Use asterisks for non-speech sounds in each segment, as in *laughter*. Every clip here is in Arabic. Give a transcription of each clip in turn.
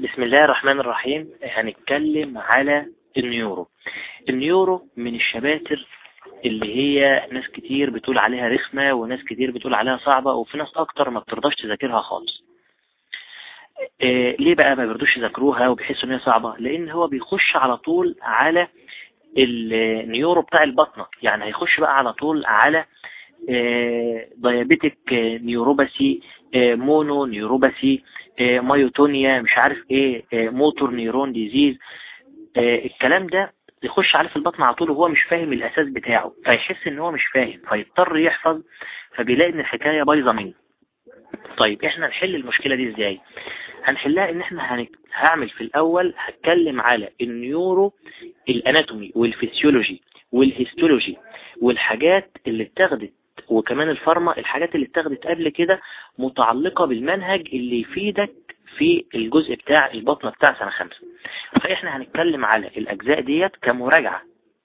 بسم الله الرحمن الرحيم. هنتكلم على ال neuro. ال neuro من ال chapters اللي هي ناس كتير بتقول عليها رخمة وناس كتير بتقول عليها صعبة وفي ناس أكتر ما بترضاش تذاكرها خالص. إيه ليه بقى ما بيرضوش يذاكروها وبيحسوا إن هي صعبة؟ لأن هو بيخش على طول على ال neuro بتاع البطنة يعني هيخش بقى على طول على diabetic neuropathy mononeuropathy myotonia مش عارف إيه motor neuron disease الكلام ده يخش عليه في البطن على طول وهو مش فاهم الأساس بتاعه فيحس إن هو مش فاهم فيضطر يحفظ فبيلاقي إن الحكاية بايظة منه. طيب إحنا نحل المشكلة دي إزاي؟ هنحلها إن إحنا هعمل في الأول هتكلم على ال neuroanatomy وال physiology وال histology والحاجات اللي اتاخدت وكمان ال pharma الحاجات اللي اتاخدت قبل كده متعلقة بالمنهج اللي يفيدك في الجزء بتاع البطنة بتاع سنة خمسة. فإحنا هنتكلم على الأجزاء ديت كمراجعة.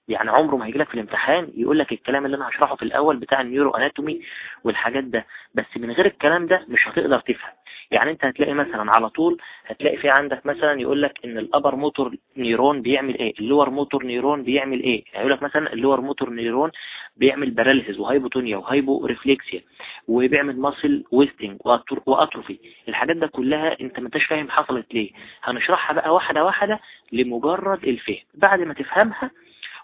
يعني عمره ما هيجيلك في الامتحان يقول لك الكلام اللي أنا هشرحه في الأول بتاع ال neuroanatomy والحاجات ده. بس من غير الكلام ده مش هتقدر تفهم. يعني أنت هتلاقي مثلا على طول هتلاقي في عندك مثلا يقول لك إن ال upper motor neuron بيعمل إيه؟ ال lower motor neuron بيعمل إيه؟ يعني يقول لك مثلا ال lower motor neuron بيعمل paralysis و hypotonia و hyporeflexia وبيعمل muscle wasting و atrophy الحاجات ده كلها أنت ما أنتش فاهم حصلت ليه. هنشرحها بقى واحدة واحدة لمجرد الفهم. بعد ما تفهمها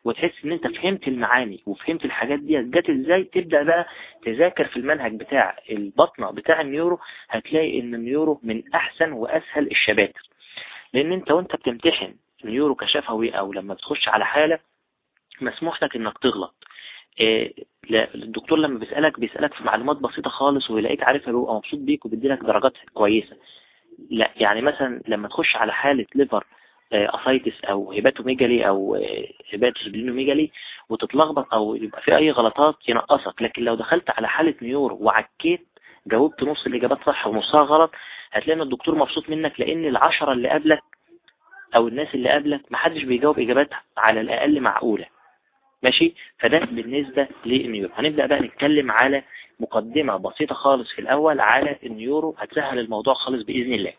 وتحس إن أنت فهمت المعاني وفهمت الحاجات دي جت إزاي؟ تبدأ بقى تذاكر في المنهج بتاع البطنة بتاع ال neuro هتلاقي إن ال neuro من أحسن وأسهل ال chapters. لأن أنت وأنت بتمتحن neuro كشفوي أو لما بتخش على حالة مسموح لك إنك تغلط. لا الدكتور لما بيسألك بيسألك في معلومات بسيطة خالص ويلاقيك عارفها بيبقى مبسوط بيك وبيديلك درجات كويسة. لا يعني مثلا لما تخش على حالة liver ascites أو hepatomegaly أو hepatosplenomegaly وتتلخبط أو يبقى في أي غلطات ينقصك. لكن لو دخلت على حالة neuro وعكيت جاوبت نص الإجابات صح ونصها غلط هتلاقي إن الدكتور مبسوط منك لأن العشرة اللي قبلك أو الناس اللي قبلك محدش بيجاوب إجابات على الأقل معقولة. ماشي؟ فده بالنسبة لل neuro. هنبدأ بقى نتكلم على مقدمة بسيطة خالص في الأول على ال neuro. هتسهل الموضوع خالص بإذن الله.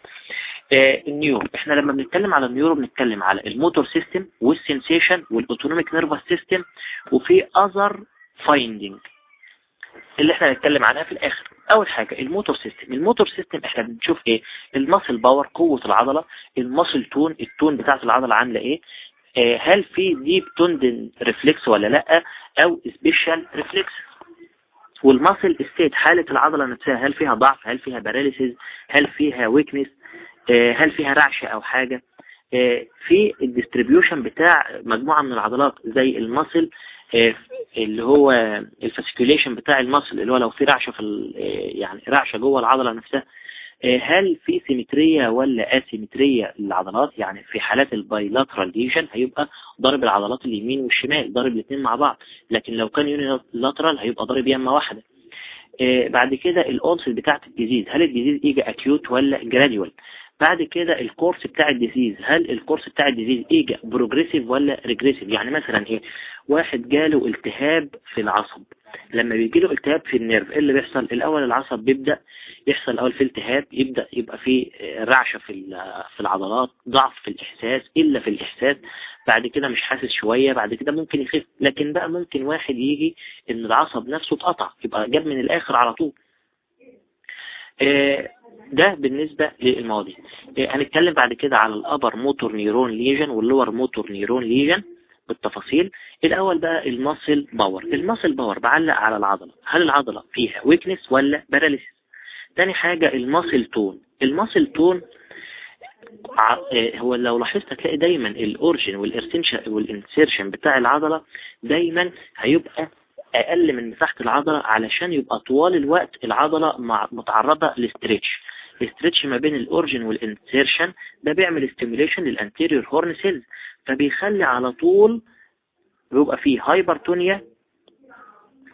آه ال neuro. إحنا لما بنتكلم على ال neuro بنتكلم على ال motor system وال sensation وال autonomic nervous system وفي other finding اللي إحنا هنتكلم عنها في الآخر. أول حاجة ال motor system. ال motor system إحنا بنشوف إيه؟ ال muscle power قوة العضلة ال muscle tone ال tone بتاعت العضلة عاملة إيه؟ هل في deep tendon reflex ولا لأ؟ أو special reflex وال muscle state حالة العضلة نفسها هل فيها ضعف؟ هل فيها paralysis هل فيها weakness هل فيها رعشة أو حاجة؟ في ال distribution بتاع مجموعة من العضلات زي ال muscle اللي هو ال fasciculation بتاع ال muscle اللي هو لو في رعشة في يعني رعشة جوه العضلة نفسها. هل في symmetry ولا asymmetry للعضلات؟ يعني في حالات ال bilateral lesion هيبقى ضارب العضلات اليمين والشمال ضارب الاثنين مع بعض. لكن لو كان unilateral هيبقى ضارب يمة واحدة. بعد كده ال onset بتاعت ال disease هل ال disease ايجا acute ولا gradual بعد كده الكورس بتاع الديزيز هل الكورس بتاع الديزيز ايجا بروجريسيف ولا ريجريسيف يعني مثلا إيه؟ واحد جاله التهاب في العصب. لما بيجي له التهاب في ال nerve إيه اللي بيحصل؟ الأول العصب بيبدأ يحصل الأول في التهاب يبدأ يبقى في رعشة في في العضلات ضعف في الإحساس إلا في الإحساس. بعد كده مش حاسس شوية بعد كده ممكن يخف. لكن بقى ممكن واحد يجي إن العصب نفسه اتقطع يبقى جاب من الآخر على طول. ده بالنسبة للمواضيع هنتكلم بعد كده على ال upper motor neuron lesion وال lower motor neuron lesion بالتفاصيل. الأول بقى ال muscle power. ال muscle power بعلق على العضلة. هل العضلة فيها weakness ولا paralysis تاني حاجة ال muscle tone ال muscle tone هو لو لاحظت هتلاقي دايما ال origin وال insertion بتاع العضلة دايما هيبقى أقل من مساحة العضلة علشان يبقى طوال الوقت العضلة متعرضة ل stretch. ال stretch ما بين ال origin وال insertion ده بيعمل stimulation لل anterior horn cells فبيخلي على طول بيبقى فيه hypertonia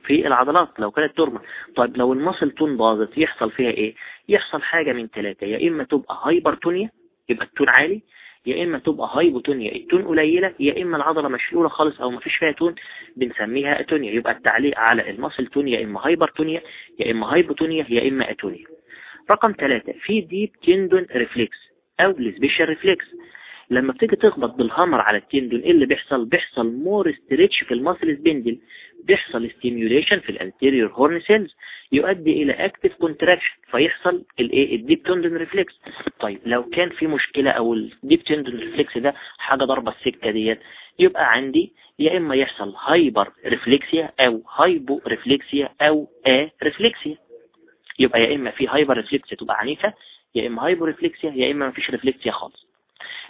في العضلات لو كانت normal. طيب لو ال muscle tone باظت يحصل فيها إيه؟ يحصل حاجة من ثلاثة يا إما تبقى hypertonia يبقى ال tone عالي يا إما تبقى hypotonia ال tone قليلة يا إما العضلة مشلولة خالص أو مفيش فيها tone بنسميها atonia يبقى التعليق على ال muscle tone يا إما hypertonia يا إما hypotonia يا إما atonia رقم ثلاثة في deep tendon reflex أو ال special reflex لما بتيجي تخبط بال hammer على ال tendon إيه اللي بيحصل؟ بيحصل more stretch في ال muscle spindle بيحصل stimulation في ال anterior horn cells يؤدي إلى active contraction فيحصل الايه ال deep tendon reflex طيب لو كان في مشكلة أو ال deep tendon reflex ده حاجة ضربة السكة ديت يبقى عندي يا إما يحصل hyperreflexia أو hyporeflexia أو areflexia يبقى يا إما في hyperreflexia تبقى عنيفة يا إما hyporeflexia يا إما مفيش reflexia خالص.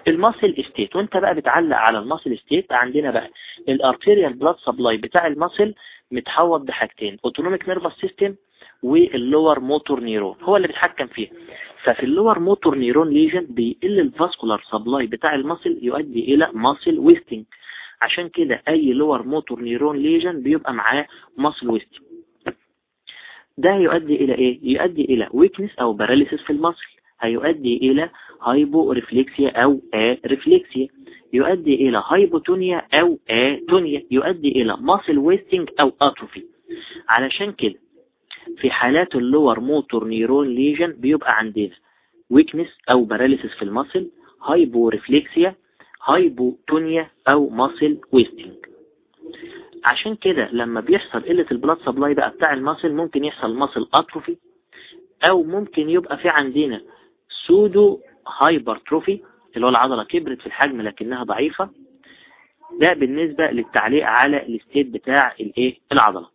ال muscle state وأنت بقى بتعلق على ال muscle state عندنا بقى ال arterial blood supply بتاع ال muscle متحوط بحاجتين autonomic nervous system وال lower motor neuron هو اللي بيتحكم فيه ففي ال lower motor neuron lesion بيقل ال vascular supply بتاع ال muscle يؤدي إلى muscle wasting عشان كده أي lower motor neuron lesion بيبقى معاه muscle wasting ده يؤدي إلى إيه؟ يؤدي إلى weakness أو paralysis في ال muscle. هيؤدي إلى hyporeflexia أو areflexia يؤدي إلى hypotonia أو atonia يؤدي إلى muscle wasting أو atrophy علشان كده في حالات ال lower motor neuron lesion بيبقى عندنا weakness أو paralysis في ال muscle hyporeflexia hypotonia أو muscle wasting عشان كده لما بيحصل قلة ال blood supply بقى بتاع ال muscle ممكن يحصل muscle atrophy أو ممكن يبقى في عندنا pseudohypertrophy اللي هو العضلة كبرت في الحجم لكنها ضعيفة. ده بالنسبة للتعليق على ال state بتاع الايه؟ العضلة.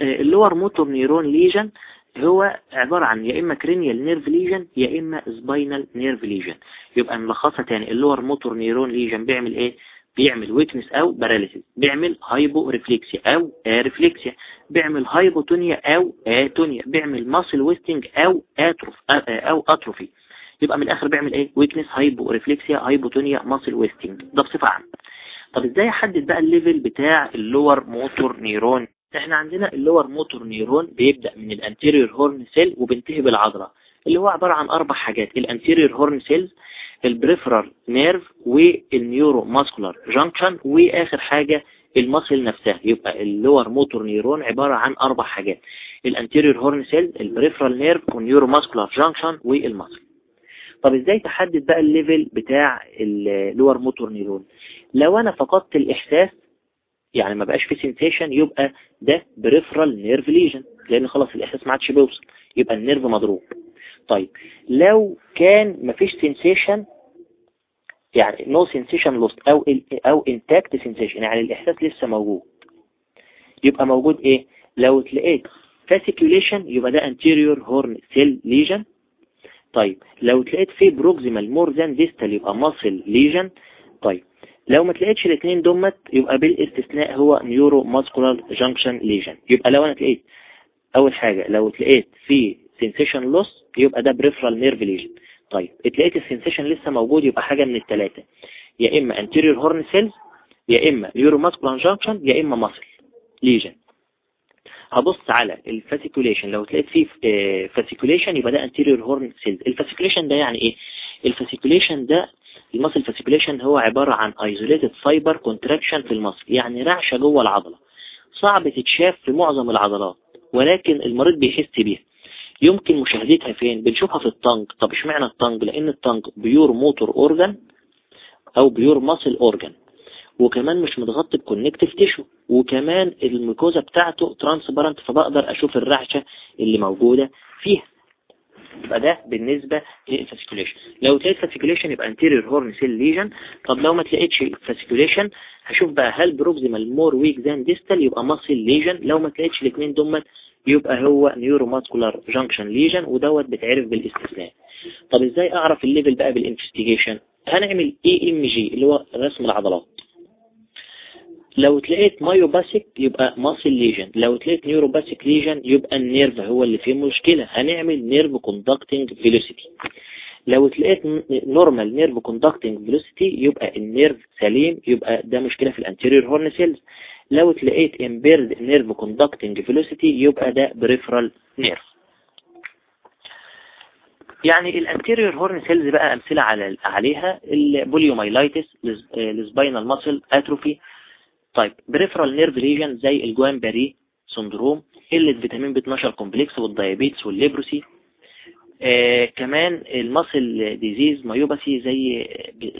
ال lower motor neuron lesion هو عبارة عن يا إما cranial nerve lesion يا إما spinal nerve lesion يبقى نلخصها تاني ال lower motor neuron lesion بيعمل إيه؟ بيعمل weakness أو paralysis بيعمل hyporeflexia أو areflexia بيعمل hypotonia أو atonia بيعمل muscle wasting أو atroph أو atrophy يبقى من الآخر بيعمل إيه؟ weakness hyporeflexia hypotonia muscle wasting ده بصفة عامة. طب إزاي أحدد بقى ال level بتاع ال lower motor neuron؟ إحنا عندنا ال lower motor neuron بيبدأ من ال anterior horn cell وبينتهي بالعضلة اللي هو عبارة عن أربع حاجات ال anterior horn cells ال peripheral nerve وال neuromuscular junction وآخر حاجة ال muscle نفسها يبقى ال lower motor neuron عبارة عن أربع حاجات ال anterior horn cells ال peripheral nerve وال neuromuscular junction وال muscle طب إزاي تحدد بقى ال level بتاع ال lower motor neuron؟ لو أنا فقدت الإحساس يعني ما بقاش في sensation يبقى ده peripheral nerve lesion لأن خلاص الإحساس ما عادش بيوصل يبقى ال nerve مضروب. طيب لو كان مفيش sensation يعني no sensation lost أو أو intact sensation يعني الإحساس لسه موجود. يبقى موجود إيه؟ لو تلاقيت fasciculation يبقى ده anterior horn cell lesion. طيب لو تلاقيت في proximal more than distal يبقى muscle lesion طيب لو ما تلاقيتش الاثنين دول يبقى بالاستثناء هو neuromuscular junction lesion يبقى لو أنا تلاقيت أول حاجة لو تلاقيت في sensation loss يبقى ده peripheral nerve lesion طيب اتلاقيت ال sensation لسه موجود يبقى حاجة من الثلاثة يا إما anterior horn cells يا neuromuscular junction يا إما muscle lesion هبص على ال fasciculation لو تلاقيت فيه fasciculation يبقى ده anterior horn cells. ال fasciculation ده يعني إيه؟ ال fasciculation ده ال muscle fasciculation هو عبارة عن isolated fiber contraction في ال muscle يعني رعشة جوه العضلة. صعب تتشاف في معظم العضلات ولكن المريض بيحس بيها. يمكن مشاهدتها فين؟ بنشوفها في ال tongue طب اشمعنى ال tongue لأن ال tongue pure motor organ أو pure muscle organ وكمان مش متغطي ب connective tissue وكمان ال mucosa بتاعته transparent فبقدر أشوف الرعشة اللي موجودة فيها. يبقى ده بالنسبة لل fasciculation لو تلاقيت fasciculation يبقى anterior horn cell lesion. طب لو ما تلاقيتش fasciculation هشوف بقى هل proximal more weak than distal يبقى muscle lesion لو ما تلاقيتش الاثنين دول يبقى هو neuromuscular junction lesion ودوت بتعرف بالاستثناء. طب إزاي أعرف ال level بقى بال investigation هنعمل EMG اللي هو رسم العضلات. لو تلاقيت myopathic يبقى muscle lesion لو تلاقيت neuropathic lesion يبقى ال nerve هو اللي فيه مشكلة. هنعمل nerve conducting velocity لو تلاقيت normal nerve conducting velocity يبقى ال nerve سليم يبقى ده مشكلة في ال anterior horn cells لو تلاقيت impaired nerve conducting velocity يبقى ده peripheral nerve يعني ال anterior horn cells بقى أمثلة على عليها. ال poliomyelitis ال spinal muscle atrophy طيب peripheral nerve lesion زي ال Guillain-Barré syndrome قلة فيتامين ب 12 complex وال diabetes وال leprosy آه كمان ال muscle disease myopathy زي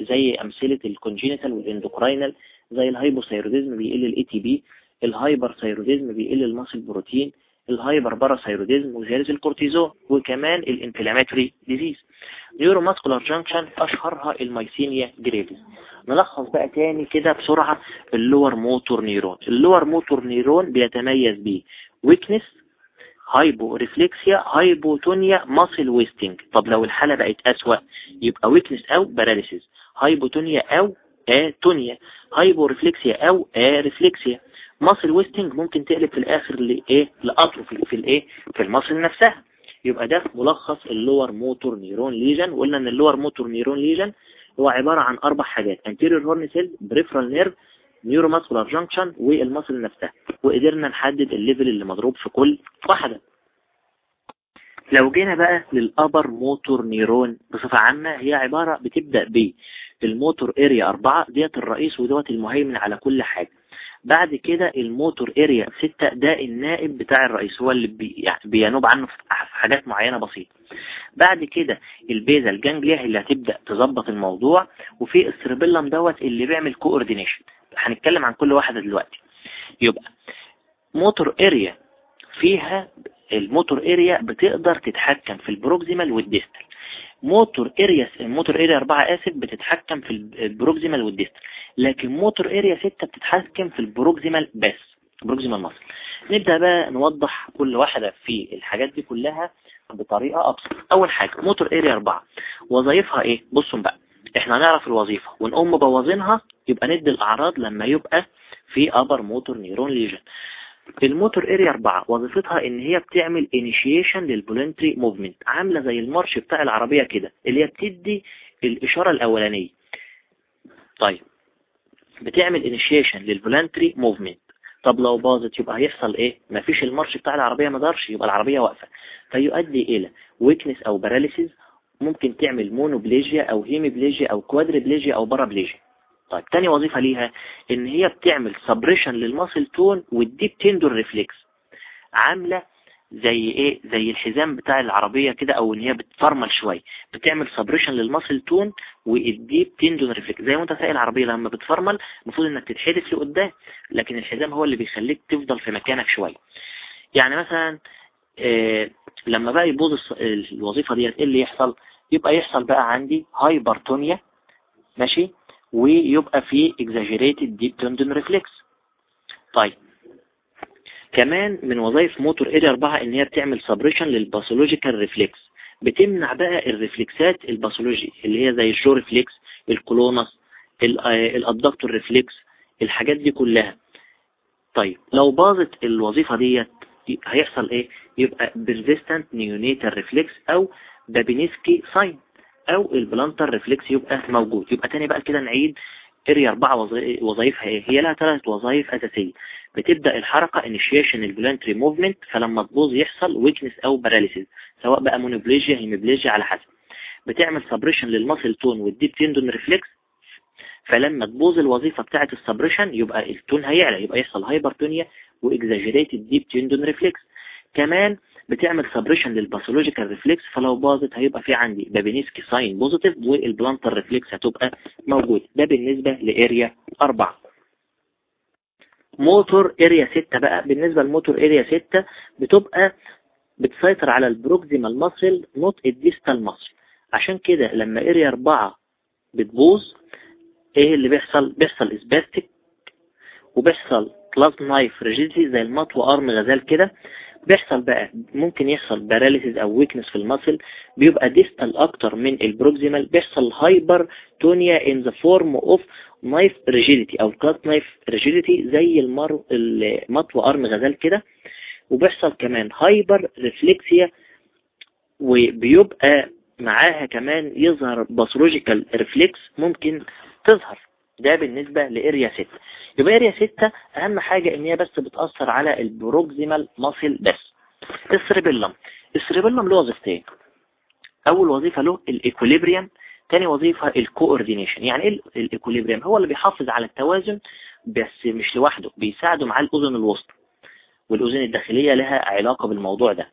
زي أمثلة ال congenital وال endocrinal زي ال hypothyroidism بيقل ال ATP ال hyperthyroidism بيقل ال muscle protein ال hyperparathyroidism وزيادة الكورتيزون وكمان ال inflammatory disease. neuromuscular junction أشهرها ال myasthenia gravis نلخص بقى تاني كده بسرعة ال lower motor neuron. ال lower motor neuron بيتميز ب weakness hyporeflexia hypotonia muscle wasting طب لو الحالة بقت أسوأ يبقى weakness أو paralysis hypotonia أو atonia hyporeflexia أو areflexia muscle wasting ممكن تقلب في الآخر لإيه؟ ل atrophy في الإيه؟ في ال muscle نفسها. يبقى ده ملخص ال lower motor neuron lesion. وقلنا إن ال lower motor neuron lesion هو عبارة عن أربع حاجات. Anterior horn cell peripheral nerve neuromuscular junction وال muscle نفسها وقدرنا نحدد ال level اللي مضروب في كل واحدة. لو جينا بقى لل upper motor neuron بصفة عامة هي عبارة بتبدأ بال motor area 4 ديت الرئيس ودوت المهيمن على كل حاجة. بعد كده ال motor area 6 ده النائب بتاع الرئيس هو اللي بي يعني بينوب عنه في حاجات معينة بسيطة. بعد كده ال basal ganglia اللي هتبدأ تظبط الموضوع وفي ال cerebellum دوت اللي بيعمل coordination هنتكلم عن كل واحدة دلوقتي. يبقى motor area فيها ال motor area بتقدر تتحكم في ال proximal وال distal. motor area ال motor area 4 آسف بتتحكم في ال proximal وال distal. لكن motor area 6 بتتحكم في ال proximal بس proximal muscle نبدأ بقى نوضح كل واحدة في الحاجات دي كلها بطريقة أبسط. أول حاجة motor area 4 وظائفها إيه؟ بصوا بقى. إحنا هنعرف الوظيفة ونقوم مبوظينها يبقى ندي الأعراض لما يبقى في upper motor neuron lesion ال motor area 4 وظيفتها إن هي بتعمل initiation لل voluntary movement عاملة زي المارش بتاع العربية كده اللي هي بتدي الإشارة الأولانية. طيب بتعمل initiation لل voluntary movement طب لو باظت يبقى هيحصل إيه؟ مفيش المارش بتاع العربية ما دارش يبقى العربية واقفة. فيؤدي إلى weakness أو paralysis ممكن تعمل monoplegia أو hemiplegia أو quadriplegia أو paraplegia. طيب تاني وظيفة ليها إن هي بتعمل suppression لل muscle tone وال deep tendon reflex عاملة زي إيه؟ زي الحزام بتاع العربية كده أو إن هي بتفرمل شوية. بتعمل suppression لل muscle tone وال deep tendon reflex زي ما أنت سايق العربية لما بتفرمل المفروض إنك تتحدف لقدام لكن الحزام هو اللي بيخليك تفضل في مكانك شوية. يعني مثلا إيه لما بقى يبوظ الوظيفة ديت إيه اللي يحصل؟ يبقى يحصل بقى عندي hypertonia ماشي؟ ويبقى في exaggerated deep tendon reflex. طيب. كمان من وظائف motor area 4 إن هي بتعمل suppression لل pathological reflex بتمنع بقى ال reflexات ال pathology اللي هي زي ال jaw reflex ال clonus ال adductor reflex الحاجات دي كلها. طيب. لو باظت الوظيفة ديت هيحصل إيه؟ يبقى persistent neonatal reflex أو Babinski sign أو ال plantar reflex يبقى موجود. يبقى تاني بقى كده نعيد area 4 وظائفها إيه؟ هي لها ثلاث وظائف أساسية. بتبدأ الحركة initiation ال voluntary movement فلما تبوظ يحصل weakness أو paralysis سواء بقى monoplegia hemiplegia على حسب. بتعمل suppression لل muscle tone وال deep tendon reflex فلما تبوظ الوظيفة بتاعة ال suppression يبقى ال tone هيعلى يبقى يحصل hypertonia و exaggerated deep tendon reflex كمان بتعمل suppression لل pathological reflex فلو باظت هيبقى في عندي Babinski sign positive وال plantar reflex هتبقى موجود ده بالنسبة ل area 4 motor area 6 بقى. بالنسبة ل motor area 6 بتبقى بتسيطر على ال proximal muscle not ال distal muscle عشان كده لما area 4 بتبوظ إيه اللي بيحصل؟ بيحصل spastic وبيحصل clasp knife rigidity زي المطوة قرن غزال كده. بيحصل بقى ممكن يحصل paralysis أو weakness في ال muscle بيبقى distal أكتر من ال proximal بيحصل hypertonia in the form of knife rigidity أو clasp knife rigidity زي المر المطوة قرن غزال كده. وبيحصل كمان hyperreflexia وبيبقى معاها كمان يظهر pathological reflex ممكن تظهر. ده بالنسبة ل area 6 يبقى area 6 أهم حاجة إن هي بس بتأثر على ال proximal muscle بس. ال cerebellum ال cerebellum له وظيفتين. أول وظيفة له ال equilibrium تاني وظيفة ال coordination يعني إيه ال equilibrium؟ هو اللي بيحافظ على التوازن بس مش لوحده بيساعده مع الأذن الوسطى. والأذن الداخلية لها علاقة بالموضوع ده.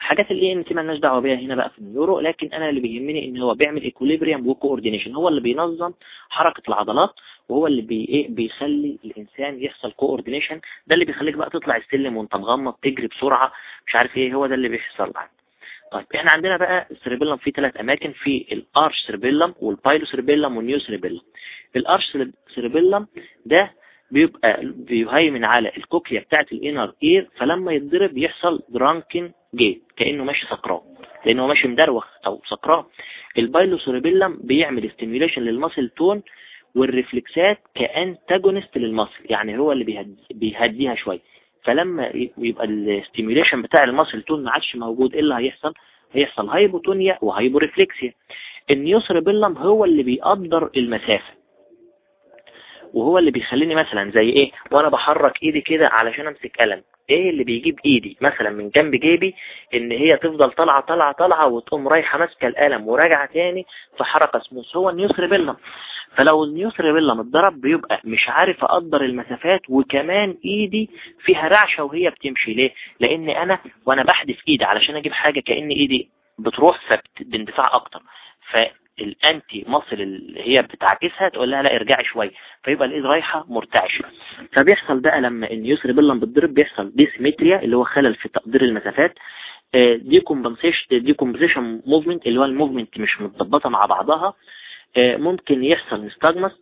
حاجات ال ENT مالناش دعوة بيها هنا بقى في ال neuro لكن أنا اللي بيهمني إن هو بيعمل equilibrium و coordination هو اللي بينظم حركة العضلات وهو اللي بي إيه بيخلي الإنسان يحصل coordination ده اللي بيخليك بقى تطلع السلم وأنت مغمض تجري بسرعة مش عارف إيه هو ده اللي بيحصل معاك. طيب إحنا عندنا بقى ال cerebellum في ثلاث أماكن في ال archicerebellum وال paleocerebellum وال neocerebellum ال archi cerebellum ده بيبقى بيهيمن على ال cochlea بتاعت ال inner ear فلما يتضرب يحصل drunken gait كأنه ماشي سكران لأنه ماشي مدووخ أو سكران ال paleocerebellum بيعمل ستيميوليشن للماسل تون والريفلكسات كأنتاجونست للماسل يعني هو اللي بيهديها شوية. فلما يبقى ال stimulation بتاع ال muscle tone ما عادش موجود إيه اللي هيحصل؟ هيحصل hypotonia و hyporeflexia النيوسربيلم هو اللي بيقدر المسافة. وهو اللي بيخليني مثلا زي إيه وأنا بحرك إيدي كده علشان أمسك قلم. إيه اللي بيجيب إيدي؟ مثلا من جنب جيبي إن هي تفضل طالعة طالعة طالعة وتقوم رايحة ماسكة القلم وراجعة تاني في حركة سموث. هو النيوس ريبيلم. فلو النيوس ريبيلم اتضرب بيبقى مش عارف أقدر المسافات وكمان إيدي فيها رعشة وهي بتمشي. ليه؟ لأن أنا وأنا بحدف إيدي علشان أجيب حاجة كأن إيدي بتروح باندفاع أكتر. ال anti muscle اللي هي بتعكسها تقول لها لا ارجعي شوية فيبقى الإيد رايحة مرتعشة. فبيحصل بقى لما ال neocerebellum بتضرب بيحصل dysmetria اللي هو خلل في تقدير المسافات. decompensation decompensation movement اللي هو ال movement مش متظبطة مع بعضها. آه، ممكن يحصل nystagmus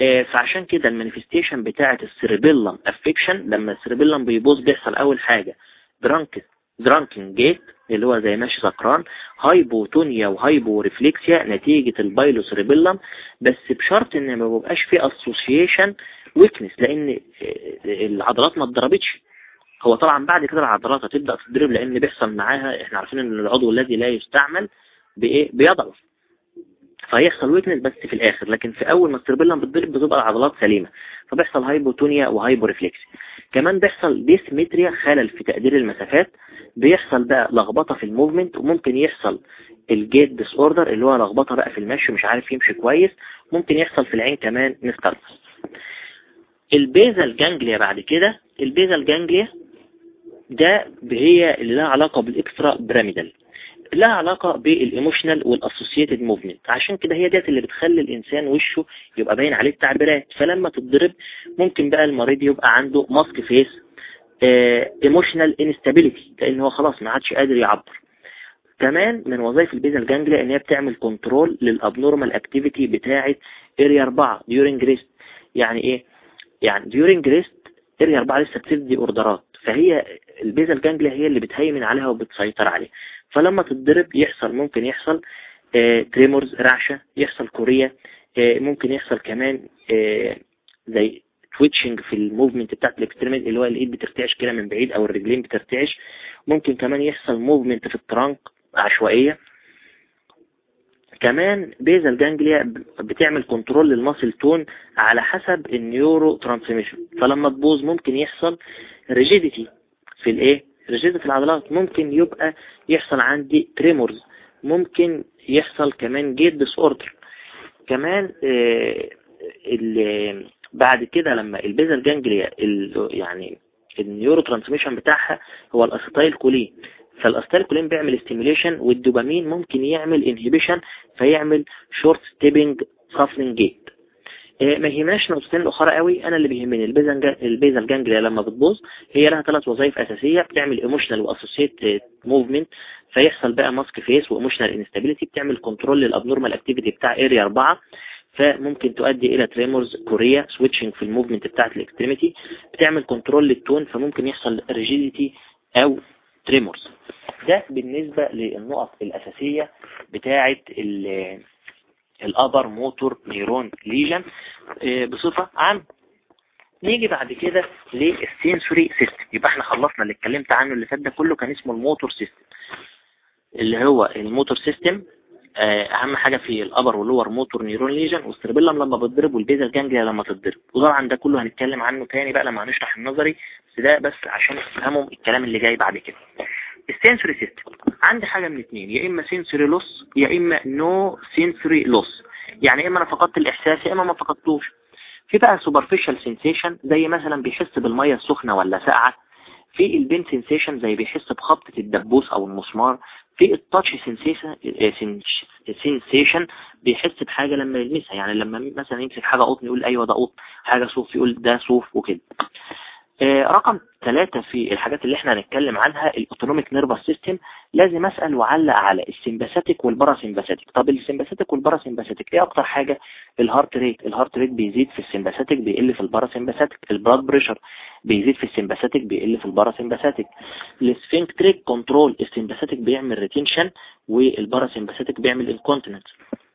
آه، فعشان كده ال manifestation بتاعة ال cerebellum affection لما ال cerebellum بيبوظ بيحصل أول حاجة. drunk drunken gait اللي هو زي ماشي سكران hypotonia و hyporeflexia نتيجة ال paleocerebellum. بس بشرط إن ما بيبقاش في association weakness لأن العضلات ما اتضربتش. هو طبعا بعد كده العضلات هتبدأ تتضرب لأن بيحصل معاها إحنا عارفين إن العضو الذي لا يستعمل بإيه؟ بيضعف. فيحصل weakness بس في الآخر لكن في أول ما ال cerebellum بتضرب بتبقى العضلات سليمة فبيحصل hypotonia و hyporeflex كمان بيحصل dysmetria خلل في تقدير المسافات بيحصل بقى لخبطة في ال movement وممكن يحصل ال gait disorder اللي هو لخبطة بقى في المشي مش عارف يمشي كويس ممكن يحصل في العين كمان nystagmus ال basal ganglia بعد كده ال basal ganglia ده هي اللي لها علاقة بال extrapyramidal لها علاقة بال emotional وال associated movement عشان كده هي ديت اللي بتخلي الإنسان وشه يبقى باين عليه التعبيرات. فلما تتضرب ممكن بقى المريض يبقى عنده mask face emotional instability لأن هو خلاص ما عادش قادر يعبر. كمان من وظائف ال basal ganglia إن هي بتعمل control لل abnormal activity بتاعة area 4 during rest يعني إيه؟ يعني during rest area 4 لسه بتدي order ات فهي ال basal ganglia هي اللي بتهيمن عليها وبتسيطر عليها. فلما تتضرب يحصل ممكن يحصل آه tremors رعشة يحصل chorea آه ممكن يحصل كمان آه زي twitching في ال movement بتاعت ال extremity اللي هو الإيد بترتعش كده من بعيد أو الرجلين بترتعش. ممكن كمان يحصل movement في ال trunk عشوائية. كمان basal ganglia بتعمل control لل muscle tone على حسب ال neurotransmission فلما تبوظ ممكن يحصل rigidity في الإيه؟ في العضلات ممكن يبقى يحصل عندي tremors ممكن يحصل كمان gait disorder كمان آه بعد كده لما ال basal ganglia يعني ال neurotransmission بتاعها هو ال acetylcholine فال acetylcholine بيعمل stimulation والدوبامين ممكن يعمل inhibition فيعمل short stepping shuffling gait ما يهمناش نقطتين الأخرى قوي. أنا اللي بيهمني ال basal ganglia لما بتبوظ هي لها ثلاث وظائف أساسية. بتعمل emotional و associate movement فيحصل بقى mask face و emotional instability بتعمل control لل abnormal activity بتاع area 4 فممكن تؤدي إلى tremors chorea twitching في ال movement بتاعت ال extremity بتعمل control لل tone فممكن يحصل rigidity أو tremors ده بالنسبة للنقط الأساسية بتاعة ال upper motor neuron lesion بصفة عامة. نيجي بعد كده لل sensory system. يبقى إحنا خلصنا اللي اتكلمت عنه اللي فات ده كله كان اسمه ال motor system. اللي هو ال motor system أهم حاجة في ال upper وال lower motor neuron lesion وال cerebellum لما بتضرب وال basal ganglia لما تتضرب. وطبعا ده كله هنتكلم عنه تاني بقى لما هنشرح النظري بس ده بس عشان تفهموا الكلام اللي جاي بعد كده. ال sensory system. عندي حاجة من اتنين يا إما sensory loss يا إما no sensory loss. يعني إما أنا فقدت الإحساس يا إما ما فقدتوش. في بقى superficial sensation زي مثلا بيحس بالمية السخنة ولا ساقعة. في ال pain sensation زي بيحس بخبطة الدبوس أو المسمار. في ال touch sensation بيحس بحاجة لما يلمسها. يعني لما مثلا يمسك حاجة قطن يقول أيوه ده قطن حاجة صوف يقول ده صوف وكده. آه، رقم ثلاثة في الحاجات اللي إحنا هنتكلم عنها ال autonomic nervous system لازم أسأل وعلق على ال sympathetic وال parasympathetic طب ال sympathetic وال parasympathetic إيه أكتر حاجة؟ ال heart rate ال heart rate بيزيد في ال sympathetic بيقل في ال parasympathetic ال blood pressure بيزيد في ال sympathetic بيقل في ال parasympathetic ال sphincteric control ال sympathetic بيعمل retention وال parasympathetic بيعمل incontinence آه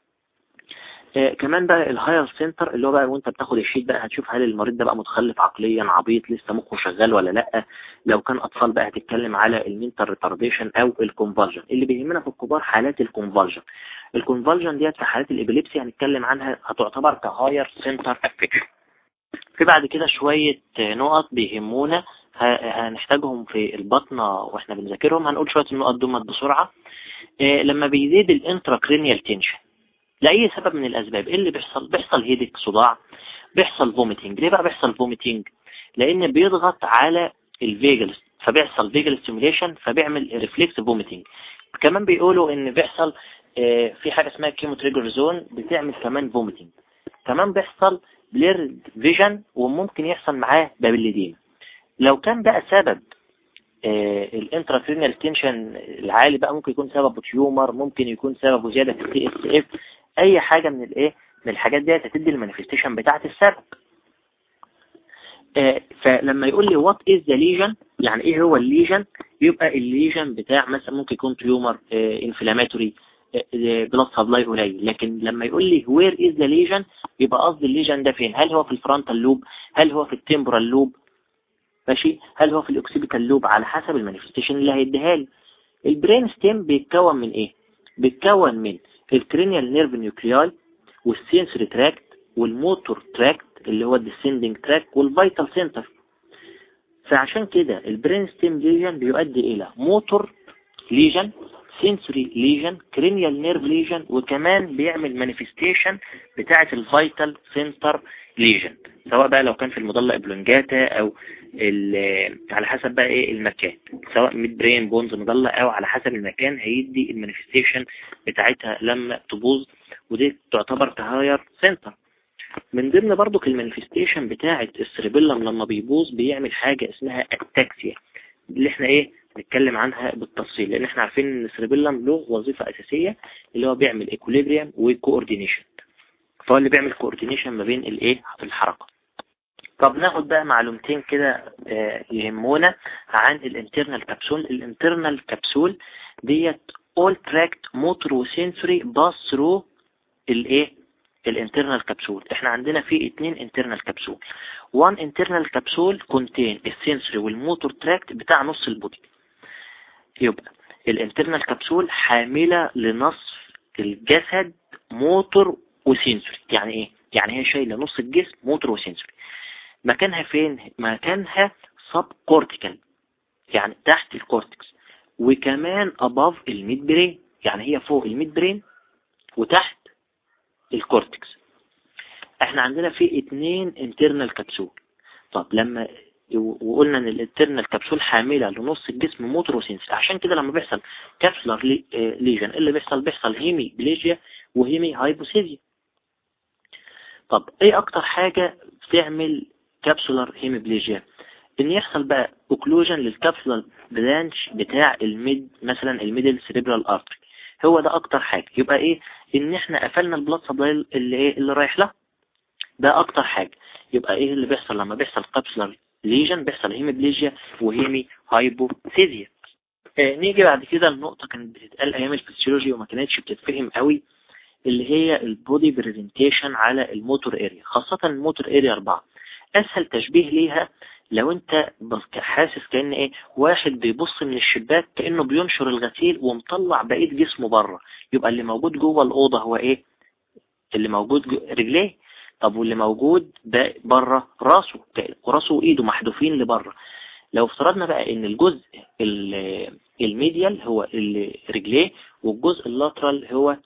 كمان بقى ال higher center اللي هو بقى وانت بتاخد ال sheet بقى هتشوف هل المريض ده بقى متخلف عقليا عبيط لسه مخه شغال ولا لأ. لو كان أطفال بقى هتتكلم على ال mental retardation أو ال convulsion اللي بيهمنا في الكبار حالات ال convulsion ال convulsion ديت في حالات ال epilepsy هنتكلم عنها هتعتبر ك higher center affection في بعد كده شوية نقط بيهمونا هنحتاجهم في الباطنة وإحنا بنذاكرهم. هنقول شوية النقط ديت بسرعة. آه لما بيزيد ال intracranial tension لأي سبب من الأسباب إيه اللي بيحصل؟ بيحصل headache صداع بيحصل vomiting ليه بقى بيحصل vomiting لأن بيضغط على ال vagus فبيحصل vagal stimulation فبيعمل reflex vomiting كمان بيقولوا إن بيحصل آه، في حاجة اسمها chemo trigger zone بتعمل كمان vomiting كمان بيحصل blurred vision وممكن يحصل معاه papilledema لو كان بقى سبب آه، tension العالي بقى ممكن يكون سببه tumor ممكن يكون سببه زيادة في ال CSF أي حاجة من الإيه؟ من الحاجات دي هتدي ال manifestation بتاعة السبب آه، فلما يقول لي what is the lesion يعني إيه هو ال lesion؟ يبقى ال lesion بتاع مثلا ممكن يكون tumor inflammatory blood supply قليل. لكن لما يقول لي where is the lesion يبقى قصدي ال lesion ده فين؟ هل هو في ال frontal lobe هل هو في ال temporal lobe ماشي؟ هل هو في ال occipital lobe على حسب ال manifestation اللي هيديها لي. ال brain stem بيتكون من إيه؟ بيتكون من ال cranial nerve nuclei وال sensory tract وال motor tract اللي هو ال descending tract وال vital center. فعشان كده ال brain stem lesion بيؤدي إلى motor lesion sensory lesion cranial nerve lesion وكمان بيعمل manifestation بتاعة ال vital center lesion سواء بقى لو كان في ال medulla oblongata أو على حسب بقى إيه المكان. سواء midbrain pons medulla أو على حسب المكان هيدي ال manifestation بتاعتها لما تبوظ ودي تعتبر higher center. من ضمن برضو ال manifestation بتاعة ال cerebellum لما بيبوظ بيعمل حاجة اسمها ataxia اللي إحنا إيه نتكلم عنها بالتفصيل لأن إحنا عارفين ان ال cerebellum له وظيفة أساسية اللي هو بيعمل equilibrium و coordination فهو اللي بيعمل coordination ما بين الايه الحركة. طب ناخد بقى معلومتين كده آه، يهمونا عن ال internal capsule ال internal capsule ديت all tract motor و sensory pass through الايه ال internal capsule إحنا عندنا في اتنين internal capsule one internal capsule contain ال sensory وال motor tract بتاع نص ال body. يبقى ال internal capsule حاملة لنصف الجسد motor و sensory يعني إيه؟ يعني هي شايلة نص الجسم motor و sensory مكانها فين؟ مكانها subcortical يعني تحت ال cortex وكمان above ال midbrain يعني هي فوق ال midbrain وتحت ال cortex إحنا عندنا في اتنين internal capsule طب لما وقلنا إن ال internal capsule حاملة لنص الجسم motor و sensory عشان كده لما بيحصل capsular lesion اللي بيحصل بيحصل hemiplegia و hemihypoesthesia طب إيه أكتر حاجة بتعمل capsular hemiplegia إن يحصل بقى occlusion لل capsular branch بتاع ال mid مثلا ال middle cerebral artery هو ده أكتر حاجة. يبقى إيه؟ إن إحنا قفلنا ال blood supply اللي إيه؟ اللي رايح له. ده أكتر حاجة. يبقى إيه اللي بيحصل لما بيحصل capsular lesion بيحصل hemiplegia و hemihypoesthesia آه نيجي بعد كده النقطة كانت بتتقال أيام الفسيولوجي وما كانتش بتتفهم قوي اللي هي ال body presentation على ال motor area خاصة ال motor area 4 أسهل تشبيه ليها لو أنت حاسس كأن إيه واحد بيبص من الشباك كأنه بينشر الغسيل ومطلع بقية جسمه بره. يبقى اللي موجود جوه الأوضة هو إيه؟ اللي موجود رجليه. طب واللي موجود بره؟ راسه. وراسه وإيده محذوفين لبره. لو افترضنا بقى إن الجزء ال medial هو اللي رجليه والجزء ال lateral هو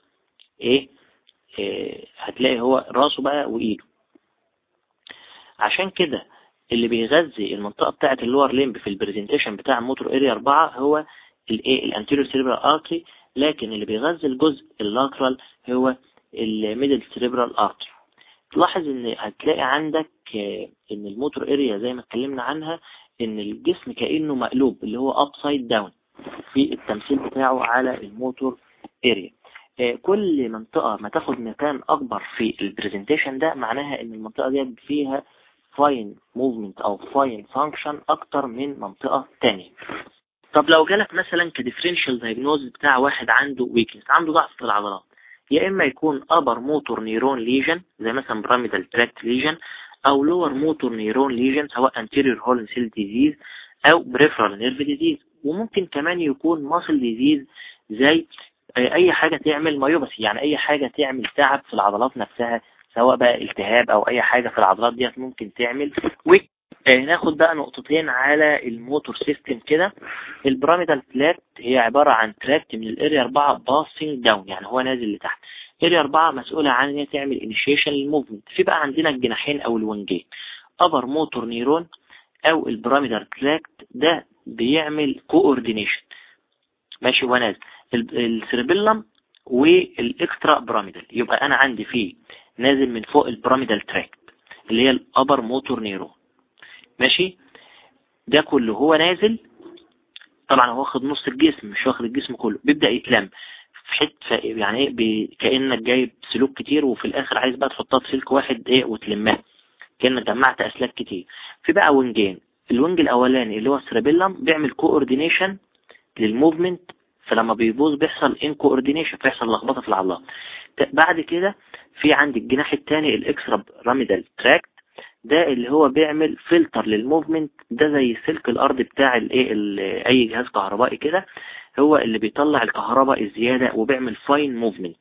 إيه, إيه هتلاقي هو راسه بقى وإيده. عشان كده اللي بيغذي المنطقة بتاعة ال lower limb في ال presentation بتاع ال motor area 4 هو الايه ال anterior cerebral artery لكن اللي بيغذي الجزء ال lateral هو ال middle cerebral artery تلاحظ إن هتلاقي عندك آه، إن ال motor area زي ما اتكلمنا عنها إن الجسم كأنه مقلوب اللي هو upside down في التمثيل بتاعه على ال motor area آه، كل منطقة ما تاخد مكان أكبر في ال presentation ده معناها إن المنطقة دي فيها fine movement أو fine function أكتر من منطقة تانية. طب لو جالك مثلا ك differential diagnosis بتاع واحد عنده weakness عنده ضعف في العضلات يا إما يكون upper motor neuron lesion زي مثلا pyramidal tract lesion أو lower motor neuron lesion سواء anterior horn cell disease أو peripheral nerve disease وممكن كمان يكون muscle disease زي أي حاجة تعمل myopathy يعني أي حاجة تعمل تعب في العضلات نفسها. سواء بقى التهاب أو أي حاجة في العضلات ديت ممكن تعمل. weak آه، بقى نقطتين على ال motor system كده. ال pyramidal tract هي عبارة عن tract من ال area 4 passing down يعني هو نازل لتحت. area 4 مسؤولة عن إن هي تعمل initiation لل movement في بقى عندنا الجناحين أو ال wing ين. upper motor neuron أو ال pyramidal tract ده بيعمل coordination ماشي هو نازل. ال cerebellum وال extrapyramidal يبقى أنا عندي فيه نازل من فوق ال pyramidal tract اللي هي ال upper motor neuron ماشي؟ ده كله هو نازل. طبعا هو واخد نص الجسم مش واخد الجسم كله. بيبدأ يتلم. في حتة يعني إيه كأنك جايب سلوك كتير وفي الآخر عايز بقى تحطها في سلك واحد إيه وتلمها. كأنك جمعت أسلاك كتير. في بقى wing ين ال wing الأولاني اللي هو ال cerebellum بيعمل coordination لل movement فلما بيبوظ بيحصل incoordination بيحصل لخبطة في العضلات بعد كده في عند الجناح الثاني ال extrapyramidal tract ده اللي هو بيعمل filter لل movement ده زي سلك الأرض بتاع الايه أي جهاز كهربائي كده هو اللي بيطلع الكهرباء الزيادة وبيعمل fine movement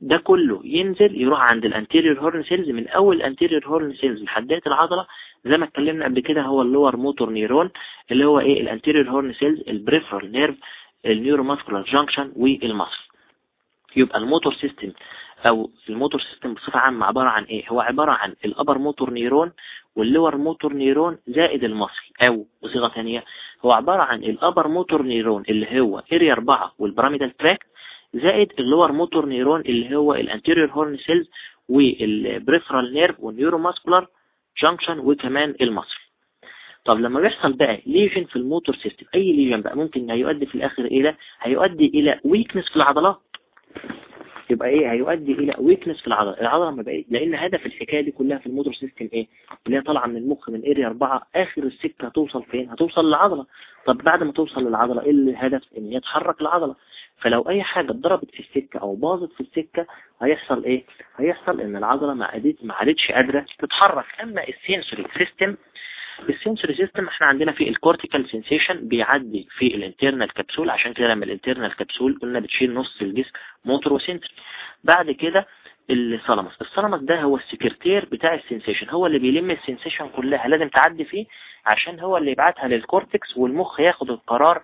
ده كله ينزل يروح عند ال anterior horn cells من أول ال anterior horn cells لحد العضلة. زي ما اتكلمنا قبل كده هو ال lower motor neuron اللي هو إيه الانتيريور هورن سيلز البريفرال نيرف النيوروماسكولار جانكشن والمصل يبقى ال motor system أو ال motor system بصفة عامة عبارة عن إيه؟ هو عبارة عن ال upper motor neuron وال lower motor neuron زائد ال muscle أو بصيغة ثانية هو عبارة عن ال upper motor neuron اللي هو area 4 وال pyramidal tract زائد ال lower motor neuron اللي هو ال anterior horn cells وال peripheral nerve وال neuromuscular junction وكمان ال muscle طب لما بيحصل بقى lesion في ال motor system أي lesion بقى ممكن هيؤدي في الآخر إلى هيؤدي إلى weakness في العضلات. يبقى إيه؟ هيؤدي إلى weakness في العضلة. العضلة ما بقى لأن هدف الحكاية دي كلها في ال motor system إيه؟ اللي هي طالعة من المخ من area 4 آخر السكة هتوصل فين؟ هتوصل للعضلة. طب بعد ما توصل للعضلة إيه الهدف؟ إن هي تحرك العضلة. فلو أي حاجة اتضربت في السكة أو باظت في السكة هيحصل إيه؟ هيحصل إن العضلة ما عادت ما عادتش قادرة تتحرك. أما ال sensory system ال sensory system إحنا عندنا في ال cortical sensation بيعدي في ال internal capsule عشان كده لما ال internal capsule قلنا بتشيل نص الجسم motor و sensory بعد كده ال thalamus ال thalamus ده هو السكرتير بتاع ال sensation هو اللي بيلم ال sensation كلها لازم تعدي فيه عشان هو اللي يبعتها لل cortex والمخ ياخد القرار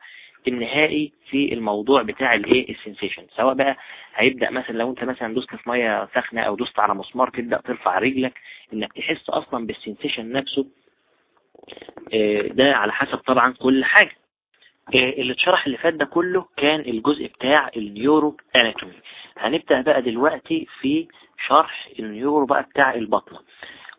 النهائي في الموضوع بتاع الايه ال sensation. سواء بقى هيبدأ مثلا لو انت مثلا دوست في مية سخنه أو دوست على مسمار تبدأ ترفع رجلك إنك تحس أصلا بال sensation نفسه آه، ده على حسب طبعا كل حاجة. اللي اتشرح اللي فات ده كله كان الجزء بتاع ال neuroanatomy هنبدأ بقى دلوقتي في شرح ال neuro بقى بتاع الباطنة.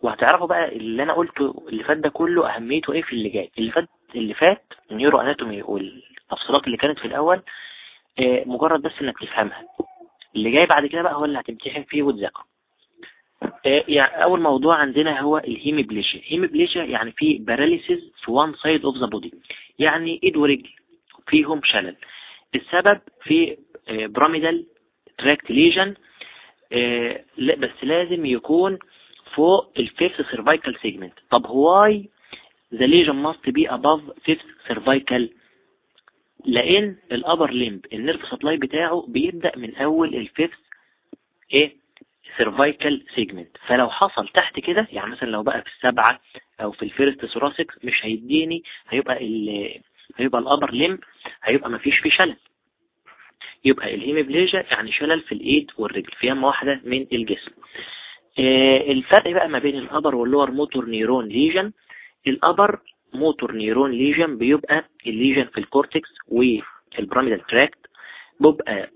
وهتعرفوا بقى اللي أنا قلته اللي فات ده كله أهميته إيه في اللي جاي. اللي فات اللي فات ال neuroanatomy والتفصيلات اللي كانت في الأول آه، مجرد بس إنك تفهمها. اللي جاي بعد كده بقى هو اللي هتمتحن فيه وتذاكره. آه، يعني أول موضوع عندنا هو ال hemiplegia ال hemiplegia يعني في paralysis في one side of the body يعني إيد ورجل فيهم شلل. السبب في pyramidal tract lesion بس لازم يكون فوق ال fifth cervical segment طب why the lesion must be above fifth cervical لأن ال upper limb ال nerve supply بتاعه بيبدأ من أول ال fifth إيه؟ cervical segment فلو حصل تحت كده يعني مثلا لو بقى في السبعة أو في ال first thoracic مش هيديني هيبقى هيبقى ال upper limb هيبقى مفيش فيه شلل. يبقى ال hemiplegia يعني شلل في الإيد والرجل في يمة واحدة من الجسم. آه، الفرق بقى ما بين ال upper وال lower motor neuron lesion ال upper motor neuron lesion بيبقى ال lesion في ال cortex وال pyramidal tract بيبقى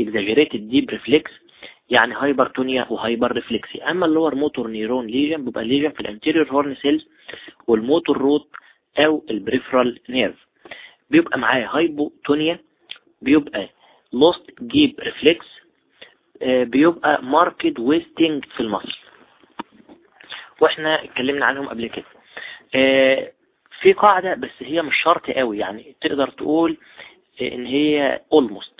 exaggerated deep reflex يعني hypertonia و hyperreflexia أما ال lower motor neuron lesion بيبقى lesion في ال anterior horn cells وال motor root أو ال peripheral nerve بيبقى معاه hypotonia بيبقى lost deep reflex بيبقى marked wasting في ال muscle. وإحنا اتكلمنا عنهم قبل كده. آه، في قاعدة بس هي مش شرط قوي يعني تقدر تقول إن هي almost.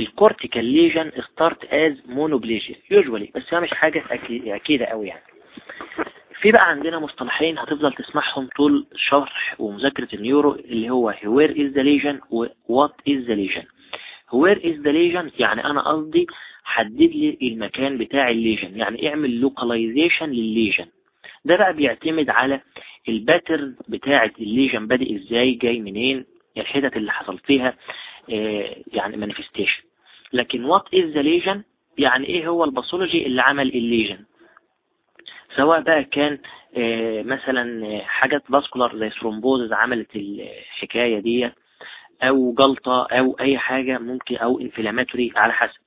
ال cortical lesion start as monoplegia usually بس هي مش حاجة أكيدة قوي يعني. في بقى عندنا مصطلحين هتفضل تسمعهم طول شرح ومذاكرة ال neuro اللي هو where is the lesion و what is the lesion. where is the يعني أنا قصدي حدد لي المكان بتاع ال lesion. يعني اعمل localization للل lesion. ده بقى بيعتمد على ال pattern بتاعة ال lesion بادئ إزاي جاي منين الحتت اللي حصل فيها آه، يعني manifestation لكن what is the lesion يعني إيه هو ال pathology اللي عمل الل lesion؟ سواء بقى كان آه، مثلا حاجات vascular زي thrombosis عملت الحكاية دي أو جلطة أو أي حاجة ممكن أو inflammatory على حسب.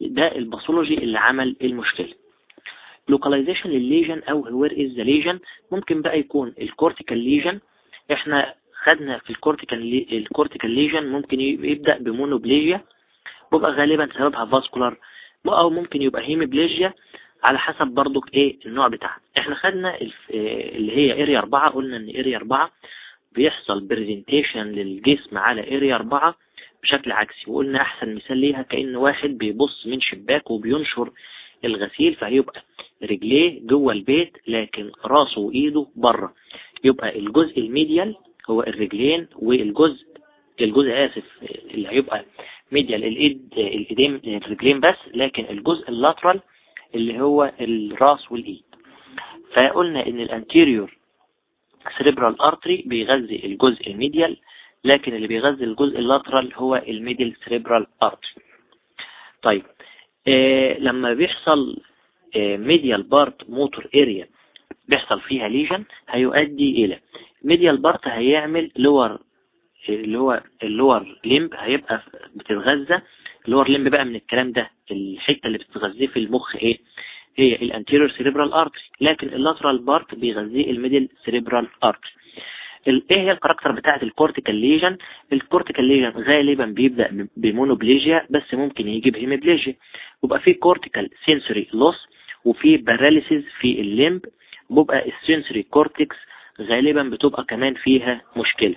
ده ال pathology اللي عمل المشكلة. لوكاليزيشن للليجن أو where is the lesion ممكن بقى يكون ال cortical lesion إحنا خدنا في ال cortical ال cortical lesion ممكن يبدأ ب monoplegia بيبقى غالبا سببها vascular أو ممكن يبقى hemiplegia على حسب برضك إيه النوع بتاعها. إحنا خدنا اللي هي area 4 قلنا إن area 4 بيحصل presentation للجسم على area 4 بشكل عكسي وقلنا أحسن مثال ليها كأن واحد بيبص من شباك وبينشر الغسيل فهيبقى رجليه جوه البيت لكن راسه وإيده بره. يبقى الجزء ال medial هو الرجلين والجزء الجزء آسف اللي هيبقى medial الإيد الإيدين الرجلين بس لكن الجزء ال lateral اللي هو الراس والإيد. فقلنا إن ال anterior cerebral artery بيغذي الجزء ال medial لكن اللي بيغذي الجزء ال lateral هو ال middle cerebral artery طيب آه لما بيحصل medial part motor area بيحصل فيها lesion هيؤدي إلى medial part هيعمل lower اللي هو ال lower limb هيبقى بتتغذى. ال lower limb بقى من الكلام ده الحتة اللي بتتغذيه في المخ إيه؟ هي ال anterior cerebral artery لكن ال lateral part بيغذيه ال middle cerebral artery إيه هي ال character بتاعت ال cortical lesion ال cortical lesion غالبا بيبدأ ب monoplegia بس ممكن يجي ب hemiplegia. ويبقى في cortical sensory loss وفي paralysis في ال limb بيبقى ال sensory cortex غالبا بتبقى كمان فيها مشكلة.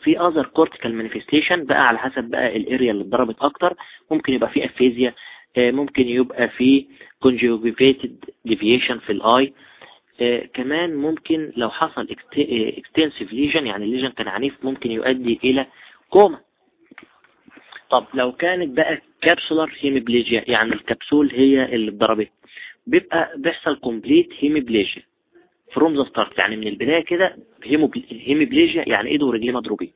في other cortical manifestation بقى على حسب بقى ال area اللي اتضربت أكتر. ممكن يبقى في aphasia ممكن يبقى في conjugated deviation في ال eye كمان ممكن لو حصل extensive lesion يعني ال lesion كان عنيف ممكن يؤدي إلى كوما. طب لو كانت بقى capsular hemiplegia يعني الكبسول هي اللي اتضربت بيبقى بيحصل complete hemiplegia from the start يعني من البداية كده hemiplegia يعني ايده ورجليه مضروبين.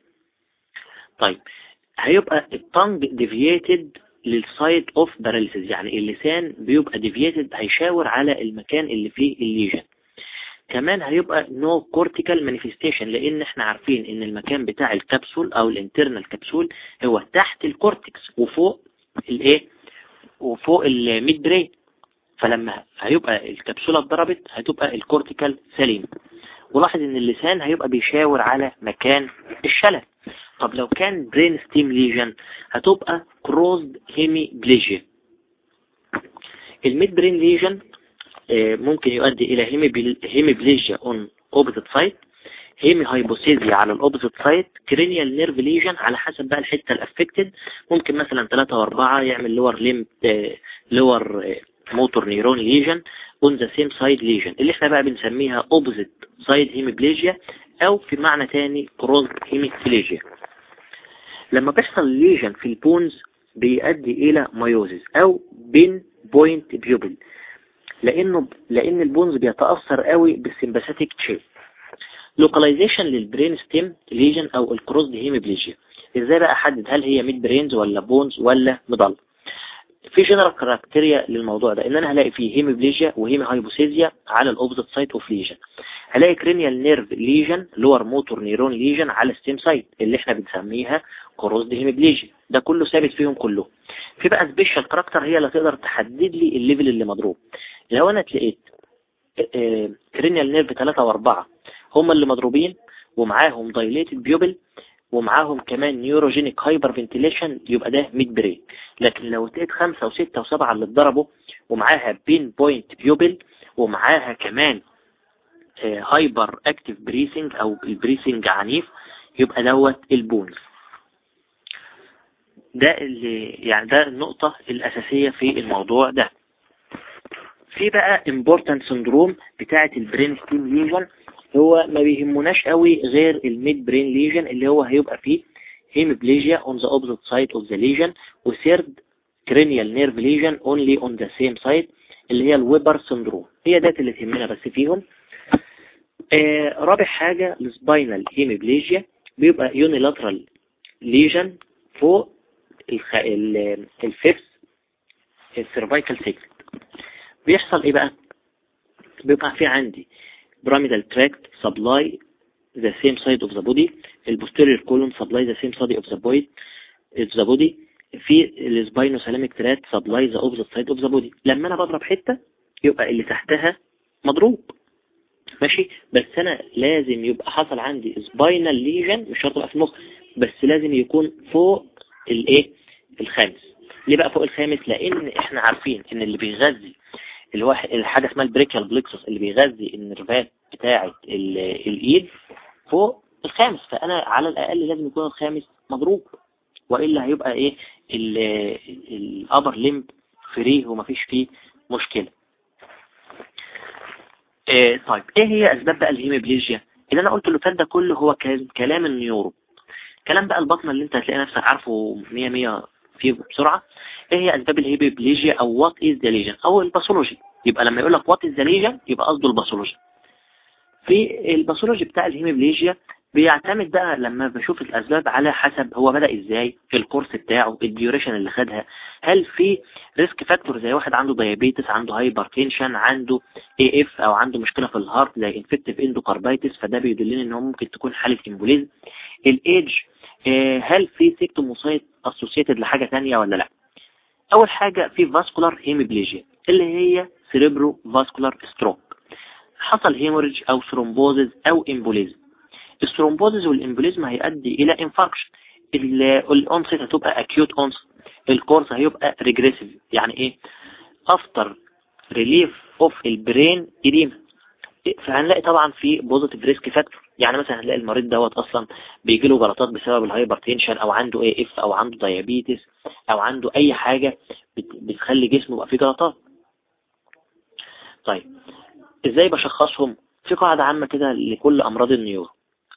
طيب هيبقى ال tongue deviated لل side of paralysis يعني اللسان بيبقى deviated هيشاور على المكان اللي فيه ال lesion كمان هيبقى no cortical manifestation لأن إحنا عارفين إن المكان بتاع الكبسول أو ال internal capsule هو تحت ال cortex وفوق الإيه؟ وفوق ال midbrain فلما هيبقى الكبسولة اتضربت هتبقى ال cortical سليم. ولاحظ إن اللسان هيبقى بيشاور على مكان الشلل. طب لو كان brain stem lesion هتبقى crossed hemiplegia ال midbrain lesion ممكن يؤدي إلى hemiplegia on opposite side hemihypoesthesia على ال opposite side cranial nerve lesion على حسب بقى الحتة ال affected ممكن مثلا 3 و4 يعمل lower limb lower motor neuron lesion on the same side lesion اللي إحنا بقى بنسميها opposite side hemiplegia أو في معنى تاني crossed hemiplegia لما بيحصل lesion في ال pons بيؤدي إلى miosis أو pinpoint pupil لأنه لأن ال pons بيتأثر قوي بال sympathetic chain localization لل brain stem lesion أو ال crossed hemiplegia إزاي بقى أحدد هل هي midbrain ولا pons ولا medulla؟ في general criteria للموضوع ده إن أنا هلاقي فيه hemiplegia و hemihypoesthesia على ال opposite side of lesion هلاقي cranial nerve lesion lower motor neuron lesion على ال same side اللي إحنا بنسميها crossed hemiplegia ده كله ثابت فيهم كله. في بقى special character هي اللي تقدر تحدد لي ال level اللي مضروب. لو أنا اتلقيت cranial nerve 3 و4 هم اللي مضروبين ومعاهم dilated pupil ومعاهم كمان neurogenic hyperventilation يبقى ده midbrain لكن لو لقيت خمسة وستة وسبعة اللي اتضربوا ومعاها pinpoint pupil ومعاها كمان hyperactive breathing أو ال breathing عنيف يبقى دوت ال pons ده اللي يعني ده النقطة الأساسية في الموضوع ده. في بقى important syndrome بتاعة ال brain stem lesion هو ما بيهمناش قوي غير ال midbrain lesion اللي هو هيبقى فيه hemiplegia on the opposite side of the lesion و third cranial nerve lesion only on the same side اللي هي ال Weber syndrome هي دات اللي تهمنا بس فيهم. آه رابع حاجة ال spinal hemiplegia بيبقى unilateral lesion فوق الخ... ال fifth ال cervical segment بيحصل إيه بقى؟ بيبقى في عندي pyramidal tract supply the same side of the body. ال posterior column supply the same side of the body of the body. في ال spinothalamic tract supply the opposite side of the body. لما أنا بضرب حتة يبقى اللي تحتها مضروب. ماشي؟ بس أنا لازم يبقى حصل عندي spinal lesion مش شرط يبقى في المخ بس لازم يكون فوق الإيه؟ الخامس. ليه بقى فوق الخامس؟ لأن إحنا عارفين إن اللي بيغذي هو الحاجة اسمها ال brachial plexus اللي بيغذي النرفات بتاعة الإيد فوق الخامس. فأنا على الأقل لازم يكون الخامس مضروب وإلا هيبقى إيه ال upper limb free ومفيش فيه مشكلة. إيه طيب إيه هي أسباب بقى ال hemiplegia؟ اللي أنا قلت اللي فات ده كله هو كلام ال neuro. كلام بقى البطنة اللي أنت هتلاقي نفسك عارفه 100 100 فيه بسرعة. إيه هي أسباب ال hemiplegia أو what is the lesion أو ال pathology. يبقى لما يقول لك what is the lesion يبقى قصده ال pathology. في ال pathology بتاع ال hemiplegia بيعتمد بقى لما بشوف الأسباب على حسب هو بدأ إزاي في ال course بتاعه ال duration اللي خدها هل في risk factor زي واحد عنده diabetes عنده hypertension عنده AF أو عنده مشكلة في ال heart زي infective endocarditis فده بيدلنا إن هو ممكن تكون حالة embolism ال age هل في symptoms associated لحاجة تانية ولا لا؟ أول حاجة في vascular hemiplegia اللي هي cerebrovascular stroke حصل hemorrhage أو thrombosis أو embolism ال thrombosis وال embolism هيؤدي إلى infarction ال onset هتبقى acute onset ال course هيبقى regressive يعني إيه؟ after relief of ال brain edema فهنلاقي طبعا في positive risk factor يعني مثلا هنلاقي المريض دوت أصلا بيجي له جلطات بسبب ال hypertension أو عنده AF أو عنده diabetes أو عنده أي حاجة بتخلي جسمه يبقى فيه جلطات طيب إزاي بشخصهم؟ في قاعدة عامة كده لكل أمراض ال neuro.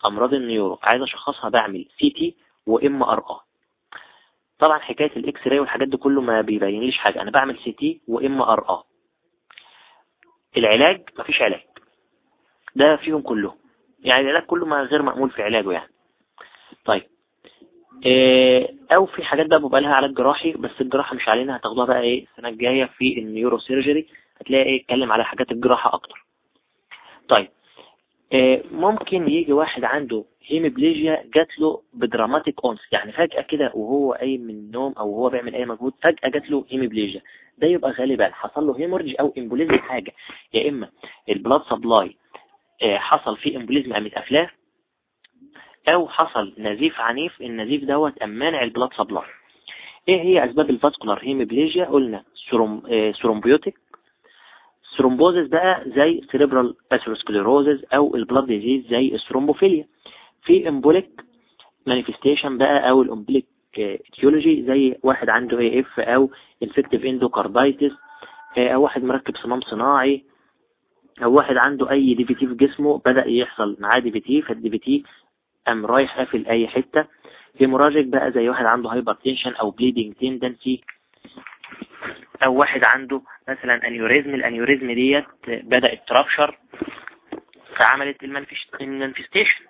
أمراض ال neuro عايز أشخصها بعمل CT و MRI طبعا حكاية ال X-ray والحاجات دي كله ما بيبينليش حاجة. أنا بعمل CT و MRI العلاج؟ مفيش علاج. ده فيهم كلهم يعني العلاج كله ما غير مأمول في علاجه يعني. طيب. إيه أو في حاجات بقى بيبقى لها علاج جراحي بس الجراحة مش علينا هتاخدوها بقى إيه السنة الجاية في ال neurosurgery هتلاقي إيه اتكلم على حاجات الجراحة أكتر. طيب. ممكن يجي واحد عنده hemiplegia جات له ب dramatic onset يعني فجأة كده وهو قايم من النوم أو وهو بيعمل أي مجهود فجأة جات له hemiplegia. ده يبقى غالبا حصل له hemorrhage أو embolism حاجة يا إما ال blood supply حصل فيه embolism قامت قافلاه أو حصل نزيف عنيف النزيف دوت أم مانع ال blood supply إيه هي أسباب ال vascular hemiplegia؟ قلنا throm thrombotic. thrombosis بقى زي cerebral atherosclerosis أو ال blood disease زي ال thrombophilia في embolic manifestation بقى أو ال embolic etiology زي واحد عنده AF أو infective endocarditis أو واحد مركب صمام صناعي أو واحد عنده أي DVT في جسمه بدأ يحصل معاه DVT فال DVT قام رايح قافل أي حتة. hemorrhagic بقى زي واحد عنده hypertension أو bleeding tendency أو واحد عنده مثلا aneurysm ال aneurysm ديت بدأت ت rupture فعملت ال manifestation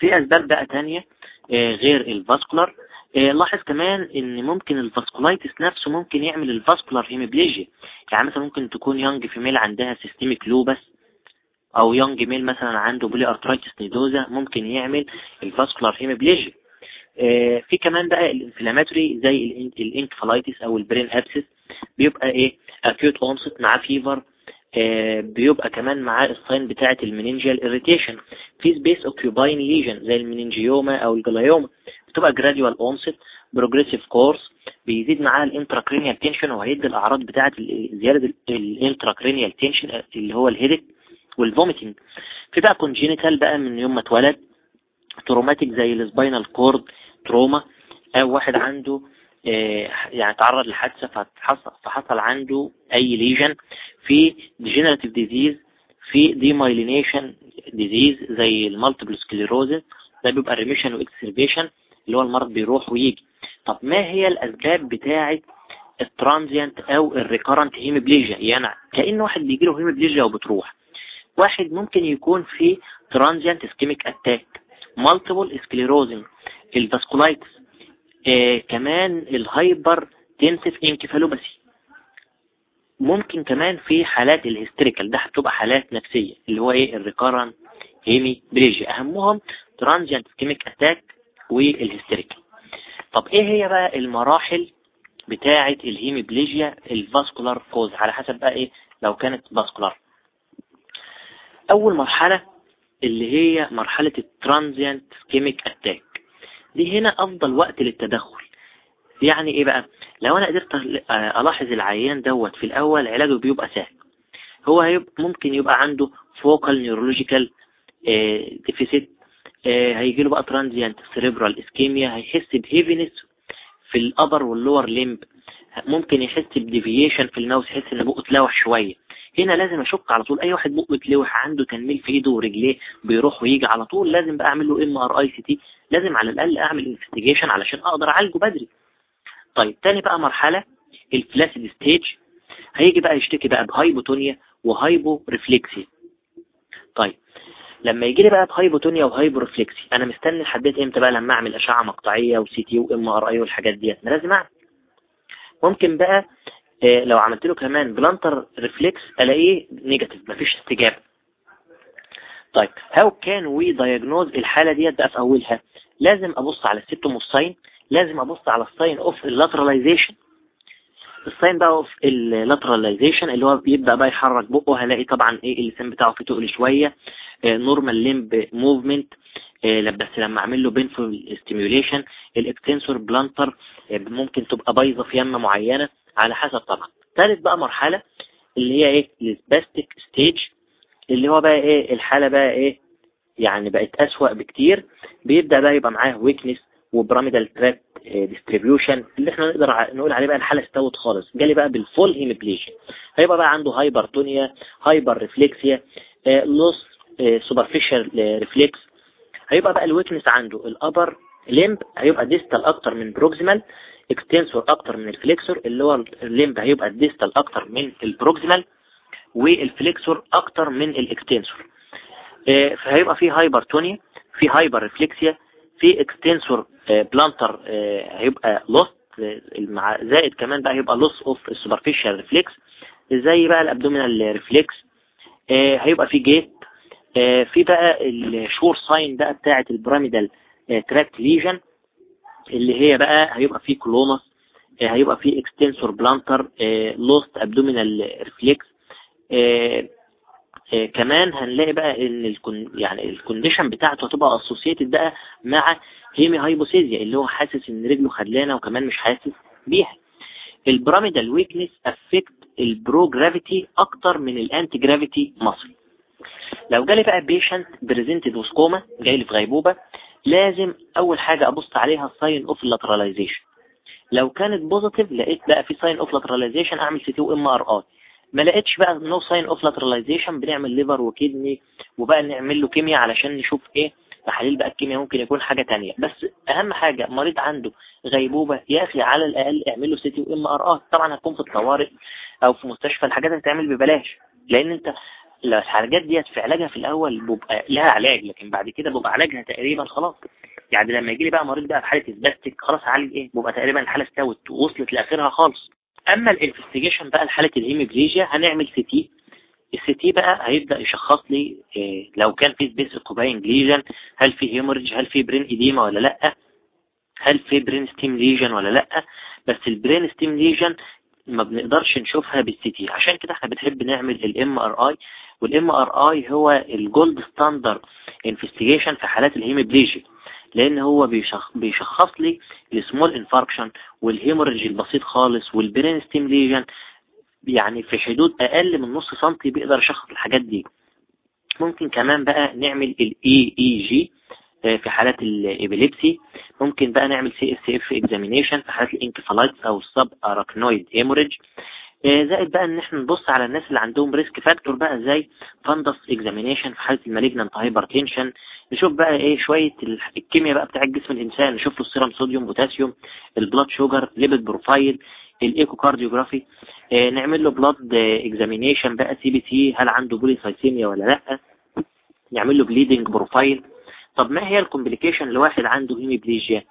في أسباب بقى تانية آه، غير ال vascular. آه، لاحظ كمان إن ممكن ال vasculitis نفسه ممكن يعمل ال vascular hemiplegia. يعني مثلا ممكن تكون young female عندها systemic lupus أو young male مثلا عنده polyarteritis nodosa ممكن يعمل ال vascular hemiplegia. آه، في كمان بقى ال inflammatory زي ال encephalitis أو ال brain abscess بيبقى إيه؟ acute onset مع fever بيبقى كمان معاه ال sign بتاعة ال meningeal irritation في space occupying lesion زي ال meningioma أو ال glioma. بتبقى gradual onset progressive course بيزيد معاها ال intracranial tension وهيدي الأعراض بتاعة زيادة ال intracranial tension اللي هو ال headache وال vomiting في بقى congenital بقى من يوم ما اتولد. traumatic زي ال spinal cord trauma أو واحد عنده آه، يعني تعرض لحادثة فحصل عنده أي lesion في degenerative disease في demyelination disease زي ال multiple sclerosis ده بيبقى remission و exacerbation اللي هو المرض بيروح ويجي. طب ما هي الأسباب بتاعة ال transient أو ال recurrent hemiplegia يعني كأن واحد بيجي له hemiplegia وبتروح. واحد ممكن يكون في transient ischemic attack multiple sclerosis ال vasculitis. آه كمان ال hypertensive encephalopathy. ممكن كمان في حالات ال hysterical ده هتبقى حالات نفسية اللي هو إيه؟ ال recurrent hemiplegia أهمهم transient ischemic attack وال hysterical طب إيه هي بقى المراحل بتاعة ال hemiplegia ال vascular cause. على حسب بقى إيه؟ لو كانت vascular. أول مرحلة اللي هي مرحلة ال transient ischemic attack دي هنا أفضل وقت للتدخل. يعني إيه بقى؟ لو أنا قدرت ألاحظ العيان دوت في الأول علاجه بيبقى سهل. هو هيبقى ممكن يبقى عنده focal neurological deficit هيجي له بقى transient cerebral ischemia هيحس ب heaviness في ال upper وال lower limb ممكن يحس ب deviation في ال mouth يحس إن بقه تلوح شوية. هنا لازم أشك على طول أي واحد بقه تلوح عنده تنميل في إيده ورجليه بيروح ويجي على طول لازم بقى أعمل له MRI CT لازم على الأقل أعمل investigation علشان أقدر أعالجه بدري. طيب تاني بقى مرحلة ال flaccid stage هيجي بقى يشتكي بقى ب hypotonia و hyporeflexia طيب لما يجي لي بقى ب hypotonia و hyporeflexia أنا مستني لحد إمتى بقى لما أعمل أشعة مقطعية و CT و MRI والحاجات ديت؟ أنا لازم أعمل. ممكن بقى آه، لو عملت له كمان plantar reflex ألاقيه negative مفيش استجابة. طيب how can we diagnose الحالة ديت بقى في أولها؟ لازم أبص على ال symptom و sign لازم أبص على الساين اوف اللاتراليزيشن الساين بقى اوف اللاتراليزيشن اللي هو بيبدأ بقى يحرك بقه. هلاقي طبعا إيه اللسان بتاعه فيه تقل شوية. normal limb movement بس لما أعمل له painful stimulation ال extensor plantar ممكن تبقى بايظة في يمة معينة. على حسب طبعا. ثالث بقى مرحلة اللي هي إيه؟ ال spastic stage اللي هو بقى إيه؟ الحالة بقى إيه؟ يعني بقت أسوأ بكتير. بيبدأ بقى يبقى معاه weakness و pyramidal tract distribution اللي إحنا نقدر نقول عليه بقى الحالة استوت خالص. جالي بقى بال full hemiplegia هيبقى بقى عنده hypertonia hyperreflexia loss superficial reflex هيبقى بقى ال weakness عنده ال upper limb هيبقى distal أكتر من proximal extensor أكتر من ال flexor ال lower limb هيبقى distal أكتر من ال proximal وال flexor أكتر من ال extensor آه، فهيبقى في hypertonia في hyperreflexia في extensor plantar هيبقى lost زائد كمان بقى هيبقى loss of ال superficial reflex زي بقى ال abdominal reflex آه، هيبقى في gait آه، في بقى ال sure sign بقى بتاعة ال pyramidal tract lesion اللي هي بقى هيبقى في clonus هيبقى في extensor plantar lost abdominal reflex كمان هنلاقي بقى إن الكون يعني ال condition بتاعته هتبقى associated بقى مع hemihypoesthesia اللي هو حاسس إن رجله خدلانة وكمان مش حاسس بيها. ال pyramidal weakness affect ال progravity أكتر من ال antigravity muscle لو جالي بقى patient presented with coma جاي لي في غيبوبة لازم أول حاجة أبص عليها ال sign of lateralization لو كانت positive لقيت بقى في sign of lateralization أعمل CT و MRI ما لقيتش بقى no sign of lateralization بنعمل liver و kidney وبقى نعمل له كيمياء علشان نشوف إيه تحاليل بقى الكيمياء ممكن يكون حاجة تانية. بس أهم حاجة مريض عنده غيبوبة يا أخي على الأقل اعمل له CT و MRI طبعا هتكون في الطوارئ أو في مستشفى الحاجات هتتعمل ببلاش. لأن أنت الحاجات ديت في علاجها في الأول بيبقى لها علاج لكن بعد كده بيبقى علاجها تقريبا خلاص. يعني لما يجي لي بقى مريض بقى في حالة spastic خلاص عالج إيه؟ بيبقى تقريبا الحالة استوت ووصلت لآخرها خالص. أما ال investigation بقى لحالة ال hemiplegia هنعمل CT ال CT بقى هيبدأ يشخص لي إيه لو كان في space occupying lesion هل في hemorrhage هل في brain edema ولا لأ؟ هل في brain stem lesion ولا لأ؟ بس ال brain stem lesion ما بنقدرش نشوفها بال CT عشان كده إحنا بنحب نعمل ال MRI وال MRI هو ال gold standard investigation في حالات ال hemiplegia لأن هو بيشخ... بيشخص لي ال small infarction وال hemorrhage البسيط خالص وال brain stem lesion يعني في حدود أقل من نص سنتي بيقدر يشخص الحاجات دي. ممكن كمان بقى نعمل ال EEG آه، في حالات ال epilepsy ممكن بقى نعمل CSF examination في حالات ال encephalitis أو ال subarachnoid hemorrhage زائد بقى إن إحنا نبص على الناس اللي عندهم risk factor بقى زي fundus examination في حالة ال malignant hypertension نشوف بقى إيه شوية الكيمياء بقى بتاع جسم الإنسان. نشوف له ال serum sodium potassium ال blood sugar lipid profile ال echocardiography نعمل له blood examination بقى CBC هل عنده polycythemia ولا لأ. نعمل له bleeding profile طب ما هي ال complication لواحد عنده hemiplegia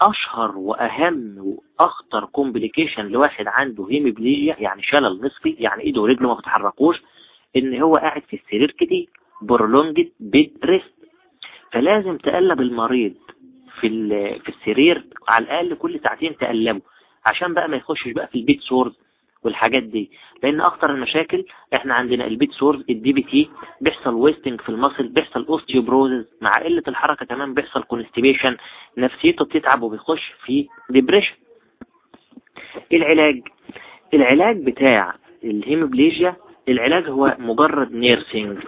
أشهر وأهم وأخطر complication لواحد عنده hemiplegia يعني شلل نصفي يعني إيده ورجله ما بتحركوش إن هو قاعد في السرير كده prolonged bed rest فلازم تقلب المريض في في السرير على الأقل كل ساعتين تقلبه عشان بقى ما يخشش بقى في ال bed sores والحاجات دي. لأن أخطر المشاكل إحنا عندنا ال bed sores ال DVT بيحصل wasting في ال muscle بيحصل osteoporosis مع قلة الحركة كمان بيحصل constipation نفسيته بتتعب وبيخش في depression العلاج العلاج بتاع ال hemiplegia العلاج هو مجرد nursing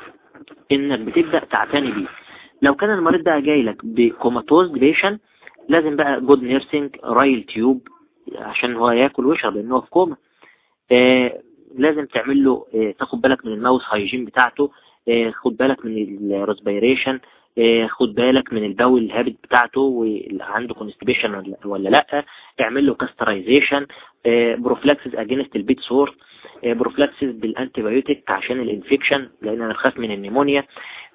إنك بتبدأ تعتني بيه. لو كان المريض ده جاي لك ب comatose patient لازم بقى good nursing Ryle tube عشان هو ياكل ويشرب لأن هو في كوما. لازم تعمل له آه تاخد بالك من ال mouth hygiene بتاعته آه خد بالك من ال respiration آه خد بالك من ال bowel habit بتاعته وعنده constipation ولا لأ اعمل له catheterization prophylaxis against ال bed sore prophylaxis بال antibiotic عشان ال infection لأن أنا بخاف من ال pneumonia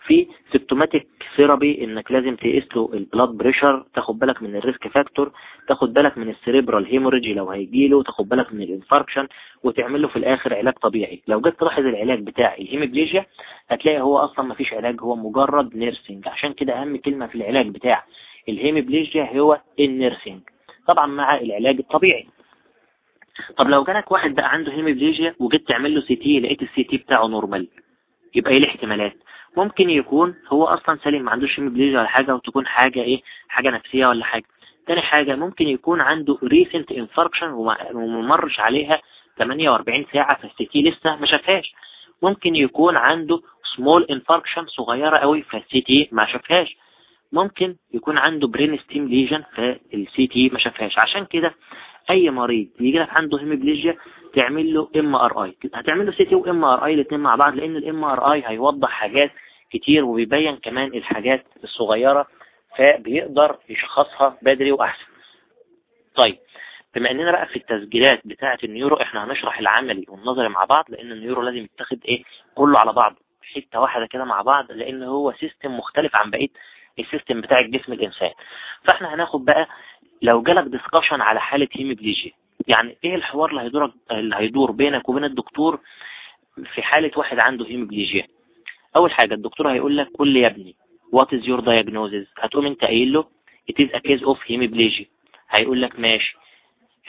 في symptomatic therapy إنك لازم تقيس له ال blood pressure تاخد بالك من ال risk factor تاخد بالك من ال cerebral hemorrhage لو هيجيله تاخد بالك من ال infarction وتعمل له في الآخر علاج طبيعي. لو جيت تلاحظ العلاج بتاع ال hemiplegia هتلاقي هو أصلا ما فيش علاج هو مجرد nursing عشان كده أهم كلمة في العلاج بتاع ال hemiplegia هو ال nursing طبعا مع العلاج الطبيعي. طب لو جالك واحد بقى عنده hemiplegia وجيت تعمل له CT لقيت ال CT بتاعه normal يبقى إيه الاحتمالات؟ ممكن يكون هو أصلا سليم ما عندوش hemiplegia ولا حاجة وتكون حاجة إيه؟ حاجة نفسية ولا حاجة. تاني حاجة ممكن يكون عنده recent infarction وما مرش عليها 48 ساعة فال CT لسه ما شافهاش. ممكن يكون عنده small infarction صغيرة قوي فال CT ما شافهاش. ممكن يكون عنده brain stem lesion فال CT ما شافهاش. عشان كده أي مريض يجي لك عنده hemiplegia تعمل له MRI هتعمل له CT و MRI الاثنين مع بعض لأن ال MRI هيوضح حاجات كتير وبيبين كمان الحاجات الصغيرة فبيقدر يشخصها بدري وأحسن. طيب بما إننا بقى في التسجيلات بتاعة ال neuro إحنا هنشرح العملي والنظري مع بعض لأن ال neuro لازم يتاخد إيه؟ كله على بعض حتة واحدة كده مع بعض لأن هو system مختلف عن بقية ال system بتاع الجسم الإنسان. فإحنا هناخد بقى لو جالك discussion على حالة hemiplegia يعني إيه الحوار اللي هيدور اللي هيدور بينك وبين الدكتور في حالة واحد عنده hemiplegia أول حاجة الدكتور هيقول لك قول لي يا ابني what is your diagnosis هتقوم أنت قايل له it is a case of hemiplegia. هيقول لك ماشي.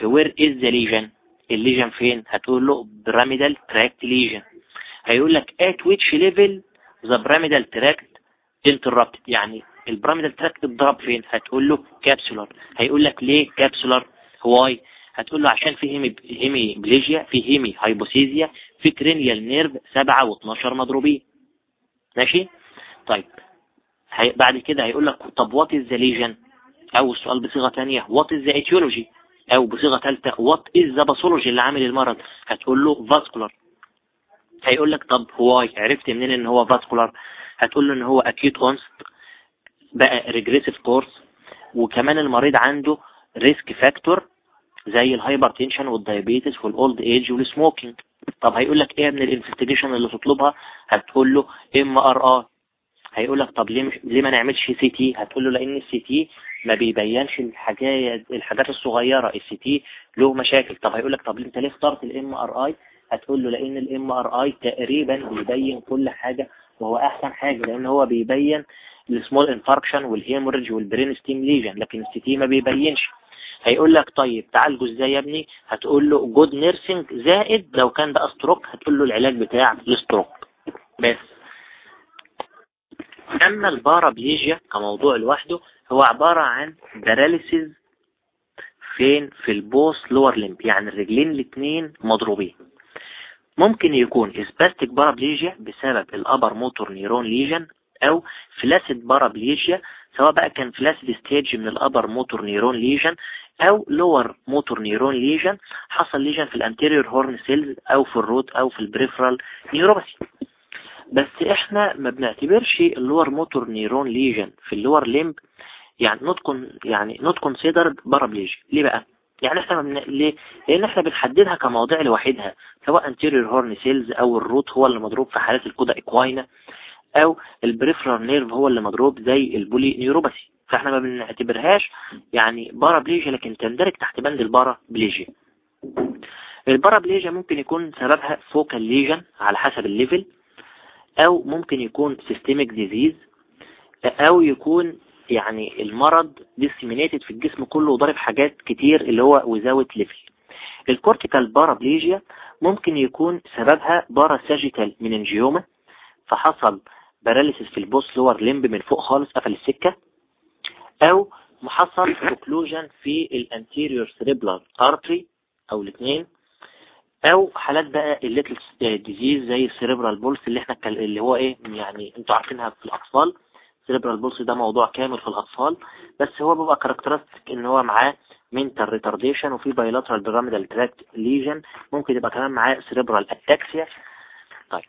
Where is the lesion ال lesion فين؟ هتقول له pyramidal tract lesion. هيقول لك at which level the pyramidal tract interrupted. يعني ال pyramidal tract اتضرب فين؟ هتقول له capsular هيقول لك ليه capsular why هتقول له عشان في hemiplegia في hemihypoesthesia في cranial nerve 7 و12 مضروبين. ماشي؟ طيب هي بعد كده هيقول لك طب what is the lesion أو السؤال بصيغة ثانية what is the etiology أو بصيغة ثالثه what is the pathology اللي عامل المرض؟ هتقول له vascular هيقول لك طب why عرفت منين إن هو vascular هتقول له إن هو acute onset بقى regressive course وكمان المريض عنده risk factor زي الهايبرتنشن والدايابيتس والاولد ايج والسموكينج طب هيقول لك إيه من ال investigation اللي تطلبها؟ هتقول له MRI هيقول لك طب ليه ليه ما نعملش CT هتقول له لأن ال CT ما بيبينش الحاجات الحاجات الصغيرة ال CT له مشاكل. طب هيقول لك طب أنت ليه اخترت ال MRI هتقول له لأن ال MRI تقريبا بيبين كل حاجة وهو أحسن حاجة لأن هو بيبين ال small infarction وال hemorrhage وال brain stem lesion لكن ال CT ما بيبينش. هيقول لك طيب تعالجوا إزاي يا ابني. هتقول له good nursing زائد لو كان ده stroke هتقول له العلاج بتاع ال stroke بس. أما ال paraplegia كموضوع لوحده هو عبارة عن paralysis فين؟ في ال both lower limb يعني الرجلين الاثنين مضروبين. ممكن يكون spastic paraplegia بسبب ال upper motor neuron lesion أو flaccid paraplegia سواء بقى كان flaccid stage من ال upper motor neuron lesion أو lower motor neuron lesion حصل lesion في ال anterior horn cells أو في ال root أو في ال peripheral neuropathy بس إحنا ما بنعتبرش ال lower motor neuron lesion في ال lower limb يعني not يعني not considered paraplegia ليه بقى؟ يعني إحنا من... ليه؟ لأن إحنا بنحددها كمواضيع لوحدها سواء anterior horn cells أو ال root هو اللي مضروب في حالات ال cauda equina أو ال peripheral nerve هو اللي مضروب زي ال polyneuropathy. فإحنا ما بنعتبرهاش يعني paraplegia لكن تندرج تحت بند ال paraplegia. ال paraplegia ممكن يكون سببها focal lesion على حسب ال level أو ممكن يكون systemic disease أو يكون يعني المرض disseminated في الجسم كله وضارب حاجات كتير اللي هو without level ال cortical paraplegia ممكن يكون سببها parasagittal meningioma فحصل paralysis في ال both lower limb من فوق خالص قفل السكة أو محصل occlusion في ال anterior cerebral artery أو الاثنين أو حالات بقى ال Little disease زي ال cerebral palsy اللي إحنا اللي هو إيه يعني أنتوا عارفينها في الأطفال. ال cerebral palsy ده موضوع كامل في الأطفال بس هو بيبقى characteristic إن هو معاه mental retardation وفي bilateral pyramidal tract lesion ممكن يبقى كمان معاه cerebral ataxia طيب.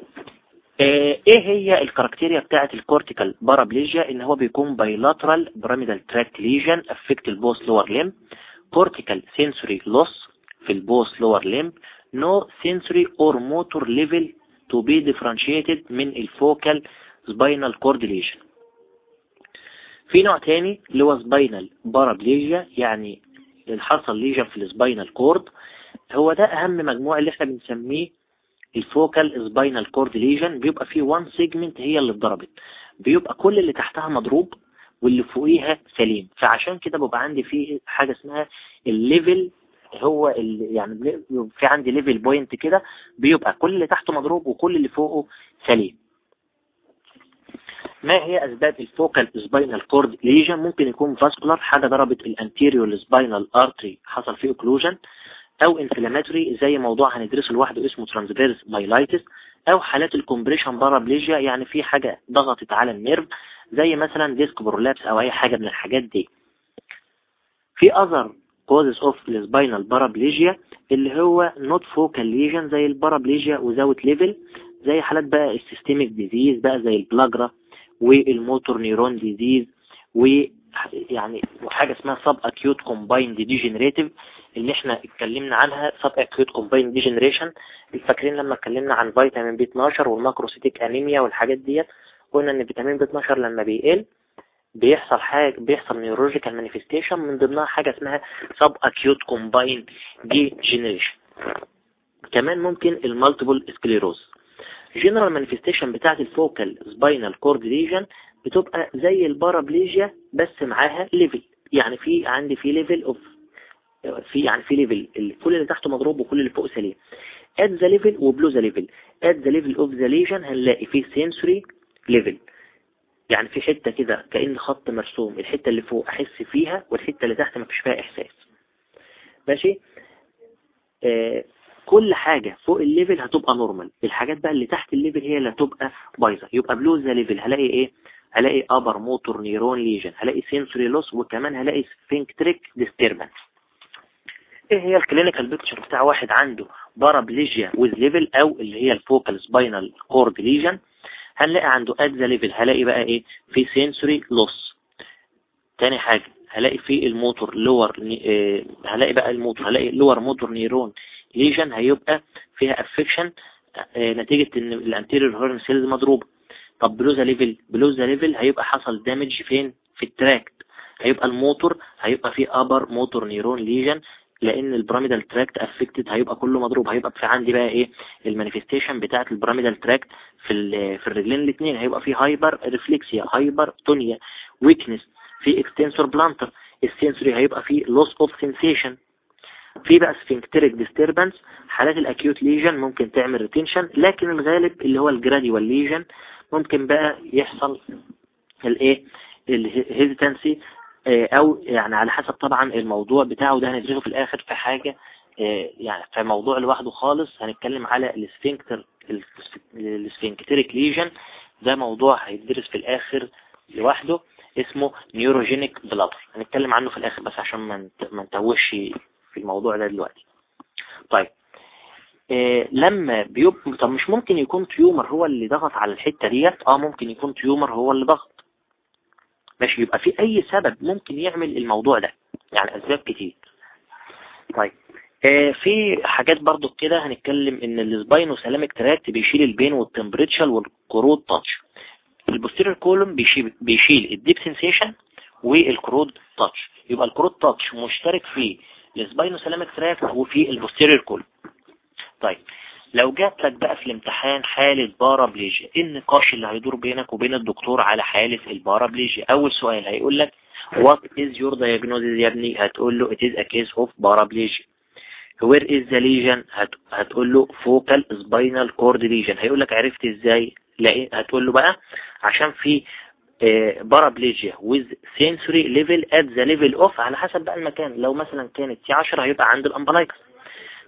إيه هي ال criteria بتاعه ال cortical paraplegia؟ إن هو بيكون bilateral pyramidal tract lesion affect ال both lower limb cortical sensory loss في ال both lower limb no sensory or motor level to be differentiated من ال focal spinal cord lesion. في نوع تاني اللي هو spinal paraplegia يعني اللي حصل lesion في ال spinal cord هو ده أهم مجموعة اللي إحنا بنسميه ال focal spinal cord lesion بيبقى فيه one segment هي اللي اتضربت. بيبقى كل اللي تحتها مضروب واللي فوقيها سليم. فعشان كده بيبقى عندي فيه حاجة اسمها ال level هو اللي يعني في عندي level point كده بيبقى كل اللي تحته مضروب وكل اللي فوقه سليم. ما هي أسباب ال focal spinal cord lesion ممكن يكون vascular حاجة ضربت ال anterior spinal artery حصل فيه occlusion أو inflammatory زي موضوع هندرسه لوحده اسمه transverse myelitis أو حالات ال compression paraplegia يعني في حاجة ضغطت على ال nerve زي مثلا disc prolapse أو أي حاجة من الحاجات دي. في other causes of spinal paraplegia اللي هو not focal lesion زي ال paraplegia without level زي حالات بقى ال systemic disease بقى زي ال pellagra وال motor neuron disease ويعني وحاجة اسمها subacute combined degenerative اللي إحنا اتكلمنا عنها. subacute combined degeneration فاكرين لما اتكلمنا عن فيتامين B 12 وال macrocytic anemia والحاجات ديت قلنا إن فيتامين B 12 لما بيقل بيحصل حاجة بيحصل neurological manifestation من ضمنها حاجة اسمها subacute combined degeneration كمان ممكن ال multiple sclerosis general manifestation بتاعت ال focal spinal cord lesion بتبقى زي ال paraplegia بس معاها level يعني في عندي في level of في يعني في level كل اللي تحته مضروب وكل اللي فوق سليم. At the level و below the level. At the level of the lesion هنلاقي فيه sensory level. يعني في حتة كده كأن خط مرسوم. الحتة اللي فوق أحس فيها والحتة اللي تحت ما فيش فيها إحساس. ماشي؟ آه كل حاجة فوق ال level هتبقى normal الحاجات بقى اللي تحت ال level هي اللي هتبقى بايظة. يبقى below the level هلاقي إيه؟ هلاقي upper motor neuron lesion هلاقي sensory loss وكمان هلاقي sphincteric disturbance إيه هي ال clinical picture بتاع واحد عنده paraplegia with level أو اللي هي ال focal spinal cord lesion هنلاقي عنده at the level هلاقي بقى إيه؟ في sensory loss تاني حاجة هلاقي في ال motor lower آه هلاقي بقى الموتور هلاقي lower motor neuron lesion هيبقى فيها affection آه نتيجة إن ال anterior horn cells مضروبة. طب below the level below the level هيبقى حصل damage فين؟ في ال tract. هيبقى الموتور هيبقى فيه upper motor neuron lesion لأن ال pyramidal tract affected هيبقى كله مضروب. هيبقى في عندي بقى إيه؟ ال manifestation بتاعه ال pyramidal tract في في الرجلين الاثنين هيبقى في hyperreflexia hypertonia weakness في extensor plantar ال sensory هيبقى في loss of sensation في بقى sphincteric disturbance حالات ال acute lesion ممكن تعمل retention لكن الغالب اللي هو ال gradual lesion ممكن بقى يحصل الايه ال hesitancy أو يعني على حسب طبعا الموضوع بتاعه ده هندرسه في الآخر في حاجة يعني في موضوع لوحده خالص. هنتكلم على ال sphincter ال sphincteric lesion. ده موضوع هيدرس في الآخر لوحده اسمه neurogenic bladder هنتكلم عنه في الآخر بس عشان ما نتوهش في الموضوع ده دلوقتي. طيب لما بيبقى طب مش ممكن يكون tumor هو اللي ضغط على الحتة ديت؟ آه ممكن يكون tumor هو اللي ضغط. ماشي يبقى في أي سبب ممكن يعمل الموضوع ده؟ يعني أسباب كتير. طيب آه في حاجات برضو كده هنتكلم إن ال spinothalamic tract بيشيل ال pain وال temperature وال crude touch. ال posterior column بيشيل, بيشيل ال deep sensation وال crude touch. يبقى ال crude touch مشترك في ال spinothalamic tract وفي ال posterior column. طيب لو جات لك بقى في الامتحان حالة paraplegia إيه النقاش اللي هيدور بينك وبين الدكتور على حالة ال paraplegia؟ أول سؤال هيقول لك what is your diagnosis يا ابني؟ هتقول له it is a case of paraplegia. Where is the lesion? هت... هتقول له focal spinal cord lesion. هيقول لك عرفت إزاي؟ لا هتقول له بقى عشان في paraplegia with sensory level at the level of على حسب بقى المكان لو مثلا كانت T 10 هيبقى عند ال umbilicus.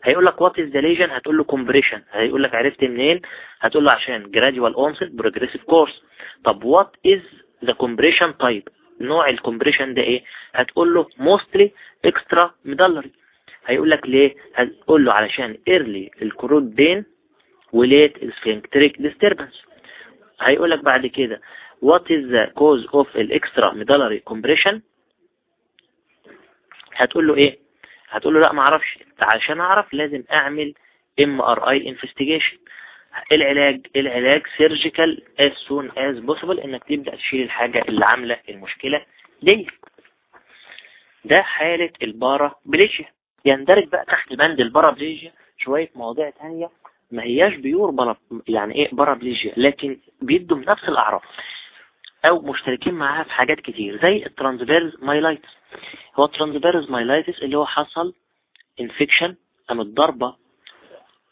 هيقول لك what is the lesion هتقول له compression هيقول لك عرفت منين؟ هتقول له عشان gradual onset progressive course طب what is the compression type نوع ال compression ده إيه؟ هتقول له mostly extramedullary هيقول لك ليه؟ هتقول له علشان early ال cord pain و late ال sphincteric disturbance هيقول لك بعد كده what is the cause of ال extramedullary compression هتقول له إيه؟ هتقول له لا ما أعرفش. عشان اعرف لازم اعمل MRI investigation العلاج العلاج surgical as soon as possible انك تبدأ تشيل الحاجة اللي عاملة المشكلة دي. ده حالة ال paraplegia. يندرج بقى تحت بند ال paraplegia شوية مواضيع تانية. ما هياش pure para يعني إيه paraplegia لكن بيدوا نفس الاعراض أو مشتركين معاها في حاجات كتير زي ال transverse myelitis. هو ال transverse myelitis اللي هو حصل infection قامت ضربة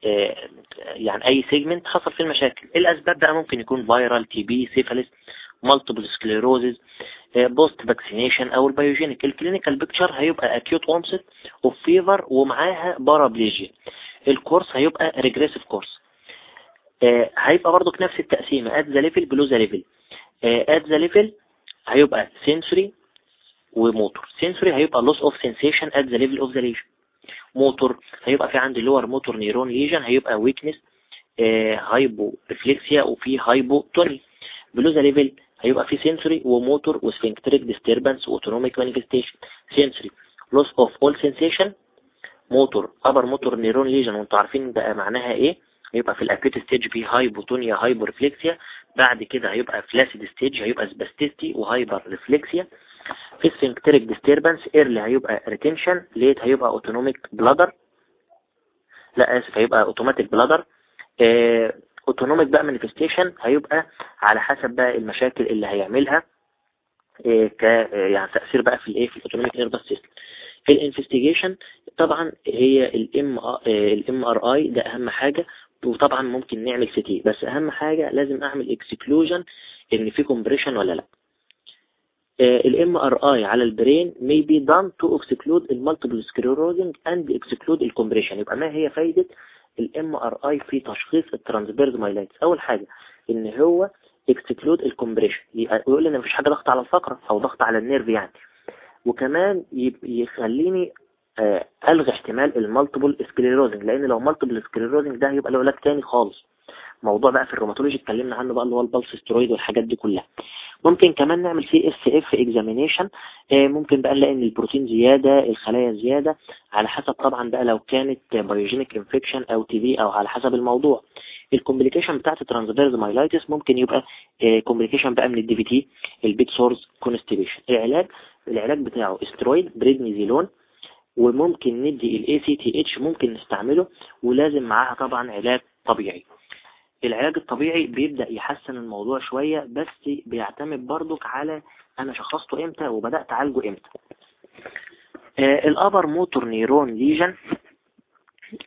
آه يعني أي segment حصل فيه المشاكل. الأسباب بقى ممكن يكون viral TB syphilis multiple sclerosis post vaccination أو ال pyogenic ال clinical picture هيبقى acute onset of fever ومعاها paraplegia ال course هيبقى regressive course آه هيبقى برضك نفس التقسيمة at the level below the level at the level هيبقى sensory و motor sensory هيبقى loss of sensation at the level of the lesion motor هيبقى في عندي lower motor neuron lesion هيبقى weakness hyporeflexia وفي hypotonia below the level هيبقى في sensory و motor و sphincteric disturbance autonomic manifestation sensory loss of all sensation motor upper motor neuron lesion وانتوا عارفين بقى معناها إيه هيبقى في ال acute stage في hypotonia hyporeflexia بعد كده هيبقى flaccid stage هيبقى spasticity و hyperreflexia في ال sphincteric disturbance early هيبقى retention late هيبقى autonomic bladder لا آسف هيبقى automatic bladder autonomic بقى manifestation هيبقى على حسب بقى المشاكل اللي هيعملها إيه ك يعني تأثير بقى في الإيه في ال autonomic nervous system ال investigation طبعا هي الام ال MRI ده أهم حاجة. وطبعا ممكن نعمل CT بس أهم حاجة لازم أعمل exclusion إن في compression ولا لأ. ال MRI على ال brain may be done to exclude ال multiple sclerosis and exclude ال compression يبقى ما هي فايدة ال MRI في تشخيص ال transverse myelitis أول حاجة إن هو exclude ال compression يقول إن مفيش حاجة ضغط على الفقرة أو ضغط على ال nerve يعني. وكمان يخليني ألغي احتمال ال multiple sclerosis لأن لو multiple sclerosis ده هيبقى له علاج تاني خالص. موضوع بقى في ال rheumatology اتكلمنا عنه بقى اللي هو ال pulse steroid والحاجات دي كلها. ممكن كمان نعمل CSF examination ممكن بقى نلاقي إن البروتين زيادة الخلايا زيادة على حسب طبعا بقى لو كانت pyogenic infection أو TB أو على حسب الموضوع. ال complication بتاعت ال transverse myelitis ممكن يبقى complication بقى من ال DVT ال bed sores constipation العلاج العلاج بتاعه steroid prednisolone وممكن ندي ال ACTH ممكن نستعمله ولازم معاها طبعا علاج طبيعي. العلاج الطبيعي بيبدأ يحسن الموضوع شوية بس بيعتمد برضك على أنا شخصته إمتى وبدأت اعالجه إمتى. آه ال upper motor neuron lesion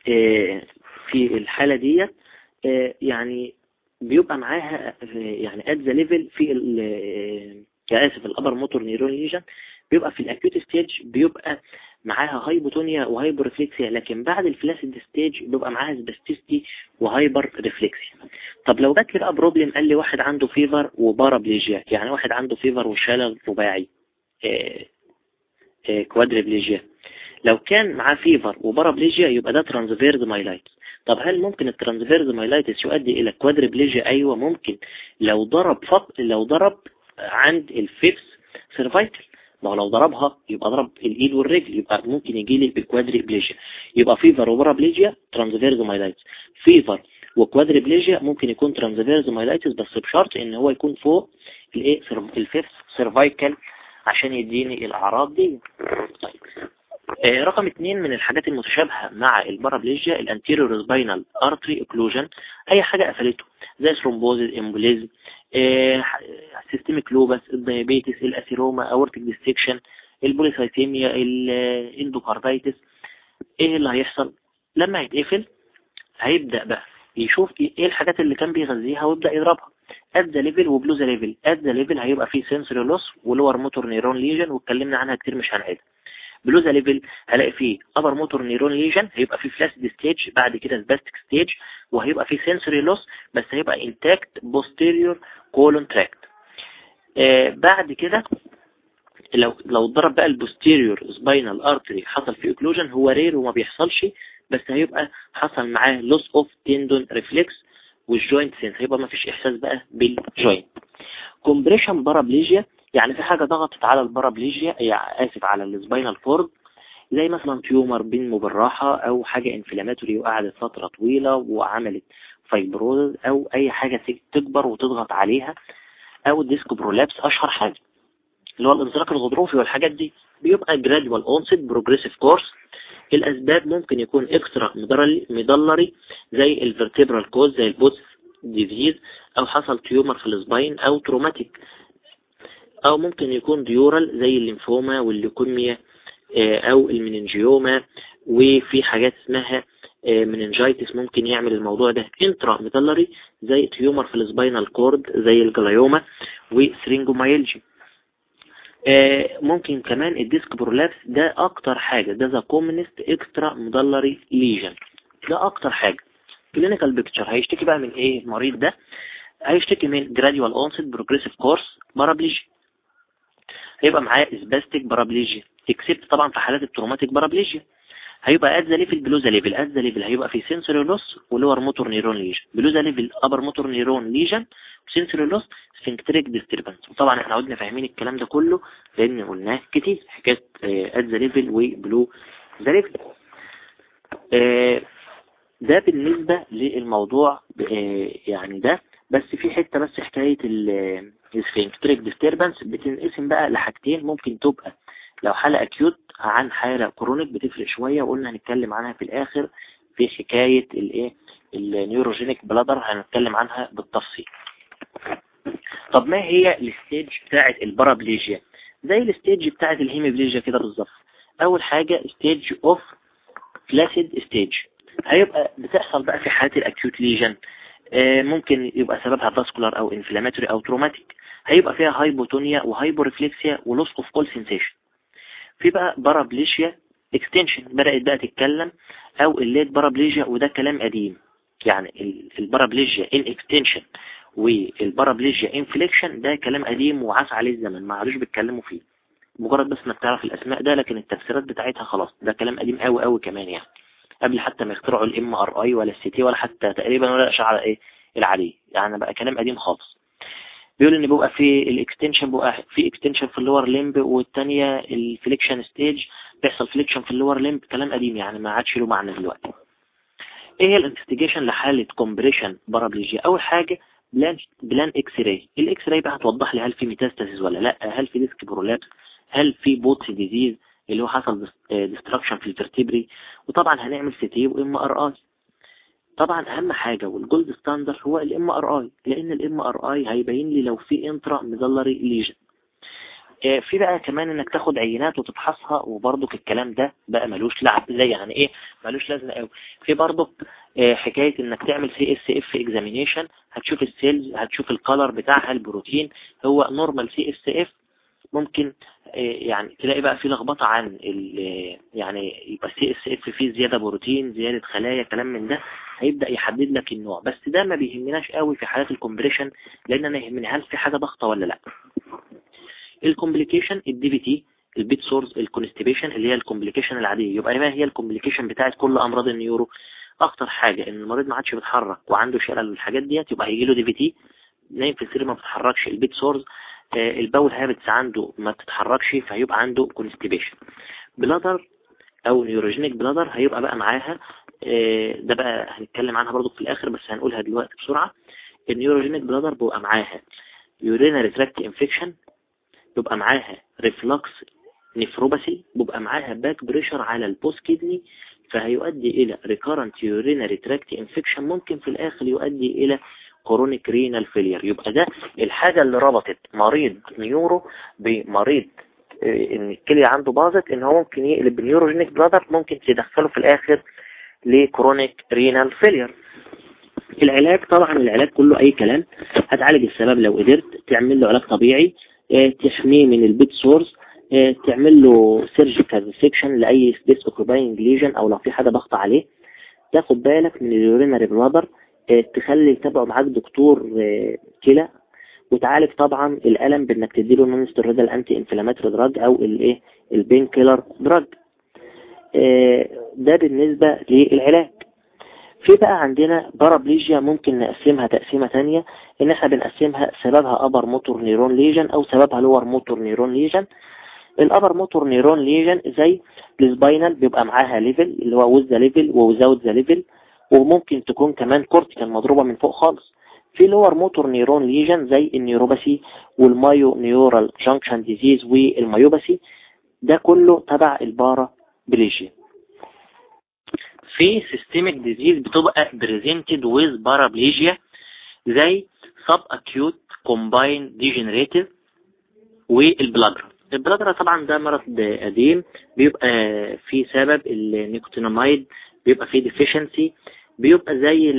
آه في الحالة دي آه يعني بيبقى معاها يعني at the level في آسف ال upper motor neuron lesion بيبقى في ال acute stage بيبقى معاها hypotonia و hyporeflexia لكن بعد ال flaccid stage بيبقى معاها spasticity و hyperreflexia طب لو جات لي بقى problem قال لي واحد عنده fever و paraplegia يعني واحد عنده fever وشلل رباعي آه آه quadriplegia لو كان معاه fever و paraplegia يبقى ده transverse myelitis طب هل ممكن ال transverse myelitis يؤدي إلى quadriplegia أيوه ممكن. لو ضرب فقط لو ضرب عند ال fifth cervical ما لو ضربها يبقى ضرب الايد والرجل يبقى ممكن يجي لي ب quadriplegia يبقى fever و paraplegia transverse myelitis fever و quadriplegia ممكن يكون transverse myelitis بس بشرط إن هو يكون فوق الايه ال fifth cervical عشان يديني الأعراض دي. طيب. رقم اثنين من الحاجات المتشابهة مع ال paraplegia ال anterior spinal artery occlusion أي حاجة قفلته زي thrombosis embolism آه سيستميك لوبس الديابيتس الأثيروما اورتيك ديستكشن البوليسايتيميا الاندوكاردايتس إيه اللي هيحصل؟ لما يتقفل هيبدأ بقى يشوف إيه الحاجات اللي كان بيغذيها ويبدأ يضربها. At the level و below the level at the level هيبقى فيه sensory loss و lower motor neuron lesion واتكلمنا عنها كتير مش هنعيدها. below the level هلاقي فيه upper motor neuron lesion هيبقى فيه flaccid stage بعد كده spastic stage وهيبقى فيه sensory loss بس هيبقى posterior column tract. آه بعد كده لو لو ضرب بقى ال posterior spinal artery حصل فيه occlusion هو rare وما بيحصلش بس هيبقى حصل معاه loss of tendon reflex وال joint sense هيبقى ما فيش إحساس بقى بال joint compression paraplegia يعني في حاجة ضغطت على ال paraplegia يعني آسف على ال spinal cord زي مثلا tumor بين مبرحة أو حاجة inflammatory وقعدت فترة طويلة وعملت fibrosis أو أي حاجة تكبر وتضغط عليها أو ال disc prolapse أشهر حاجة. اللي هو الانزلاق الغضروفي والحاجات دي بيبقى gradual onset progressive course. الأسباب ممكن يكون extramedullary زي ال vertebral cause زي ال Pott's disease أو حصل tumor في ال spine أو traumatic أو ممكن يكون dural زي ال lymphoma وال leukemia أو ال meningioma وفي حاجات اسمها meningitis ممكن يعمل الموضوع ده. intramedullary زي tumor في ال spinal cord زي ال glioma و syringomyelia. ممكن كمان ال disc prolapse ده أكتر حاجة. ده the commonest extramedullary lesion ده أكتر حاجة. clinical picture هيشتكي بقى من إيه المريض ده؟ هيشتكي من gradual onset progressive course paraplegia هيبقى معاه spastic paraplegia except طبعا في حالات ال traumatic paraplegia هيبقى at the level below the level at the level هيبقى في sensory loss و lower motor neuron lesion below the level upper motor neuron lesion و sensory loss sphincteric disturbance وطبعا إحنا قعدنا فاهمين الكلام ده كله لأن قلناه كتير. حكاية at the level و below the level ده بالنسبة للموضوع يعني ده. بس في حتة بس حكاية ال sphincteric disturbance بتنقسم بقى لحاجتين ممكن تبقى لو حالة acute عن حالة chronic بتفرق شوية وقلنا هنتكلم عنها في الآخر في حكاية الإيه؟ ال neurogenic bladder هنتكلم عنها بالتفصيل. طب ما هي ال stage بتاعة ال paraplegia؟ زي ال stage بتاعة ال hemiplegia كده بالظبط. أول حاجة stage of flaccid stage هيبقى بتحصل بقى في حالات ال acute lesion ممكن يبقى سببها vascular أو inflammatory أو traumatic هيبقى فيها hypotonia و hyporeflexia و loss of all sensation في بقى paraplegia extension بدأت بقى تتكلم أو ال late paraplegia وده كلام قديم. يعني ال paraplegia in extension وال paraplegia in flexion ده كلام قديم وعاش عليه الزمن ما عادوش بيتكلموا فيه. مجرد بس إنك تعرف الأسماء ده لكن التفسيرات بتاعتها خلاص ده كلام قديم قوي قوي كمان يعني. قبل حتى ما يخترعوا ال MRI ولا ال CT ولا حتى تقريبا ولا اشعه إيه العادية يعني بقى كلام قديم خالص. بيقول إن بيبقى في ال extension بيبقى في extension في ال lower limb والثانيه ال flexion stage بيحصل flexion في ال lower limb كلام قديم يعني ما عادش له معنى دلوقتي. إيه هي ال investigation لحالة compression paraplegia أول حاجة plain plain X-ray ال X-ray بقى هتوضح لي هل في metastasis ولا لأ هل في disc prolapse هل في Pott's disease اللي هو حصل destruction في ال vertebrae وطبعا هنعمل CT و MRI طبعا أهم حاجة وال gold standard هو ال MRI لأن ال MRI هيبين لي لو في intramedullary lesion في بقى كمان إنك تاخد عينات وتفحصها وبرضك الكلام ده بقى ملوش لعب زي يعني إيه ملوش لازمة قوي في برضك آه، حكاية إنك تعمل CSF examination هتشوف ال cells هتشوف ال color بتاعها البروتين هو normal CSF ممكن آه، يعني تلاقي بقى في لخبطة عن يعني يبقى CSF فيه زيادة بروتين زيادة خلايا كلام من ده هيبدأ يحدد لك النوع. بس ده ما بيهمناش قوي في حالات ال compression لأن أنا يهمني هل في حاجة ضغطة ولا لأ. ال complication ال DVT ال bed sores ال constipation اللي هي ال complication العادية. يبقى ما هي ال complication بتاعت كل أمراض ال neuro. اخطر حاجة إن المريض ما عادش بيتحرك وعنده شلل والحاجات ديت يبقى هيجي له DVT نايم في السرير ما بتتحركش ال bed sores آه، ال bowel habits عنده ما بتتحركش فهيبقى عنده constipation bladder أو neurogenic bladder هيبقى بقى معاها آه، ده بقى هنتكلم عنها برضو في الآخر بس هنقولها دلوقتي بسرعة. ال neurogenic bladder بيبقى معاها urinary tract infection بيبقى معاها reflux nephropathy بيبقى معاها back pressure على ال both kidney فهيؤدي إلى recurrent urinary tract infection. ممكن في الآخر يؤدي إلى chronic renal failure يبقى ده الحاجة اللي ربطت مريض neuro بمريض آه، إن الكلية عنده باظت إن هو ممكن يقلب neurogenic bladder ممكن تدخله في الآخر ل chronic renal failure. العلاج طبعا العلاج كله أي كلام. هتعالج السبب لو قدرت تعمل له علاج طبيعي آه، تحميه من ال bed sores آه، تعمل له surgical resection لأي space occupying lesion أو لو في حاجة ضغط عليه. تاخد بالك من ال urinary bladder تخلي يتابعه معاك دكتور كلى. وتعالج طبعا الألم بإنك تديله non steroidal anti inflammatory drug أو الايه ال pain killer drug ده بالنسبة للعلاج. في بقى عندنا paraplegia ممكن نقسمها تقسيمة تانية إن إحنا بنقسمها سببها upper motor neuron lesion أو سببها lower motor neuron lesion ال upper motor neuron lesion زي ال spinal بيبقى معاها level اللي هو with the level و without the level وممكن تكون كمان cortical مضروبة من فوق خالص. في lower motor neuron lesion زي ال neuropathy وال myoneural junction disease وال myopathy. ده كله تبع ال paraplegia. في systemic disease بتبقى presented with paraplegia زي subacute combined degenerative وال pellagra ال pellagra طبعا ده مرض قديم بيبقى في سبب ال nicotinamide بيبقى فيه deficiency بيبقى زي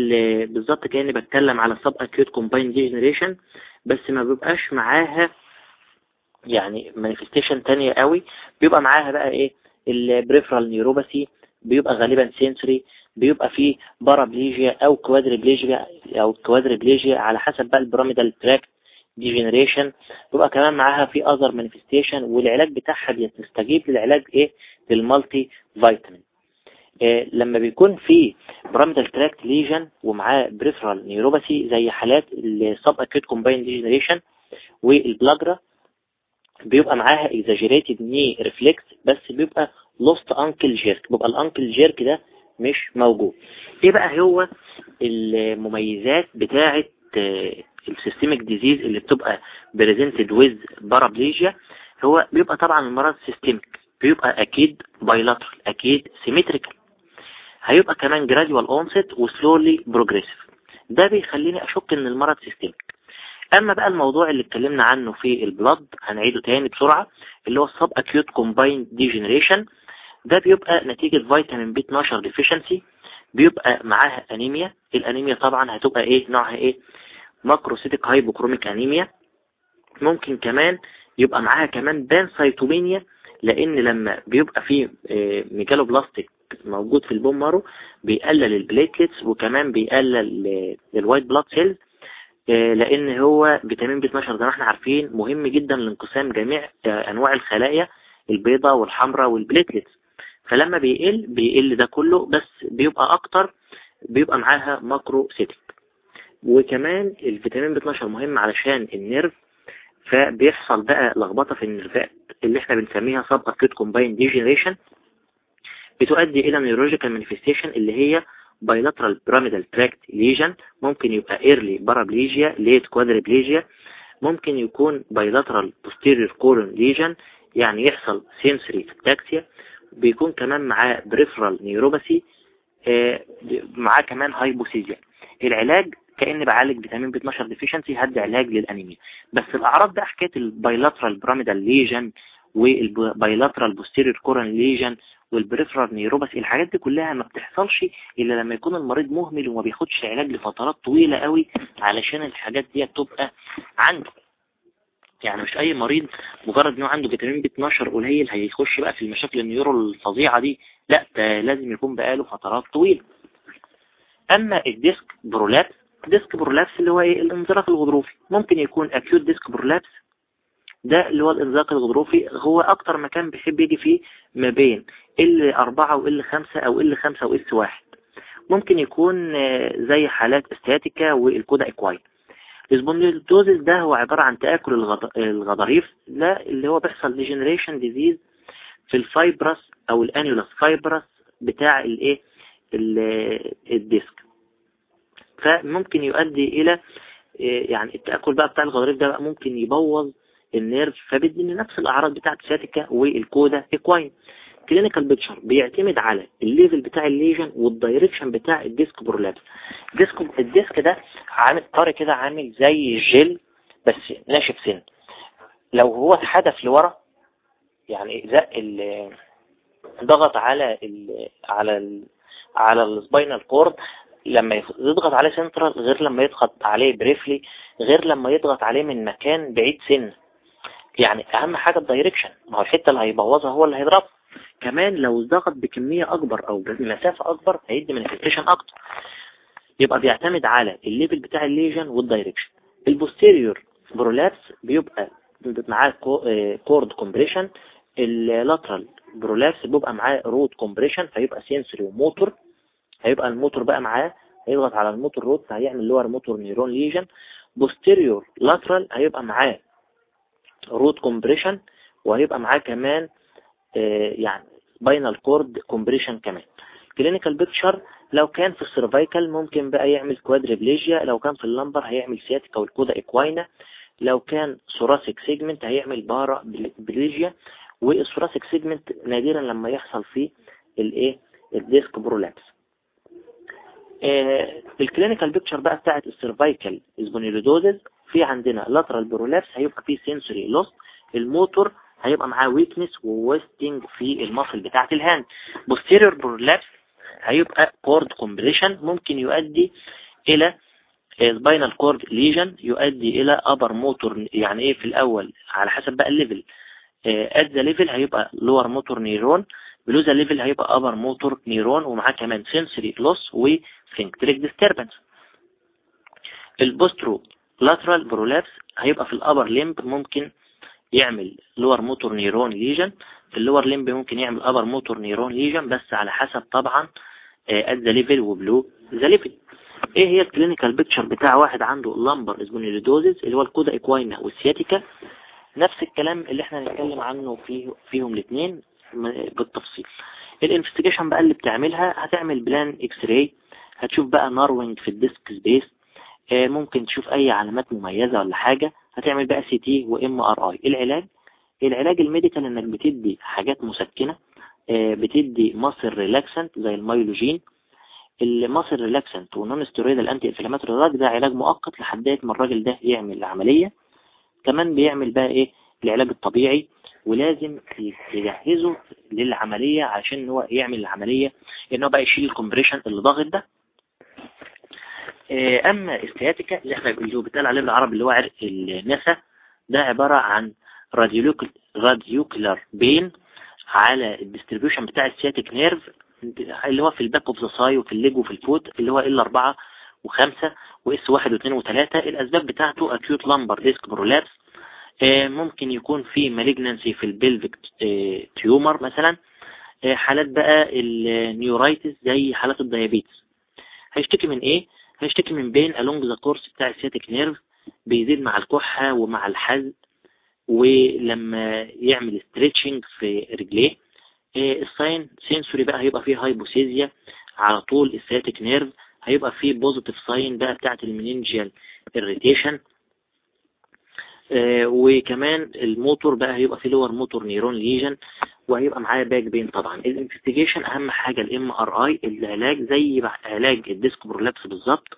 بالظبط كأني بتكلم على subacute combined degeneration بس ما بيبقاش معاها يعني manifestation تانية قوي. بيبقى معاها بقى إيه؟ ال peripheral neuropathy بيبقى غالبا sensory بيبقى فيه paraplegia أو quadriplegia أو quadriplegia على حسب بقى ال pyramidal tract ديجنريشن بيبقى كمان معاها في other manifestation والعلاج بتاعها بيستجيب للعلاج إيه؟ لل multivitamin لما بيكون في pyramidal tract lesion ومعاه peripheral neuropathy زي حالات ال subacute combined degeneration وال pellagra بيبقى معاها exaggerated knee reflex بس بيبقى lost ankle jerk بيبقى ال ankle jerk ده مش موجود. إيه بقى هو المميزات بتاعة ال systemic disease اللي بتبقى presented with paraplegia هو بيبقى طبعا المرض systemic بيبقى أكيد bilateral أكيد symmetrical هيبقى كمان gradual onset و slowly progressive ده بيخليني أشك إن المرض systemic أما بقى الموضوع اللي اتكلمنا عنه في ال blood هنعيده تاني بسرعة اللي هو ال subacute combined degeneration ده بيبقى نتيجة vitamin B 12 deficiency بيبقى معاها انيميا الانيميا طبعا هتبقى إيه؟ نوعها إيه؟ macrocytic hypochromic anemia ممكن كمان يبقى معاها كمان pancytopenia لأن لما بيبقى فيه آه، megaloblastic موجود في ال bone marrow بيقلل ال platelets وكمان بيقلل ال white blood cells لأن هو vitamin B 12 زي ما إحنا عارفين مهم جدا لانقسام جميع آه، أنواع الخلايا البيضاء والحمراء وال platelets فلما بيقل بيقل ده كله بس بيبقى أكتر بيبقى معاها macrocytic وكمان ال vitamin B 12 مهم علشان ال nerve فبيحصل بقى لخبطة في ال nerve ات اللي إحنا بنسميها subacute combined degeneration بتؤدي إلى neurological manifestation اللي هي bilateral pyramidal tract lesion. ممكن يبقى early paraplegia late quadriplegia. ممكن يكون bilateral posterior column lesion. يعني يحصل sensory ataxia. بيكون كمان معاه peripheral neuropathy. آه، معاه كمان hypoesthesia العلاج كأن بعالج فيتامين B 12 deficiency هدي علاج للأنيميا. بس الأعراض بقى حكاية ال bilateral pyramidal lesion وال bilateral posterior column lesion وال peripheral neuropathy الحاجات دي كلها ما بتحصلش إلا لما يكون المريض مهمل وما بياخدش علاج لفترات طويلة قوي علشان الحاجات دي تبقى عنده. يعني مش أي مريض مجرد إنه عنده فيتامين B 12 قليل هيخش بقى في المشاكل ال neuro الفظيعة دي. لا ده لازم يكون بقاله فترات طويلة. أما ال disc prolapse disc prolapse اللي هو إيه؟ الانزلاق الغضروفي. ممكن يكون acute disc prolapse ده اللي هو الانزلاق الغضروفي هو أكتر مكان بيحب يجي فيه ما بين L 4 و L 5 أو L 5 و S 1 ممكن يكون آه، زي حالات ال sciatica وال cauda equina ال spondylosis ده هو عبارة عن تآكل الغضاريف ده اللي هو بيحصل degeneration disease في ال fibrous أو ال annulus fibrosus بتاع الايه ال disc. فممكن يؤدي إلى إيه، يعني التأكل بقى بتاع الغضاريف ده بقى ممكن يبوظ ال nerve فبدي نفس الأعراض بتاعت ال sciatica وال cauda equina clinical picture بيعتمد على الليفل بتاع الليجن والدايركشن بتاع الديسك برولابس. الديسك الديسك ده عامل طري كده عامل زي الجل بس ناشف سنة. لو هو اتحدف لورا يعني زق ضغط على ال على ال على ال spinal cord لما يضغط عليه سنترال غير لما يضغط عليه peripherally غير لما يضغط عليه من مكان بعيد سنة. يعني أهم حاجة ال direction ما هو الحتة اللي هيبوظها هو اللي هيضربها. كمان لو ضغط بكمية أكبر أو بمسافة أكبر هيدي manifestation أكتر. يبقى بيعتمد على الليفل بتاع الليجن والدايركشن البوستيريور برولابس بيبقى معاه cord compression ال lateral prolapse بيبقى معاه root compression فيبقى sensory و motor هيبقى الموتور بقى معاه هيضغط على ال motor root هيعمل lower motor neuron lesion posterior lateral هيبقى معاه root compression وهيبقى معاه كمان آه، يعني spinal cord compression كمان. clinical picture لو كان في ال cervical ممكن بقى يعمل quadriplegia لو كان في ال lumbar هيعمل sciatica وال cauda equina لو كان thoracic segment هيعمل paraplegia وال thoracic segment نادرا لما يحصل فيه الايه؟ ال disc prolapse ال clinical picture بقى بتاعت ال cervical spondylosis في عندنا lateral prolapse هيبقى فيه sensory loss ال motor هيبقى معاه weakness و wasting في ال muscle بتاعت ال hand. posterior prolapse هيبقى cord compression ممكن يؤدي إلى spinal cord lesion يؤدي إلى upper motor يعني إيه في الأول على حسب بقى ال level at the level هيبقى lower motor neuron below the level هيبقى upper motor neuron ومعاه كمان sensory loss و sphincteric disturbance ال posterolateral prolapse هيبقى في ال upper limb ممكن يعمل lower motor neuron lesion في ال lower limb ممكن يعمل upper motor neuron lesion بس على حسب طبعا at the level و below the level إيه هي ال clinical picture بتاع واحد عنده lumbar spondylosis اللي هو ال cauda equina وال sciatica نفس الكلام اللي إحنا هنتكلم عنه فيه فيهم الاثنين بالتفصيل. ال investigation بقى اللي بتعملها هتعمل plain X-ray هتشوف بقى narrowing في ال disc space ممكن تشوف أي علامات مميزة ولا حاجة هتعمل بقى CT و MRI العلاج العلاج ال medical إنك بتدي حاجات مسكنة آه، بتدي muscle relaxant زي ال Myolgin ال muscle relaxant و non steroid ال anti-inflammatory ده علاج مؤقت لحد ما الراجل ده يعمل العملية كمان بيعمل بقى إيه؟ العلاج الطبيعي ولازم يجهزه للعملية عشان هو يعمل العملية إن هو بقى يشيل ال compression اللي ضاغط ده. آه، أما ال sciatica اللي إحنا اللي بيتقال عليه بالعربي اللي هو عرق النسا ده عبارة عن radicular pain على ال distribution بتاع ال sciatic nerve اللي هو في ال back of the thigh وفي ال leg وفي ال foot اللي هو L 4 و5 و S 1 و2 و3 الأسباب بتاعته acute lumbar disc prolapse ممكن يكون في malignancy في ال pelvic tumor مثلا. آه، حالات بقى ال neuritis زي حالات ال diabetes. هيشتكي من إيه؟ هيشتكي من pain along the course بتاع ال sciatic nerve بيزيد مع الكحة ومع الحزق ولما يعمل stretching في رجليه. آه، ال sign sensory بقى هيبقى فيه hypoesthesia على طول ال sciatic nerve هيبقى فيه positive sign بقى بتاعت ال meningeal irritation وكمان الموتور بقى هيبقى فيه lower motor neuron lesion وهيبقى معاه back pain طبعا. ال investigation أهم حاجة ال MRI العلاج زي علاج ال disc prolapse بالظبط.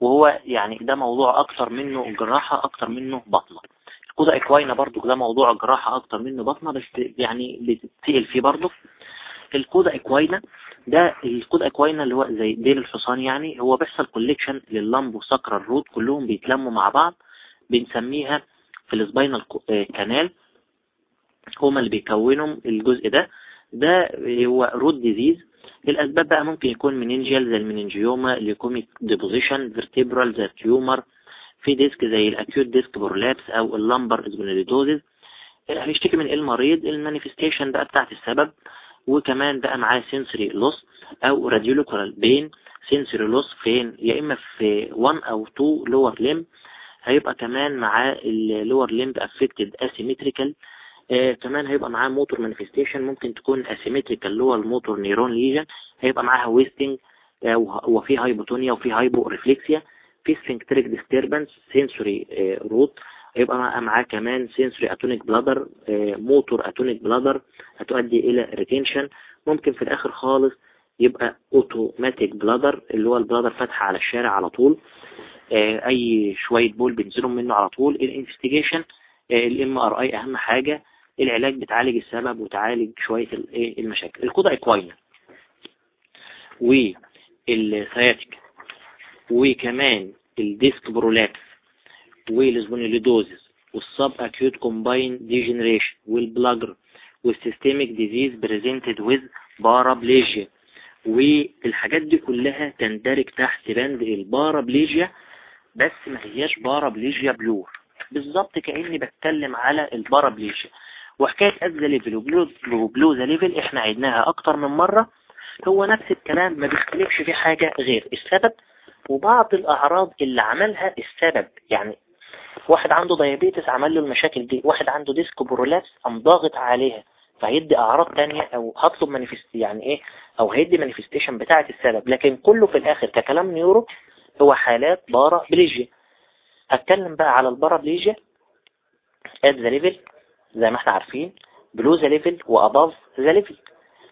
وهو يعني ده موضوع أكتر منه جراحة أكتر منه باطنة. ال cauda equina برضو ده موضوع جراحة أكتر منه باطنة بس يعني بتتسئل فيه برضو. ال cauda equina ده ال cauda equina اللي هو زي ديل الحصان يعني هو بيحصل collection لل lumbosacral root كلهم بيتلموا مع بعض. بنسميها في ال spinal canal هما اللي بيكونوا الجزء ده. ده هو root disease الأسباب بقى ممكن يكون meningeal زي ال meningioma leukemic deposition vertebral زي ال tumor في disc زي ال acute disc prolapse أو ال lumbar spondylosis هيشتكي من المريض ال manifestation بقى بتاعت السبب. وكمان بقى معاه sensory loss أو radicular pain sensory loss فين يا إما في 1 أو 2 lower limb هيبقى كمان معاه ال lower limb affected asymmetrical آه كمان هيبقى معاه motor manifestation ممكن تكون asymmetrical اللي هو ال motor neuron lesion هيبقى معاها wasting آه وفي hypotonia وفي hyporeflexia في sphincteric disturbance sensory root هيبقى معاه كمان sensory atonic bladder motor atonic bladder هتؤدي إلى retention ممكن في الآخر خالص يبقى automatic bladder اللي هو ال bladder فاتحة على الشارع على طول. أي شوية بول بينزلوا منه على طول. ال investigation ال MRI أهم حاجة. العلاج بتعالج السبب وتعالج شوية المشاكل. ال cauda equina وال sciatic وكمان ال disc prolapse وال spondylosis. وال subacute combined degeneration وال pellagra. وال systemic disease presented with paraplegia والحاجات دي كلها تندرج تحت بند ال paraplegia. بس ما هياش paraplegia pure. بالظبط كأني بتكلم على ال paraplegia. وحكاية at the level و below the level إحنا عدناها أكتر من مرة. هو نفس الكلام ما بيختلفش في حاجة غير السبب وبعض الأعراض اللي عملها السبب. يعني واحد عنده diabetes عمل له المشاكل دي واحد عنده disc prolapse قام ضاغط عليها فهيدي أعراض تانية أو هطلب manifest يعني إيه؟ أو هيدي manifestation بتاعة السبب. لكن كله في الآخر ككلام neuro هو حالات paraplegia. هتكلم بقى على ال paraplegia. At the level زي ما إحنا عارفين below the level وabove the level.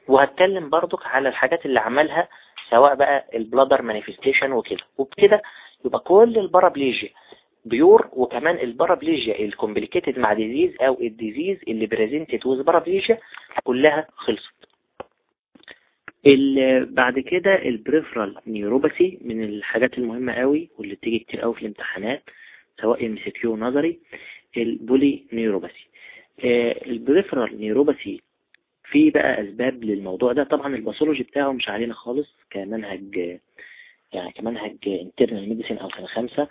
وهتكلم برضك على الحاجات اللي عملها سواء بقى ال bladder manifestation وكده. وبكده يبقى كل ال paraplegia pure وكمان ال paraplegia ال complicated مع disease أو ال disease اللي presented with paraplegia كلها خلصت. بعد كده ال peripheral neuropathy من الحاجات المهمة قوي واللي بتيجي كتير قوي في الامتحانات سواء MCQ نظري ال polyneuropathy ال peripheral neuropathy في بقى أسباب للموضوع ده. طبعا ال pathology بتاعه مش علينا خالص كمنهج يعني كمنهج internal medicine أو سنة خمسة.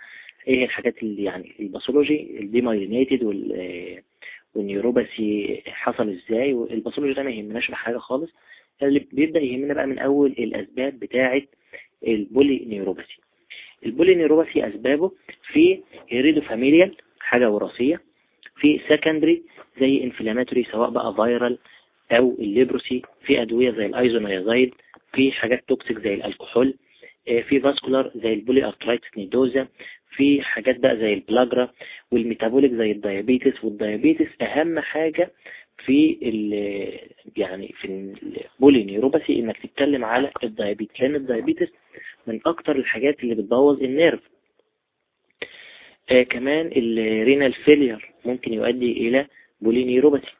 إيه الحاجات اللي يعني ال pathology؟ ال demyelinated وال وال neuropathy حصل إزاي؟ وال pathology ده ما يهمناش في حاجة خالص. اللي بيبدأ يهمنا بقى من أول الأسباب بتاعة ال polyneuropathy. ال polyneuropathy أسبابه في heredofamilial حاجة وراثية في secondary زي inflammatory سواء بقى viral أو ال leprosy في أدوية زي ال isoniazid في حاجات toxic زي الكحول في vascular زي ال polyarteritis nodosa في حاجات بقى زي ال pellagra وال metabolic زي ال diabetes وال diabetes أهم حاجة في يعني في ال polyneuropathy إنك تتكلم على ال diabetes لأن ال diabetes من أكتر الحاجات اللي بتبوظ ال nerve. آه كمان ال renal failure ممكن يؤدي إلى polyneuropathy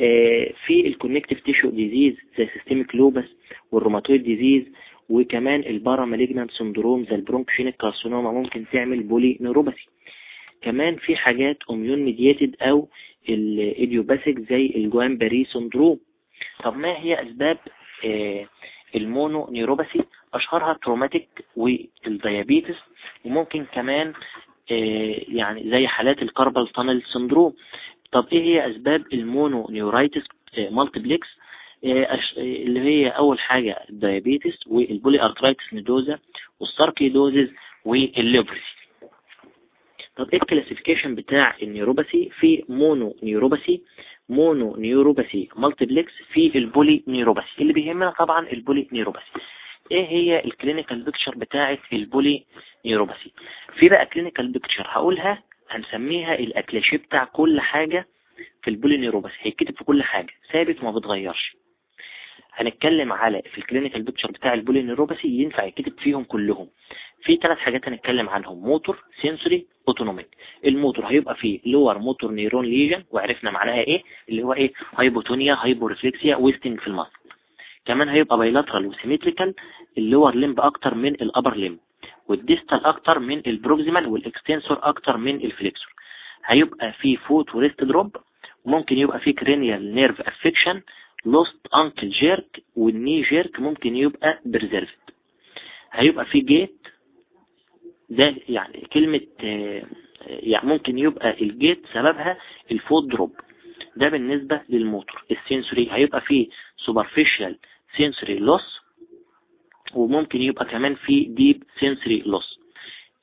آه في ال connective tissue disease زي systemic lupus وال rheumatoid disease وكمان ال paramalignant syndrome زي ال bronchogenic carcinoma ممكن تعمل polyneuropathy كمان في حاجات immune mediated أو ال idiopathic زي ال Guillain-Barré syndrome طب ما هي أسباب آه ال mononeuropathy اشهرها traumatic وال diabetes وممكن كمان آه يعني زي حالات ال carpal tunnel syndrome طب إيه هي أسباب ال mononeuritis آه multiplex اللي هي أول حاجة ال diabetes وال polyarteritis nodosa وال sarcoidosis وال leprosy طب إيه ال classification بتاع ال neuropathy في mononeuropathy mononeuropathy multiplex في ال polyneuropathy اللي بيهمنا طبعا ال polyneuropathy إيه هي ال clinical picture بتاعه ال polyneuropathy في بقى clinical picture هقولها هنسميها الأكلاشيه بتاع كل حاجة في ال polyneuropathy هيتكتب في كل حاجة ثابت وما بتغيرش. هنتكلم على في ال clinical picture بتاع ال polyneuropathy ينفع يتكتب فيهم كلهم. في ثلاث حاجات هنتكلم عنهم. motor sensory autonomic ال motor هيبقى فيه lower motor neuron lesion وعرفنا معناها إيه؟ اللي هو إيه؟ hypotonia hyporeflexia wasting في ال muscle كمان هيبقى bilateral و symmetrical ال lower limb أكتر من ال upper limb وال distal أكتر من ال proximal وال extensor أكتر من ال flexor. هيبقى فيه foot و wrist drop ممكن يبقى فيه cranial nerve affection lost ankle jerk وال knee jerk ممكن يبقى preserved. هيبقى فيه gait ده يعني كلمة يعني ممكن يبقى ال gait سببها ال foot drop. ده بالنسبة لل motor. ال sensory هيبقى فيه superficial sensory loss وممكن يبقى كمان فيه deep sensory loss.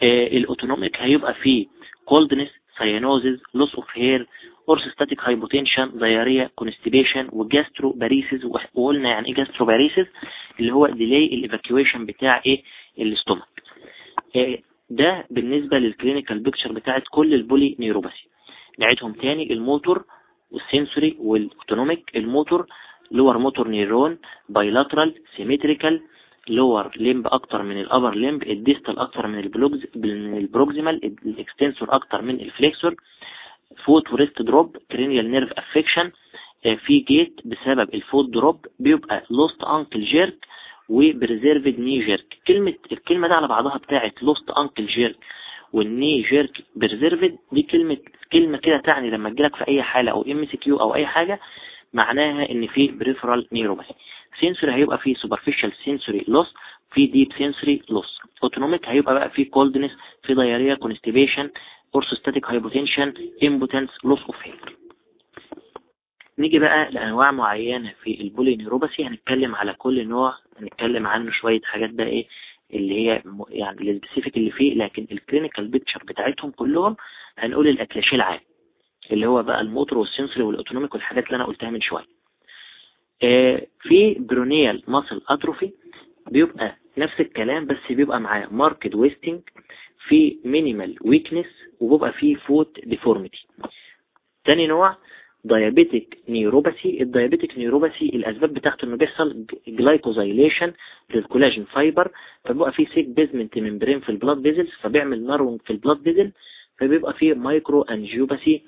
ال autonomic هيبقى فيه coldness cyanosis loss of hair orthostatic hypotension diarrhea constipation و gastroparesis وقلنا يعني إيه gastroparesis اللي هو delay ال evacuation بتاع إيه؟ ال stomach ده بالنسبة لل clinical picture بتاعت كل ال polyneuropathy. نعيدهم تاني. الموتور والسنسوري والأوتونوميك. الموتور لور موتور نيرون بايلاترال سيمتريكال لور ليمب أكتر من ال upper limb ال distal أكتر من ال proximal ال extensor أكتر من ال flexor foot wrist drop cranial nerve affection في gait بسبب ال foot drop بيبقى lost ankle jerk و preserved knee jerk كلمة الكلمة دي على بعضها بتاعت lost ankle jerk وال knee jerk preserved دي كلمة كلمة كده تعني لما تجيلك في أي حالة أو MCQ أو أي حاجة معناها إن في peripheral neuropathy sensory هيبقى فيه superficial sensory loss في deep sensory loss autonomic هيبقى بقى فيه coldness في diarrhea constipation orthostatic hypotension impotence loss of hair نيجي بقى لأنواع معينة في ال polyneuropathy هنتكلم على كل نوع هنتكلم عنه شوية حاجات بقى إيه اللي هي يعني ال specific اللي فيه. لكن ال clinical picture بتاعتهم كلهم هنقول الاكلاشيه العام اللي هو بقى ال motor وال sensory وال autonomic والحاجات اللي أنا قلتها من شوية. آه في peroneal muscle atrophy بيبقى نفس الكلام بس بيبقى معاه marked wasting في minimal weakness وبيبقى فيه foot deformity تاني نوع diabetic neuropathy ال diabetic neuropathy الأسباب بتاعته إنه بيحصل glycosylation لل collagen fiber فبيبقى فيه thick basement membrane في ال blood vessels فبيعمل narrowing في ال blood vessel فبيبقى فيه microangiopathy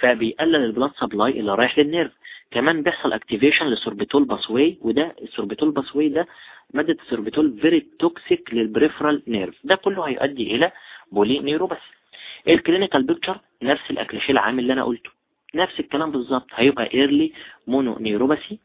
فبيقلل ال blood supply اللي رايح لل nerve كمان بيحصل activation لل sorbitol pathway وده ال sorbitol pathway ده مادة ال sorbitol very toxic لل peripheral nerve ده كله هيؤدي إلى polyneuropathy ال clinical picture نفس الاكلاشيه العام اللي أنا قلته. نفس الكلام بالظبط. هيبقى early mononeuropathy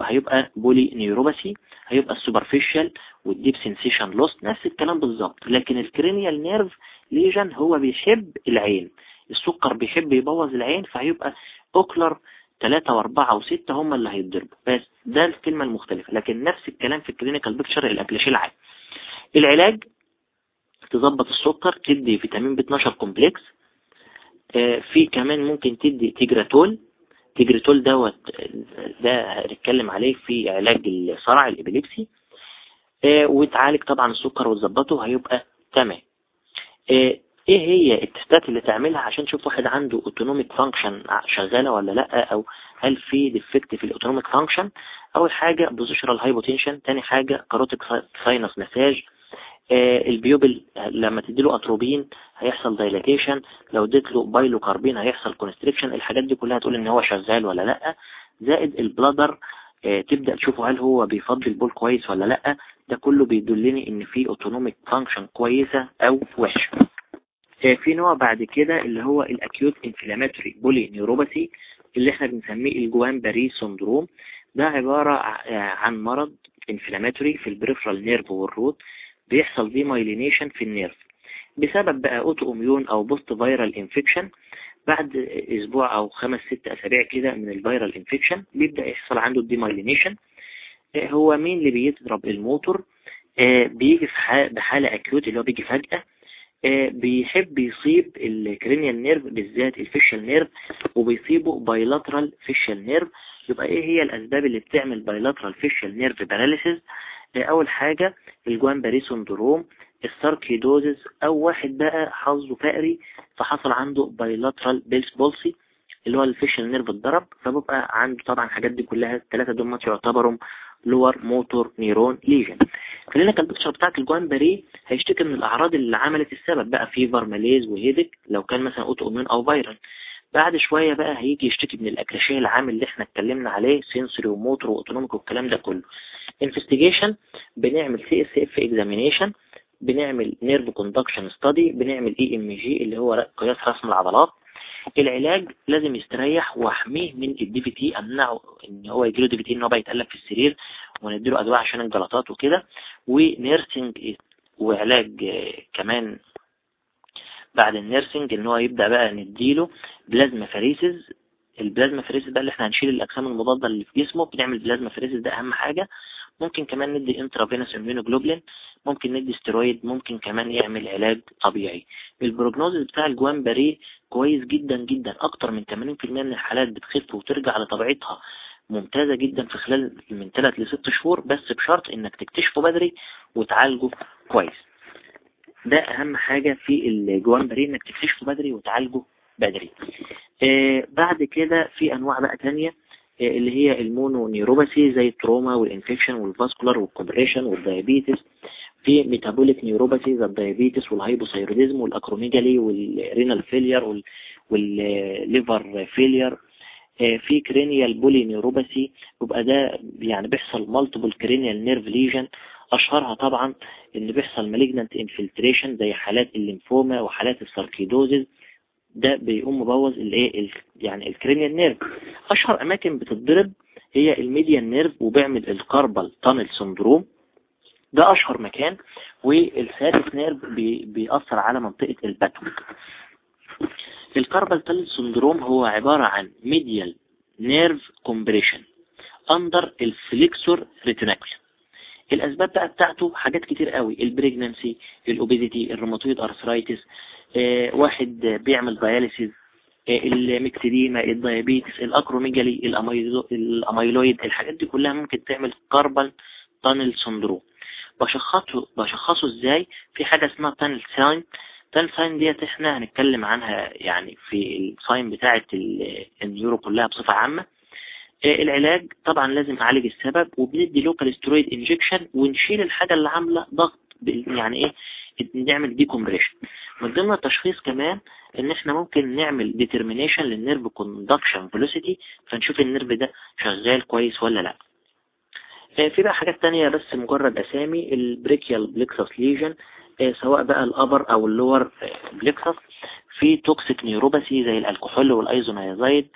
هيبقى polyneuropathy هيبقى ال superficial وال deep sensation lost نفس الكلام بالظبط. لكن ال cranial nerve lesion هو بيحب العين. السكر بيحب يبوظ العين فهيبقى ocular ثلاثة وأربعة وستة هم اللي هيتضربوا. بس ده الكلمة المختلفة. لكن نفس الكلام في الكلينيكال بيكتشر الابلاشيه العام. العلاج تظبط السكر تدي فيتامين ب 12 complex في كمان ممكن تدي تيجراتول تيجراتول دوت ده هنتكلم عليه في علاج الصرع ال epilepsy وتعالج طبعا السكر وتظبطه هيبقى تمام. إيه هي ال test ات اللي تعملها عشان تشوف واحد عنده autonomic function شغالة ولا لأ؟ أو هل في defect في ال autonomic function أول حاجة positional hypotension تاني حاجة carotid sinus massage آه ال pupil لما تديله اتروبين هيحصل dilatation لو اديت له pilocarpine هيحصل constriction الحاجات دي كلها تقول إن هو شغال ولا لأ. زائد ال bladder آه تبدأ تشوفه هل هو بيفضي البول كويس ولا لأ. ده كله بيدلني إن في autonomic function كويسة أو وحشة. في نوع بعد كده اللي هو ال acute inflammatory polyneuropathy اللي إحنا بنسميه ال Guillain-Barré syndrome ده عبارة عن مرض inflammatory في ال peripheral nerve وال root بيحصل demyelination في ال nerve. بسبب بقى autoimmune أو post viral infection بعد أسبوع أو خمس ست أسابيع كده من ال viral infection بيبدأ يحصل عنده ال demyelination هو مين اللي بيضرب الموتور؟ بيجي في بحالة acute اللي هو بيجي فجأة. بيحب يصيب ال cranial nerve بالذات ال facial nerve وبيصيبه bilateral facial nerve. يبقى إيه هي الأسباب اللي بتعمل bilateral facial nerve paralysis أول حاجة ال Guillain-Barré syndrome ال sarcoidosis أو واحد بقى حظه فقري فحصل عنده bilateral Bell's palsy اللي هو ال facial nerve اتضرب. فبيبقى عنده طبعا الحاجات دي كلها الثلاثة دول يعتبروا lower motor neuron lesion. خلينا ال picture بتاعت الجوان باري هيشتكي من الأعراض اللي عملت السبب بقى fever malaise و headache لو كان مثلا autoimmune أو viral بعد شوية بقى هيجي يشتكي من الاكلاشيه العام اللي إحنا اتكلمنا عليه sensory و motor و autonomic والكلام ده كله. investigation بنعمل CSF examination بنعمل nerve conduction study بنعمل EMG اللي هو قياس رسم العضلات. العلاج لازم يستريح واحميه من ال DVT امنعه إن هو يجيله DVT إن هو بقى يتقلب في السرير ونديله أدوية عشان الجلطات وكده. و nursing وعلاج كمان بعد ال nursing إن هو يبدأ بقى نديله plasmapheresis ال plasmapheresis ده اللي إحنا هنشيل الأجسام المضادة اللي في جسمه بنعمل plasmapheresis ده أهم حاجة. ممكن كمان ندي intravenous immunoglobulin ممكن ندي ستيرويد ممكن كمان يعمل علاج طبيعي. ال prognosis بتاع الجوان باري كويس جدا جدا أكتر من 80% من الحالات بتخف وترجع لطبيعتها. ممتازة جدا في خلال من 3 ل 6 شهور بس بشرط إنك تكتشفه بدري وتعالجه كويس. ده أهم حاجة في الجوان باري إنك تكتشفه بدري وتعالجه بدري. آه بعد كده في أنواع بقى تانية آه اللي هي ال mononeuropathy زي التروما والإنفكشن والفاسكولار والكومبريشن والديابيتس في metabolic neuropathy زي الديابيتس والهايبوثايروديزم والأكروميجالي والرينال فيلير والليفر فيلير. آه في cranial polyneuropathy يبقى ده يعني بيحصل multiple cranial nerve lesion أشهرها طبعا إن بيحصل malignant infiltration زي حالات الليمفوما وحالات ال sarcoidosis ده بيقوم مبوظ الايه يعني ال cranial nerve أشهر أماكن بتتضرب هي ال median nerve وبيعمل ال carpal tunnel syndrome. ده أشهر مكان والسادس nerve بي بيأثر على منطقة الباتوك ال carpal tunnel syndrome هو عبارة عن median nerve compression under ال flexor retinaculum الأسباب بقى بتاعته حاجات كتير قوي. ال pregnancy ال obesity ال rheumatoid arthritis آه واحد بيعمل dialysis آه المكسديما الديابيتس الاكروميجالي الأميلويد الحاجات دي كلها ممكن تعمل carpal tunnel syndrome بشخصه بشخصه إزاي؟ في حاجة اسمها Tinel sign Tinel sign ديت إحنا هنتكلم عنها يعني في ال sign بتاعة ال neuro كلها بصفة عامة. العلاج طبعا لازم اعالج السبب وبندي local steroid injection ونشيل الحاجة اللي عاملة ضغط يعني إيه نعمل decompression من ضمن التشخيص كمان إن إحنا ممكن نعمل determination لل nerve conduction velocity فنشوف ال nerve ده شغال كويس ولا لأ. في بقى حاجات تانية بس مجرد أسامي ال brachial plexus lesion سواء بقى ال upper أو ال lower plexus في toxic neuropathy زي الكحول وال isoniazid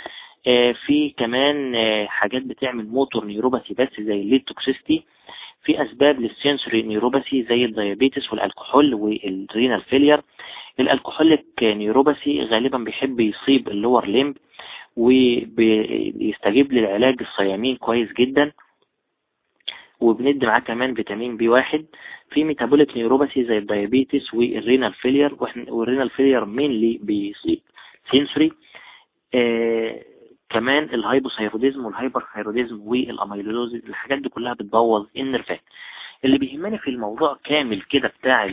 في كمان حاجات بتعمل motor neuropathy بس زي ال lead toxicity في أسباب لل sensory neuropathy زي ال diabetes وال alcohol وال renal failure. ال alcoholic neuropathy غالبا بيحب يصيب ال lower limb وبيستجيب للعلاج الثيامين كويس جدا. وبندي معاه كمان فيتامين بي واحد. في metabolic neuropathy زي ال diabetes وال renal failure وال renal failure mainly بيصيب sensory. آه كمان ال hypothyroidism وال hyperthyroidism وال amyloidosis الحاجات دي كلها بتبوظ النيرفات اللي بيهمني في الموضوع كامل كده بتاع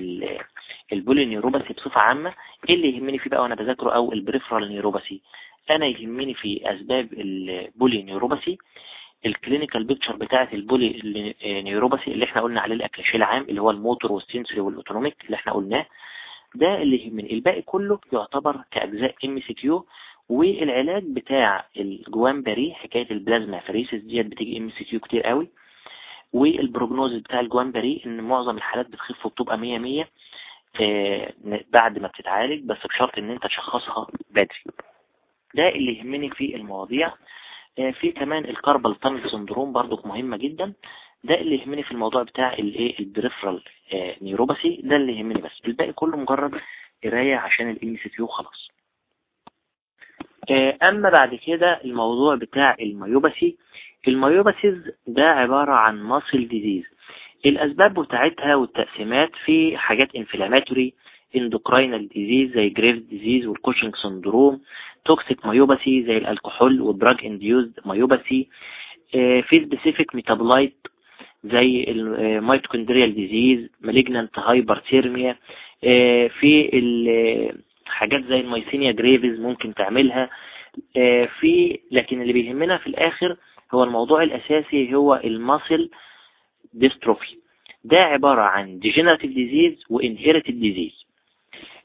ال polyneuropathy بصفة عامة إيه اللي يهمني فيه بقى وأنا بذاكره أو ال peripheral neuropathy أنا يهمني في أسباب ال polyneuropathy ال clinical picture بتاعة ال polyneuropathy اللي إحنا قلنا عليه الاكلاشيه العام اللي هو ال motor وال sensory وال autonomic اللي إحنا قلناه. ده اللي يهمني. الباقي كله يعتبر كأجزاء MCQ والعلاج بتاع الجوان باري حكاية ال plasmapheresis ديت بتيجي MCQ كتير قوي. وال prognosis بتاع الجوان باري إن معظم الحالات بتخف وبتبقى 100 100 آه بعد ما بتتعالج بس بشرط إن أنت تشخصها بدري. ده اللي يهمني في المواضيع. آه، في كمان ال carpal tunnel syndrome برضو مهمة جدا. ده اللي يهمني في الموضوع بتاع الايه ال peripheral neuropathy ده اللي يهمني بس. الباقي كله مجرد قراية عشان ال MCQ خلاص آه، أما بعد كده الموضوع بتاع ال myopathy ال myopathies ده عبارة عن muscle disease الأسباب بتاعتها والتقسيمات في حاجات inflammatory endocrinal disease زي Graves' disease وال Cushing syndrome toxic myopathy زي الكحول وال drug induced myopathy في specific metabolite زي ال mitochondrial disease malignant hyperthermia في حاجات زي ال myasthenia gravis ممكن تعملها. آه، في لكن اللي بيهمنا في الآخر هو الموضوع الأساسي هو ال muscle dystrophy. ده عبارة عن degenerative disease و inherited disease.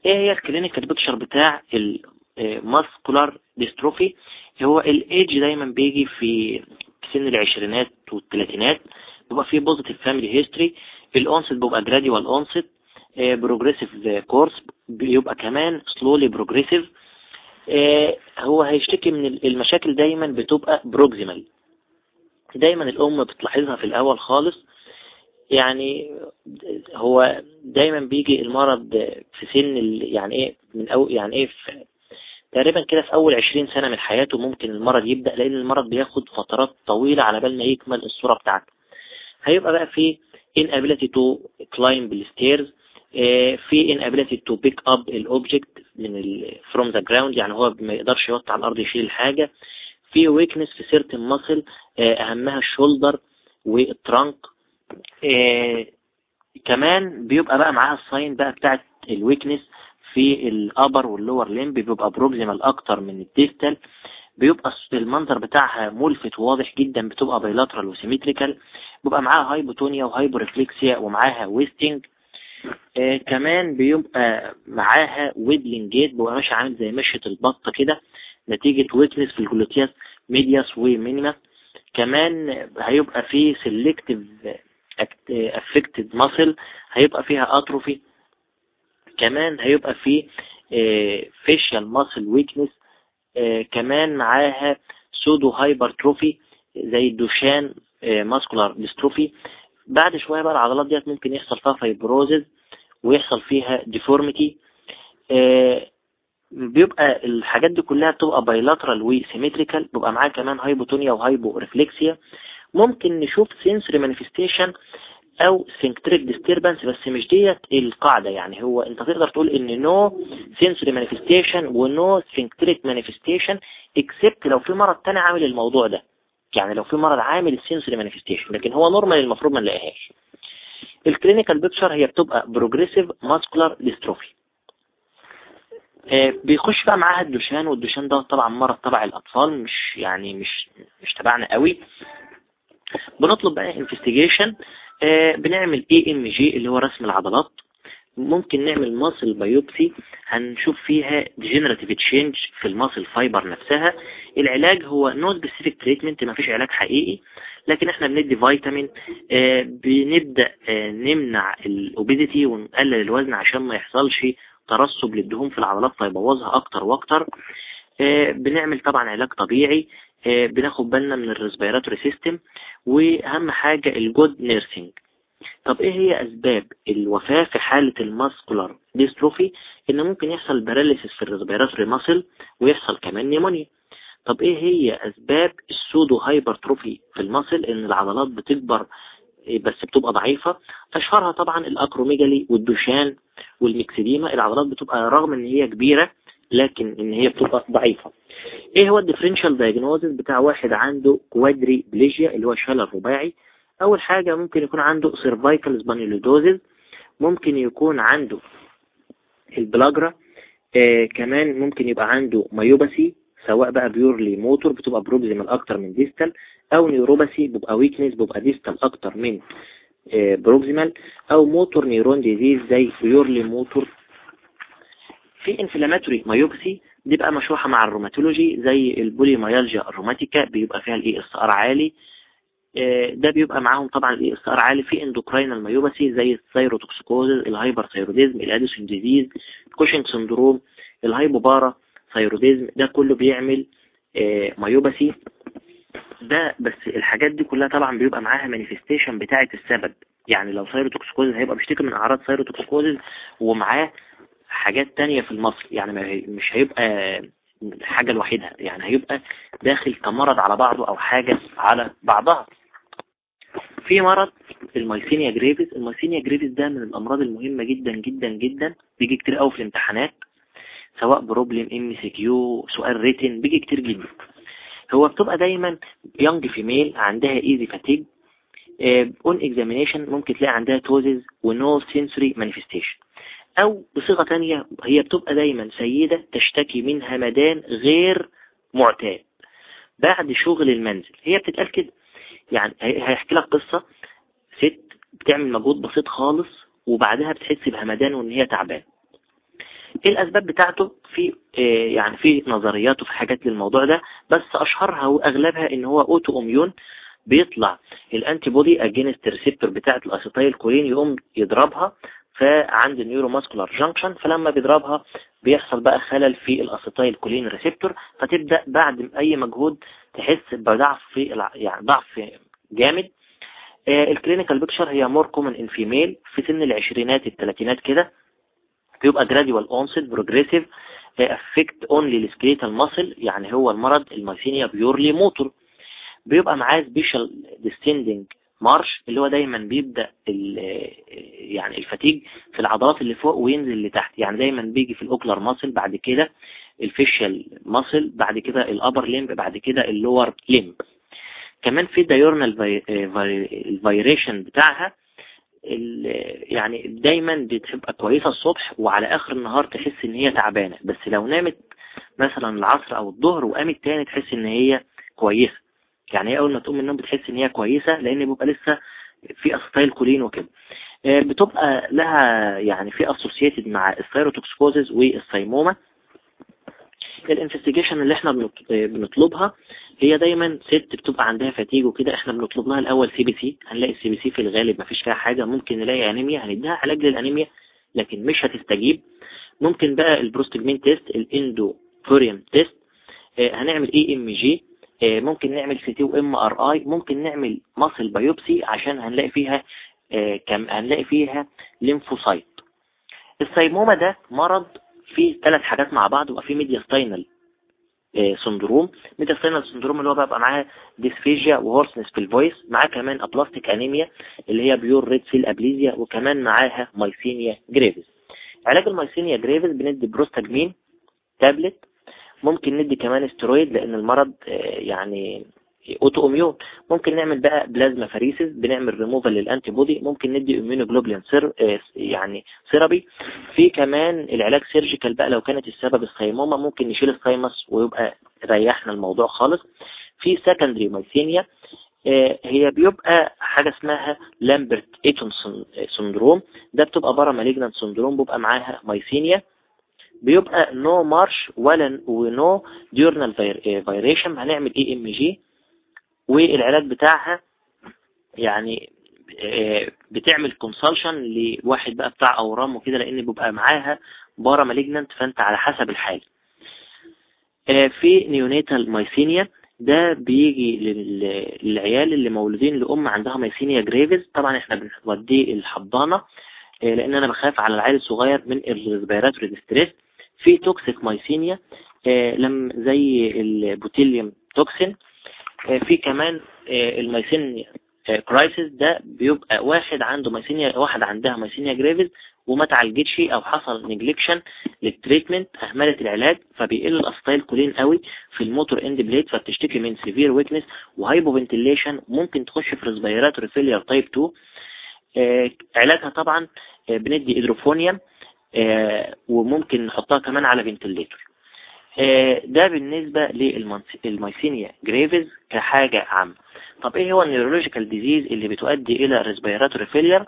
إيه هي ال clinical picture بتاع ال muscular dystrophy؟ هو الإيدج دايما بيجي في سن العشرينات والثلاثينات بيبقى فيه positive family history ال onset بيبقى gradual onset progressive course بيبقى كمان slowly progressive هو هيشتكي من المشاكل دايما بتبقى proximal دايما الأم بتلاحظها في الأول خالص. يعني هو دايما بيجي المرض في سن يعني إيه من أو يعني إيه تقريبا كده في أول 20 سنة من حياته ممكن المرض يبدأ لأن المرض بياخد فترات طويلة على بال ما يكمل الصورة بتاعته. هيبقى بقى في inability to climb the stairs. في inability to pick up ال object من ال from the ground. يعني هو ما يقدرش يوطي على الأرض يشيل الحاجة. في weakness في certain muscle أهمها ال shoulder وال trunk كمان بيبقى بقى معاها ال sign بقى بتاعت ال weakness في ال upper وال lower limb بيبقى proximal أكتر من ال distal بيبقى المنظر بتاعها ملفت وواضح جدا بتبقى bilateral و symmetrical بيبقى معاها hypotonia و hyporeflexia ومعاها wasting آه كمان بيبقى معاها waddling gait بيبقى ماشي عامل زي مشية البطة كده نتيجة weakness في ال gluteus medius و minimus كمان هيبقى فيه selective affected muscle هيبقى فيها atrophy كمان هيبقى فيه facial muscle weakness كمان معاها pseudo hypertrophy زي ال Duchenne muscular dystrophy بعد شوية بقى العضلات ديت ممكن يحصل فيها fibrosis ويحصل فيها deformity بيبقى الحاجات دي كلها بتبقى bilateral و symmetrical بيبقى معاها كمان hypotonia و hyporeflexia ممكن نشوف sensory manifestation أو sphincteric disturbance بس مش ديت القاعدة يعني. هو أنت تقدر تقول إن no sensory manifestation و no sphincteric manifestation except لو في مرض تاني عامل الموضوع ده. يعني لو في مرض عامل ال sensory manifestation لكن هو normal المفروض ما نلاقيهاش. ال clinical picture هي بتبقى progressive muscular dystrophy بيخش بقى معاها ال Duchenne وال Duchenne ده طبعا مرض تبع الأطفال مش يعني مش مش تبعنا قوي. بنطلب بقى investigation آه بنعمل EMG اللي هو رسم العضلات. ممكن نعمل muscle biopsy هنشوف فيها degenerative change في ال muscle fiber نفسها. العلاج هو no specific treatment ما فيش علاج حقيقي. لكن إحنا بندي فيتامين آه بنبدأ آه نمنع ال obesity ونقلل الوزن عشان ما يحصلش ترسب للدهون في العضلات فيبوظها أكتر وأكتر. بنعمل طبعا علاج طبيعي. بناخد بالنا من ال respiratory system وأهم حاجة ال good nursing طب إيه هي أسباب الوفاة في حالة ال muscular dystrophy؟ إن ممكن يحصل paralysis في ال respiratory muscle ويحصل كمان pneumonia طب إيه هي أسباب ال pseudo hypertrophy في ال muscle؟ إن العضلات بتكبر بس بتبقى ضعيفة. أشهرها طبعا ال acromegaly وال Duchenne وال myxedema. العضلات بتبقى رغم إن هي كبيرة لكن إن هي بتبقى ضعيفة. إيه هو ال differential diagnosis بتاع واحد عنده quadriplegia اللي هو شلل رباعي أول حاجة ممكن يكون عنده cervical spondylosis ممكن يكون عنده البلاجرا آه كمان ممكن يبقى عنده myopathy سواء بقى purely motor بتبقى proximal أكتر من distal أو neuropathy بيبقى weakness بيبقى distal أكتر من آه proximal أو motor neuron disease زي purely motor في inflammatory myopathy دي بقى مشروحة مع ال rheumatology زي ال polymyalgia rheumatica بيبقى فيها ال ESR عالي. ده بيبقى معاهم طبعا ال ESR عالي في endocrinal myopathy زي ال thyrotoxicosis ال hyperthyroidism ال Addison disease Cushing syndrome ال hypoparathyroidism ده كله بيعمل myopathy ده بس الحاجات دي كلها طبعا بيبقى معاها manifestation بتاعة السبب. يعني لو thyrotoxicosis هيبقى بيشتكي من أعراض thyrotoxicosis ومعاه حاجات تانية في ال muscle. يعني مش هيبقى الحاجة الوحيدة. يعني هيبقى داخل كمرض على بعضه أو حاجة على بعضها. في مرض ال myasthenia gravis ال myasthenia gravis ده من الأمراض المهمة جدا جدا جدا. بيجي كتير قوي في الامتحانات سواء problem MCQ سؤال written بيجي كتير جدا. هو بتبقى دايما young female عندها easy fatigue on examination ممكن تلاقي عندها ptosis و no sensory manifestation أو بصيغة تانية هي بتبقى دايما سيدة تشتكي من همدان غير معتاد. بعد شغل المنزل هي بتتقال كده. يعني هيحكي لك قصة. ست بتعمل مجهود بسيط خالص وبعدها بتحس بهمدان وإن هي تعبان إيه الأسباب بتاعته؟ في إيه يعني في نظريات وفي حاجات للموضوع ده بس أشهرها وأغلبها إن هو autoimmune بيطلع ال antibody against receptor بتاعة ال acetylcholine يقوم يضربها فعند ال neuromuscular junction فلما بيضربها بيحصل بقى خلل في ال acetylcholine receptor فتبدأ بعد أي مجهود تحس بضعف في يعني ضعف جامد. ال clinical picture هي more common in female في سن العشرينات الثلاثينات كده. بيبقى gradual onset progressive affect only skeletal muscle يعني هو المرض ال myasthenia purely motor بيبقى معاه special descending march اللي هو دايما بيبدأ يعني ال fatigue في العضلات اللي فوق وينزل لتحت. يعني دايما بيجي في ال ocular muscle بعد كده ال facial muscle بعد كده ال upper limb بعد كده ال lower limb. كمان في diurnal ال variation بتاعها يعني دايما بتبقى كويسة الصبح وعلى آخر النهار تحس إن هي تعبانة. بس لو نامت مثلا العصر أو الظهر وقامت تاني تحس إن هي كويسة. يعني هي أول ما تقوم من النوم بتحس إن هي كويسة؟ لأن بيبقى لسه في acetylcholine وكده. بتبقى لها يعني في associated مع ال thyrotoxicosis وال thymoma ال investigation اللي إحنا بنطلبها هي دايما ست بتبقى عندها fatigue وكده. إحنا بنطلب لها الأول CBC هنلاقي ال CBC في الغالب مفيش فيها حاجة. ممكن نلاقي انيميا هنديها علاج للانيميا لكن مش هتستجيب. ممكن بقى ال prostigmin test ال edrophonium test هنعمل EMG ممكن نعمل CT و MRI ممكن نعمل muscle biopsy عشان هنلاقي فيها كم هنلاقي فيها lymphocyte ال thymoma ده مرض فيه ثلاث حاجات مع بعض وفي mediastinal syndrome mediastinal syndrome اللي هو بقى معاه dysphagia و hoarseness في ال voice معاه كمان aplastic anemia اللي هي pure red cell aplasia وكمان معاها myasthenia gravis علاج ال myasthenia gravis بندي prostigmine تابلت ممكن ندي كمان استرويد لأن المرض يعني autoimmune ممكن نعمل بقى plasmapheresis بنعمل ريموفال للانتي بودي ممكن ندي immunoglobulin ther يعني therapy في كمان العلاج surgical بقى لو كانت السبب ال thymoma ممكن نشيل ال thymus ويبقى ريحنا الموضوع خالص. في secondary myasthenia هي بيبقى حاجة اسمها Lambert Eaton syndrome ده بتبقى para malignant syndrome بيبقى معاها myasthenia بيبقى no march ولا و no diurnal variation هنعمل EMG والعلاج بتاعها يعني بتعمل consultation لواحد بقى بتاع أورام وكده لأن بيبقى معاها para malignant فأنت على حسب الحال في neonatal myasthenia ده بيجي للعيال اللي مولودين لأم عندها myasthenia gravis طبعا إحنا بنوديه الحضانة. لأن أنا بخاف على العيل الصغير من ال respiratory distress. في toxic myasthenia لم زي ال botulinum toxin في كمان ال myasthenia crisis ده بيبقى واحد عنده myasthenia واحد عندها myasthenia gravis وما تعالجتش أو حصل neglection لل treatment أهملت العلاج فبيقل ال acetylcholine قوي في ال motor end plate فبتشتكي من severe weakness و hypoventilation ممكن تخش في respiratory failure type 2 آه علاجها طبعا آه بندي edrophonium آه وممكن نحطها كمان على ventilator ده بالنسبة لل myasthenia gravis كحاجة عامة. طب إيه هو ال neurological disease اللي بتؤدي إلى respiratory failure؟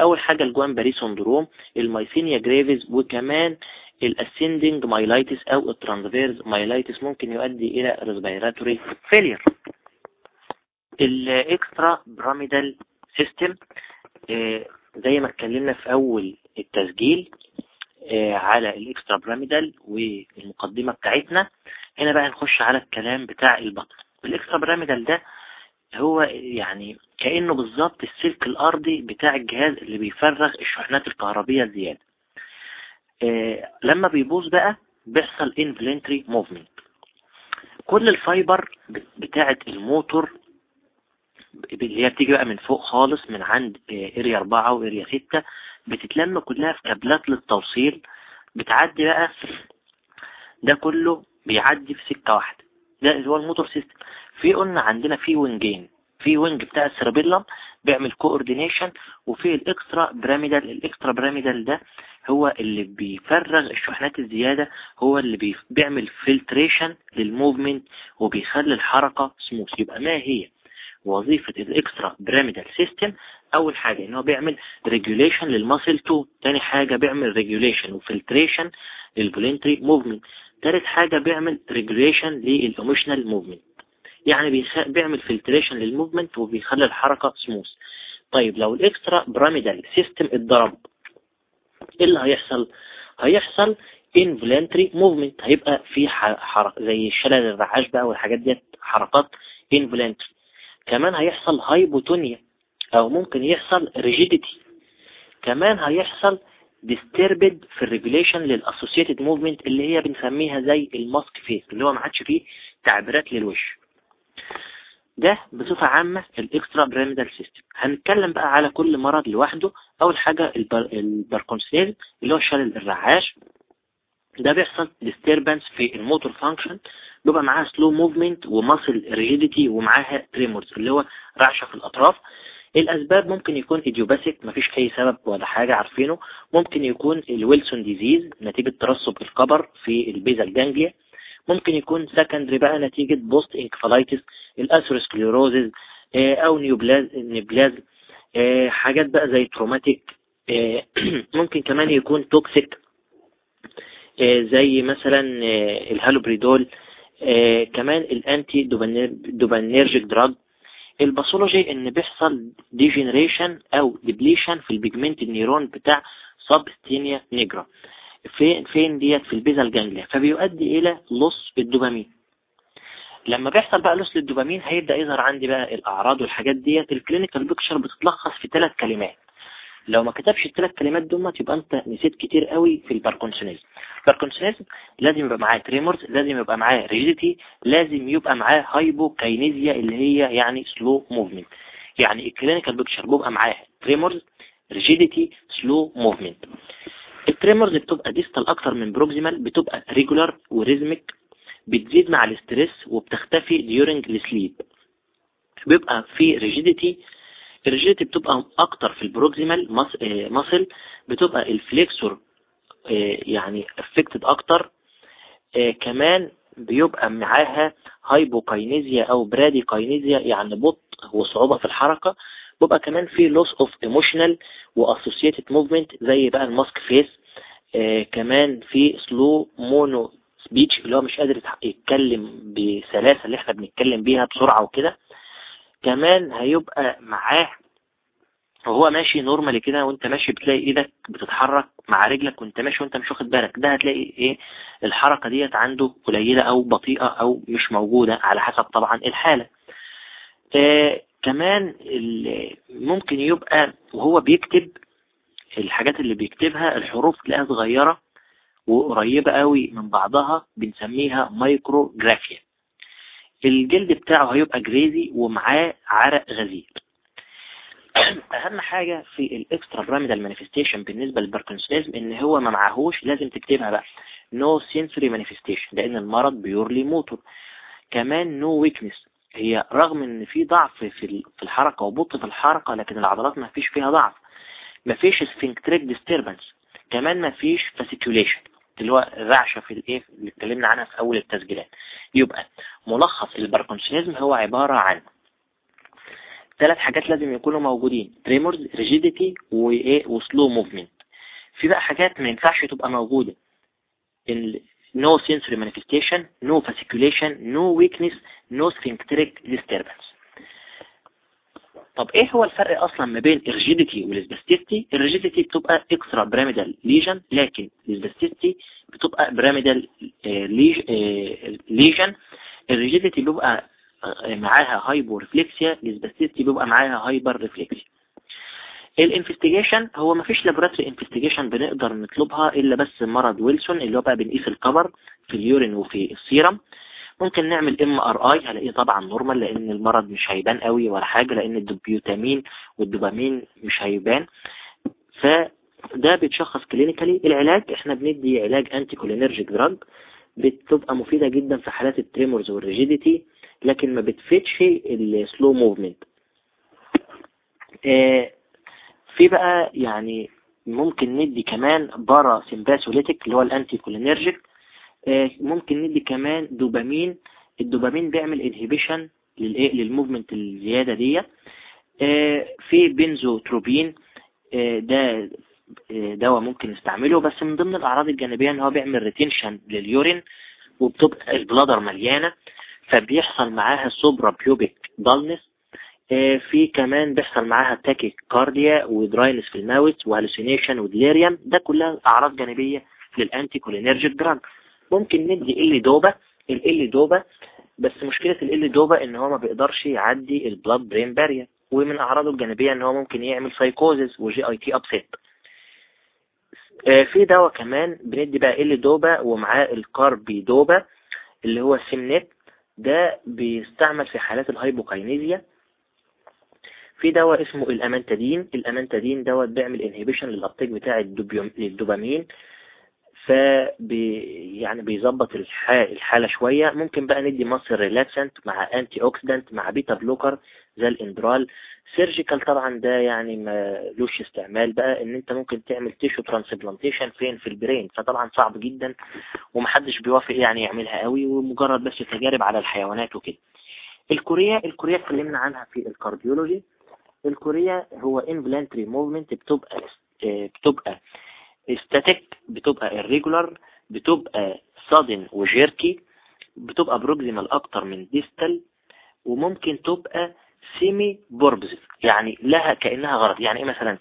أول حاجة ال Guillain Barré syndrome ال myasthenia gravis وكمان ال ascending myelitis أو ال transverse myelitis ممكن يؤدي إلى respiratory failure. ال extrapyramidal system زي ما اتكلمنا في أول التسجيل على ال extrapyramidal والمقدمة بتاعتنا. هنا بقى نخش على الكلام بتاع البطن. ال extrapyramidal ده هو يعني كأنه بالظبط السلك الأرضي بتاع الجهاز اللي بيفرغ الشحنات الكهربية الزيادة. آه لما بيبوظ بقى بيحصل involuntary movement. كل ال fiber بتاعة الموتور اللي هي بتيجي بقى من فوق خالص من عند area 4 و area 6 بتتلم كلها في كابلات للتوصيل بتعدي بقى ده كله بيعدي في سكة واحدة. ده اللي هو ال motor system. في قلنا عندنا في وينجين في وينج بتاع ال cerebellum بيعمل coordination وفي ال extrapyramidal ال extrapyramidal ده هو اللي بيفرغ الشحنات الزيادة هو اللي بيعمل filtration لل movement وبيخلي الحركة سموث يبقى ما هي وظيفة ال extrapyramidal system أول حاجة إن هو بيعمل regulation لل muscle tone تاني حاجة بيعمل regulation و filtration لل voluntary movement تالت حاجة بيعمل regulation لل emotional movement يعني. بيعمل filtration لل movement وبيخلي الحركة سموث طيب لو ال extrapyramidal system اتضرب إيه اللي هيحصل؟ هيحصل involuntary movement هيبقى في حركة زي الشلل الرعاش بقى والحاجات ديت حركات involuntary. كمان هيحصل hypotonia أو ممكن يحصل rigidity. كمان هيحصل disturbed في ال regulation لل associated movement اللي هي بنسميها زي ال mask face اللي هو ما عادش فيه تعبيرات للوش. ده بصفة عامة ال extrapyramidal system هنتكلم بقى على كل مرض لوحده. أول حاجة البر... الباركونسيز اللي هو الشلل الرعاش. ده بيحصل disturbance في ال motor function بيبقى معاها slow movement و muscle rigidity ومعاها tremors اللي هو رعشة في الأطراف. الأسباب ممكن يكون idiopathic مفيش أي سبب ولا حاجة عارفينه. ممكن يكون ال Wilson disease نتيجة ترسب ال copper في ال basal ganglia ممكن يكون secondary بقى نتيجة post encephalitis ال atherosclerosis أو neoplasm حاجات بقى زي traumatic *clears throat* ممكن كمان يكون toxic زي مثلا الهالوبريدول كمان ال antidopaminergic drug. ال pathology إن بيحصل degeneration أو depletion في ال pigment ال neuron بتاع substantia nigra فين فين ديت؟ في ال basal ganglia فبيؤدي إلى loss ال dopamine. لما بيحصل بقى loss لل dopamine هيبدأ يظهر عندي بقى الأعراض والحاجات ديت. ال clinical picture بتتلخص في ثلاث كلمات. لو ما كتبش الثلاث كلمات دول يبقى انت نسيت كتير قوي في ال parkinsonism ال parkinsonism لازم يبقى معاه tremors لازم يبقى معاه rigidity لازم يبقى معاه hypokinesia اللي هي يعني slow movement يعني ال clinical picture بيبقى معاه tremors rigidity slow movement ال tremors بتبقى distal أكتر من proximal بتبقى regular و rhythmic بتزيد مع ال stress وبتختفي during ال sleep بيبقى في rigidity ال rigidity بتبقى أكتر في ال proximal muscle بتبقى ال flexor يعني affected أكتر كمان بيبقى معاها hypokinesia أو bradykinesia يعني بطء وصعوبة في الحركة بيبقى كمان في loss of emotional و associated movement زي بقى ال mask face كمان في slow mono speech اللي هو مش قادر يتكلم بسلاسة اللي إحنا بنتكلم بيها بسرعة وكده. كمان هيبقى معاه وهو ماشي normally كده وانت ماشي بتلاقي إيدك بتتحرك مع رجلك وانت ماشي وانت مش واخد بالك ده هتلاقي إيه؟ الحركة ديت عنده قليلة أو بطيئة أو مش موجودة على حسب طبعا الحالة. آه كمان ممكن يبقى وهو بيكتب الحاجات اللي بيكتبها الحروف تلاقيها صغيرة وقريبة قوي من بعضها بنسميها micrographia الجلد بتاعه هيبقى greasy ومعاه عرق غزير. *clears throat* أهم حاجة في ال extrapyramidal manifestation بالنسبة لل parkinsonism إن هو ما معهوش لازم تكتبها بقى. no sensory manifestation لأن المرض purely motor كمان no weakness هي رغم إن في ضعف في الحركة وبطء في الحركة لكن العضلات ما فيش فيها ضعف. ما فيش sphincteric disturbance كمان ما فيش fasciculation اللي هو الرعشة في الإيه؟ اللي اتكلمنا عنها في أول التسجيلات. يبقى ملخص ال parkinsonism هو عبارة عن ثلاث حاجات لازم يكونوا موجودين. tremors rigidity وايه و slow movement في بقى حاجات ما ينفعش تبقى موجودة. no sensory manifestation no fasciculation no weakness no sphincteric disturbance. طب إيه هو الفرق أصلا ما بين ال rigidity وال spasticity ال rigidity بتبقى extrapyramidal lesion لكن ال spasticity بتبقى pyramidal lesion ال rigidity بيبقى معاها hyporeflexia ال spasticity بيبقى معاها hyperreflexia ال investigation هو ما فيش laboratory investigation بنقدر نطلبها إلا بس مرض ويلسون اللي هو بقى بنقيس ال copper في ال urine وفي السيرم. ممكن نعمل MRI هلاقيه طبعا normal لأن المرض مش هيبان قوي ولا حاجة لأن الدوبيوتامين والدوبامين مش هيبان. فده بيتشخص clinically العلاج إحنا بندي علاج anticholinergic drug بتبقى مفيدة جدا في حالات ال tremors وال rigidity لكن ما بتفيدش ال slow movement آه، في بقى يعني ممكن ندي كمان parasympatholytic اللي هو ال anticholinergic ممكن ندي كمان dopamine. ال dopamine بيعمل inhibition للإيه؟ لل movement الزيادة دي آه، في benztropine. ده دواء ممكن نستعمله. بس من ضمن الأعراض الجانبية إن هو بيعمل retention لل urine وبتبقى ال bladder مليانة فبيحصل معاها suprapubic dullness في كمان بيحصل معاها tachycardia و dryness في ال mouth و hallucination و delirium ده كلها أعراض جانبية لل anticholinergic drug ممكن ندي ال L-dopa ال L-dopa بس مشكلة ال L-dopa إن هو ما بيقدرش يعدي ال blood brain barrier ومن أعراضه الجانبية إن هو ممكن يعمل سايكوزز و GIT upset في دواء كمان بندي بقى ال L-dopa ومعاه ال carbidopa اللي هو السمنت ده بيستعمل في حالات ال hypokinesia في دواء اسمه ال amantadine. ال amantadine دوت بيعمل inhibition لل uptake بتاع الدوبامين فبي يعني بيظبط الحالة شوية. ممكن بقى ندي muscle relaxant مع antioxidant مع beta blocker زي الإندرال. surgical طبعا ده يعني ما لوش استعمال بقى إن أنت ممكن تعمل tissue transplantation فين؟ في ال brain فطبعا صعب جدا ومحدش بيوافق يعني يعملها قوي ومجرد بس تجارب على الحيوانات وكده. ال chorea ال chorea اتكلمنا عنها في ال cardiology ال chorea هو involuntary movement بتبقى بتبقى static بتبقى irregular بتبقى sudden و jerky بتبقى proximal أكتر من distal وممكن تبقى semi-purposive يعني لها كأنها غرض. يعني إيه مثلا؟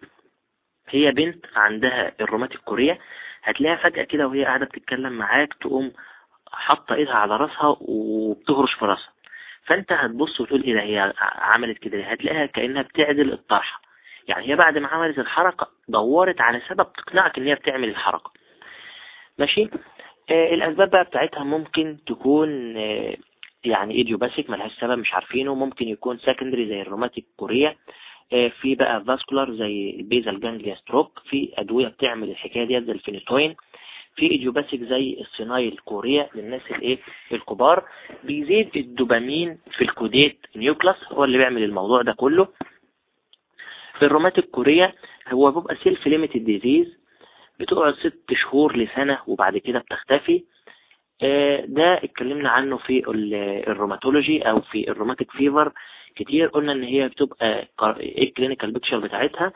هي بنت عندها ال rheumatic chorea هتلاقيها فجأة كده وهي قاعدة بتتكلم معاك تقوم حاطة إيدها على راسها وبتهرش في راسها. فأنت هتبص وتقول إيه ده؟ هي عملت كده هتلاقيها كأنها بتعدل الطرحة. يعني هي بعد ما عملت الحركة دورت على سبب تقنعك إن هي بتعمل الحركة. ماشي؟ آه الأسباب بقى بتاعتها ممكن تكون آه يعني idiopathic ملهاش سبب مش عارفينه. ممكن يكون secondary زي ال rheumatic chorea. آه في بقى vascular زي ال basal ganglia stroke في أدوية بتعمل الحكاية دي زي الفينيتوين. في idiopathic زي ال senile chorea للناس الإيه؟ الكبار. بيزيد الدوبامين في ال caudate nucleus هو اللي بيعمل الموضوع ده كله. في ال rheumatic chorea هو بيبقى self-limited disease بتقعد ست شهور لسنة وبعد كده بتختفي. آه، ده اتكلمنا عنه في ال rheumatology أو في ال rheumatic fever. كتير قلنا إن هي بتبقى إيه ال clinical picture بتاعتها.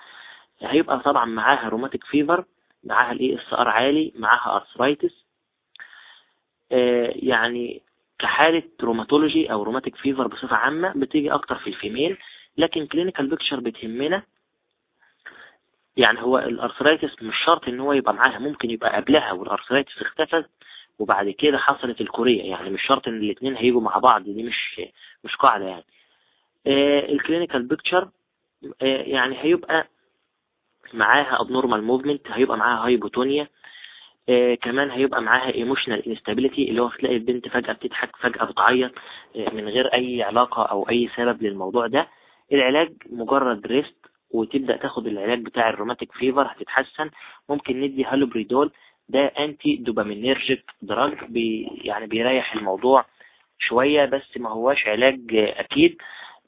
هيبقى طبعا معاها rheumatic fever معاها ال ESR عالي معاها arthritis آه، يعني كحالة rheumatology أو rheumatic fever بصفة عامة بتيجي أكتر في ال female. لكن clinical picture بتهمنا. يعني هو ال arthritis مش شرط إن هو يبقى معاها ممكن يبقى قبلها وال arthritis اختفت وبعد كده حصلت ال chorea. يعني مش شرط إن الاثنين هيجوا مع بعض دي مش مش قاعدة يعني. آه ال clinical picture آه يعني هيبقى معاها abnormal movement هيبقى معاها hypotonia آه كمان هيبقى معاها emotional instability اللي هو تلاقي البنت فجأة بتضحك فجأة بتعيط آه من غير أي علاقة أو أي سبب للموضوع ده. العلاج مجرد rest وتبدأ تاخد العلاج بتاع ال rheumatic fever هتتحسن. ممكن ندي هالوبريدول. ده anti-dopaminergic drug بي يعني بيريح الموضوع شوية بس ما هواش علاج أكيد.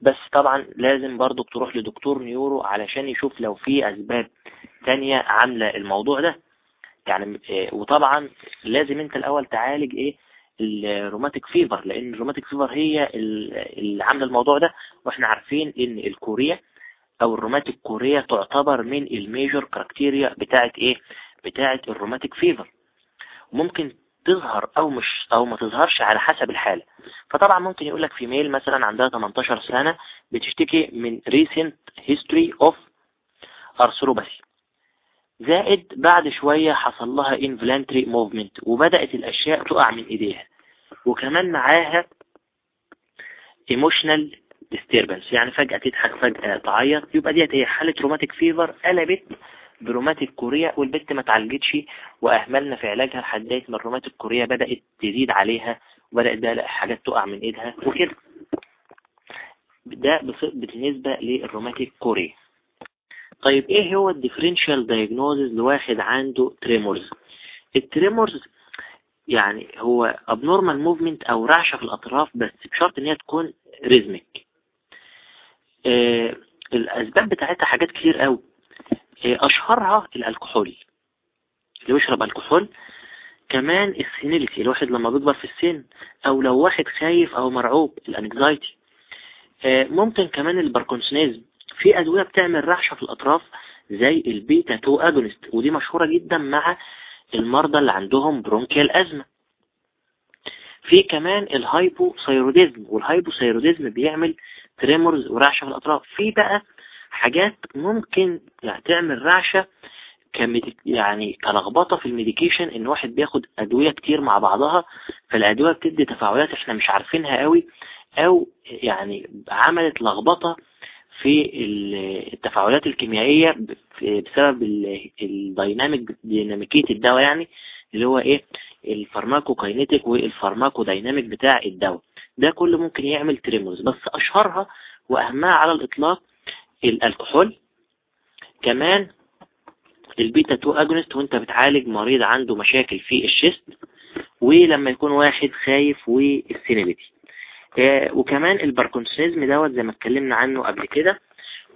بس طبعا لازم برضو تروح لدكتور neuro علشان يشوف لو في أسباب تانية عاملة الموضوع ده. يعني وطبعا لازم انت الأول تعالج إيه؟ ال rheumatic fever لأن ال rheumatic fever هي اللي عاملة الموضوع ده وإحنا عارفين إن ال chorea أو ال rheumatic chorea تعتبر من ال major criteria بتاعت إيه؟ بتاعت ال rheumatic fever. ممكن تظهر أو مش أو ما تظهرش على حسب الحالة. فطبعا ممكن يقول لك female مثلا عندها 18 سنة بتشتكي من recent history of arthropathy زائد بعد شوية حصل لها involuntary movement وبدأت الأشياء تقع من إيديها. وكمان معاها emotional disturbance. يعني فجأة تضحك فجأة تعيط يبقى ديت هي حالة rheumatic fever قلبت ب rheumatic chorea والبنت ما اتعالجتش وأهملنا في علاجها لحد ما ال rheumatic chorea بدأت تزيد عليها وبدأت بقى حاجات تقع من إيدها وكده. ده بالنسبة لل rheumatic chorea. طيب إيه هو ال differential diagnosis لواحد عنده tremors ال tremors يعني هو abnormal movement أو رعشة في الأطراف بس بشرط إن هي تكون rhythmic آه الأسباب بتاعتها حاجات كتير قوي آه أشهرها الألكحول اللي بيشرب ألكحول. كمان ال senility الواحد لما بيكبر في السن أو لو واحد خايف أو مرعوب ال anxiety. آه ممكن كمان ال parkinsonism في أدوية بتعمل رعشة في الأطراف زي البيتا 2 agonist ودي مشهورة جدا مع المرضى اللي عندهم bronchial asthma. في كمان ال hyperthyroidism وال hyperthyroidism بيعمل tremors ورعشة في الأطراف. في بقى حاجات ممكن يعني تعمل رعشة يعني كلخبطة في ال medication إن واحد بياخد أدوية كتير مع بعضها فالأدوية بتدي تفاعلات إحنا مش عارفينها قوي أو يعني عملت لخبطة في التفاعلات الكيميائية بسبب ال dynamic ديناميكية الدواء يعني اللي هو إيه؟ ال pharmacokinetic وال pharmacodynamic بتاع الدواء. ده كله ممكن يعمل tremors بس أشهرها وأهمها على الإطلاق الالكحول كمان البيتا 2 agonist وإنت بتعالج مريض عنده مشاكل في ال chest ولما يكون واحد خايف وال senility آه، وكمان ال parkinsonism دوت زي ما اتكلمنا عنه قبل كده.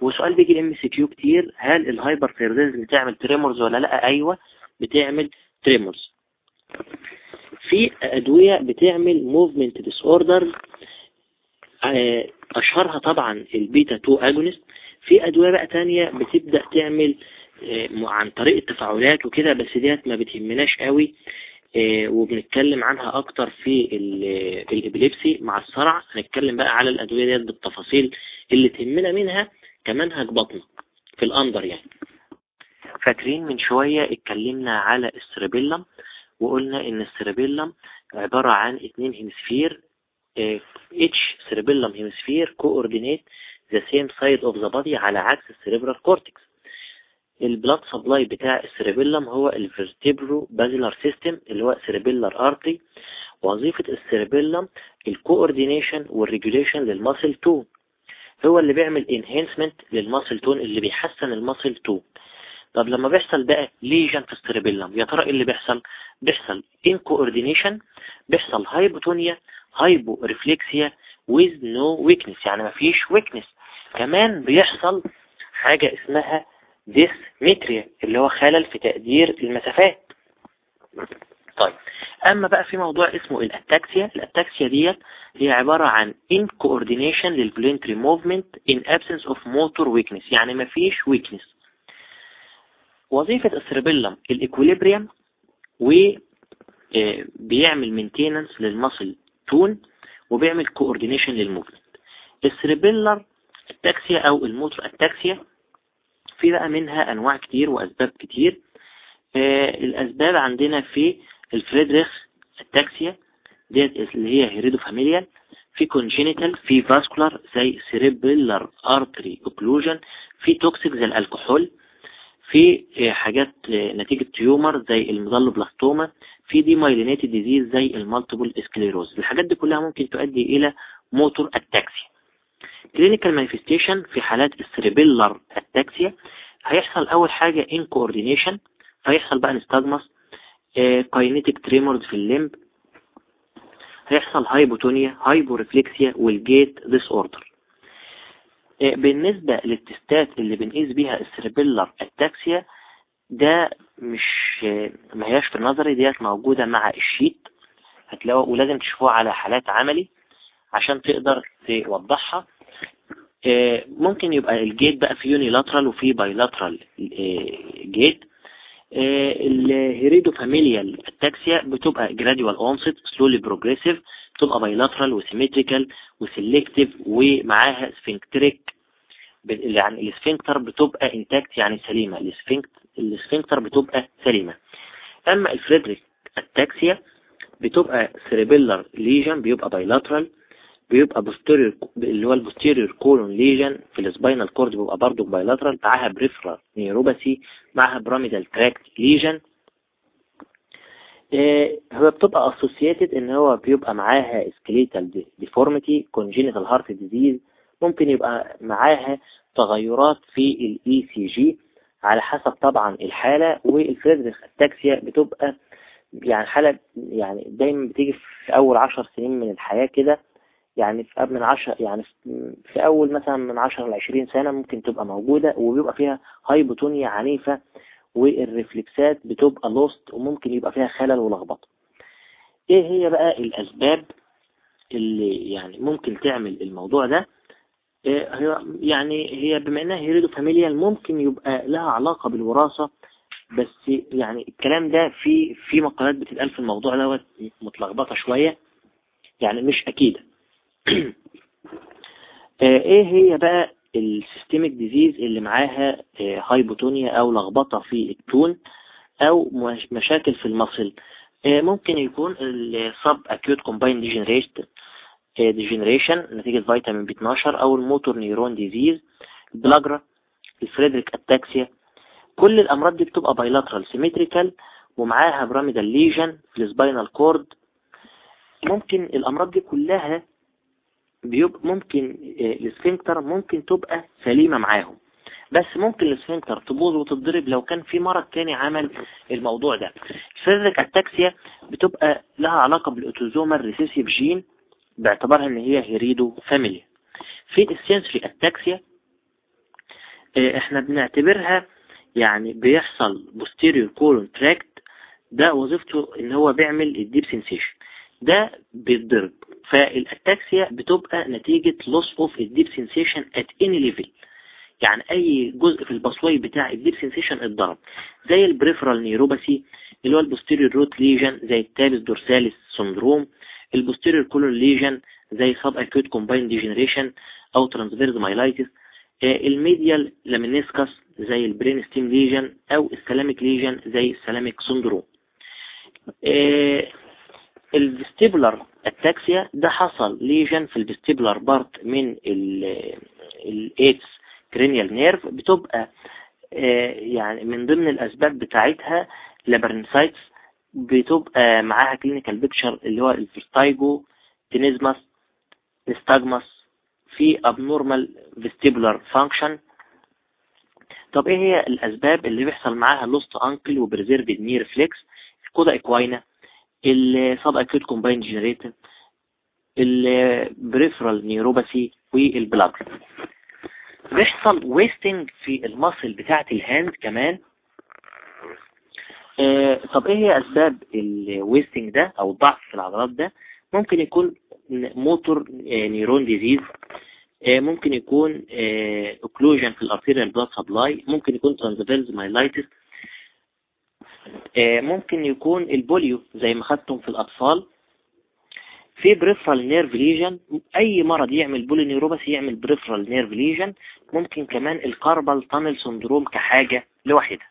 وسؤال بيجي MCQ كتير هل ال hyperthyroidism بتعمل tremors ولا لأ؟ أيوه بتعمل tremors في أدوية بتعمل movement disorder أشهرها طبعا البيتا 2 agonist في أدوية بقى تانية بتبدأ تعمل آه، عن طريق التفاعلات وكده بس ديت ما بتهمناش قوي. آه، وبنتكلم عنها أكتر في ال epilepsy مع الصرع. هنتكلم بقى على الأدوية ديت بالتفاصيل اللي تهمنا منها كمنهج باطنة في ال under يعني. فاكرين من شوية اتكلمنا على ال cerebellum وقلنا إن ال cerebellum عبارة عن اتنين hemisphere each cerebellum hemisphere coordinate the same side of the body على عكس ال cerebral cortex ال blood supply بتاع ال cerebellum هو ال vertebrobasilar system اللي هو cerebellar artery وظيفة السيربيلم الكوردينيشن والريجوليشن للماسل تون هو اللي بيعمل enhancement لل muscle tone اللي بيحسن ال muscle tone طب لما بيحصل بقى lesion في ال cerebellum يا ترى إيه اللي بيحصل؟ بيحصل incoordination بيحصل hypotonia hyporeflexia with no weakness. يعني مفيش weakness. كمان بيحصل حاجة اسمها dysmetria اللي هو خلل في تقدير المسافات. طيب أما بقى في موضوع اسمه ال ataxia ال ataxia ديت هي عبارة عن incoordination لل voluntary movement in absence of motor weakness يعني مفيش weakness. وظيفة ال cerebellum ال equilibrium وبيعمل maintenance لل muscle tone وبيعمل coordination لل movement ال cerebellar ataxia أو ال motor ataxia في بقى منها أنواع كتير وأسباب كتير. آه، الأسباب عندنا في ال Friedreich ataxia ديت اللي هي heredofamilial في congenital في vascular زي cerebellar artery occlusion في toxic زي الكحول في حاجات نتيجة tumor زي ال medulloblastoma في demyelinating disease زي ال multiple sclerosis الحاجات دي كلها ممكن تؤدي إلى motor ataxia clinical manifestation في حالات ال cerebellar ataxia هيحصل أول حاجة incoordination فيحصل بقى nystagmus kinetic tremors في ال limb هيحصل hypotonia hyporeflexia وال gait disorder آه، بالنسبة لل testات اللي بنقيس بيها ال cerebellar ataxia ده مش ما هياش في النظري ديت موجودة مع ال sheet. هتلاقوا ولازم تشوفوها على حالات عملي عشان تقدر توضحها. آه، ممكن يبقى ال gait بقى في unilateral وفي bilateral gait ال heredofamilial ataxia بتبقى gradual onset slowly progressive بتبقى bilateral و symmetrical و selective ومعاها sphincteric يعني ال sphincter بتبقى intact يعني سليمة. ال sphincter بتبقى سليمة. أما ال Friedreich ataxia بتبقى cerebellar lesion بيبقى bilateral بيبقى posterior اللي هو ال posterior column lesion في ال spinal cord بيبقى برضه bilateral معاها peripheral neuropathy معاها pyramidal tract lesion هو بتبقى associated إن هو بيبقى معاها skeletal deformity congenital heart disease ممكن يبقى معاها تغيرات في ال ECG على حسب طبعا الحالة وال Friedreich ataxia بتبقى يعني حالة يعني دايما بتيجي في أول عشر سنين من الحياة كده. يعني في من عشر يعني في أول مثلا من عشر لعشرين سنة ممكن تبقى موجودة وبيبقى فيها hypotonia عنيفة وال reflexات بتبقى lost وممكن يبقى فيها خلل ولخبطة. إيه هي بقى الأسباب اللي يعني ممكن تعمل الموضوع ده؟ إيه هي يعني هي بما إنها heredofamilial ممكن يبقى لها علاقة بالوراثة بس يعني الكلام ده في في مقالات بتتقال في الموضوع دوت متلخبطة شوية يعني مش أكيدة. *coughs* إيه هي بقى ال systemic disease اللي معاها hypotonia أو لخبطة في ال tone أو مشاكل في ال muscle ممكن يكون ال subacute combined degeneration نتيجة فيتامين B 12 أو ال motor neuron disease ال pellagra ال Friedreich ataxia كل الأمراض دي بتبقى bilateral symmetrical ومعاها pyramidal lesion في ال spinal cord ممكن الأمراض دي كلها بيبقى ممكن ال sphincter ممكن تبقى سليمة معاهم. بس ممكن ال sphincter تبوظ وتتضرب لو كان في مرض تاني عمل الموضوع ده. ال Friedreich ataxia بتبقى لها علاقة بال autosomal recessive gene باعتبارها إن هي heredofamilial في ال sensory ataxia إحنا بنعتبرها يعني بيحصل posterior column tract. ده وظيفته إن هو بيعمل ال deep sensation ده بيتضرب. فال ataxia بتبقى نتيجة loss of ال deep sensation at any level. يعني أي جزء في ال pathway بتاع ال deep sensation اتضرب. زي ال peripheral neuropathy اللي هو ال posterior root lesion زي ال tabes dorsalis syndrome ال posterior column lesion زي subacute combined degeneration أو transverse myelitis ال medial lemniscus زي ال brain stem lesion أو ال thalamic lesion زي ال thalamic syndrome ال vestibular ataxia ده حصل lesion في ال vestibular part من ال eighth cranial nerve بتبقى يعني من ضمن الأسباب بتاعتها labyrinthitis بتبقى معاها clinical picture اللي هو ال vertigo tinnitus nystagmus في abnormal vestibular function. طب إيه هي الأسباب اللي بيحصل معاها lost ankle و preserved knee reflex ال cauda equina ال subacute combined degeneration ال peripheral neuropathy وال pellagra بيحصل wasting في ال muscle بتاعة ال hand كمان. آه طب إيه هي أسباب ال wasting ده أو الضعف في العضلات ده؟ ممكن يكون motor neuron disease ممكن يكون occlusion في ال arterial blood supply ممكن يكون transverse myelitis ممكن يكون ال polio زي ما خدتم في الأطفال في peripheral nerve lesion أي مرض يعمل polyneuropathy يعمل peripheral nerve lesion ممكن كمان ال carpal tunnel syndrome كحاجة لوحدها.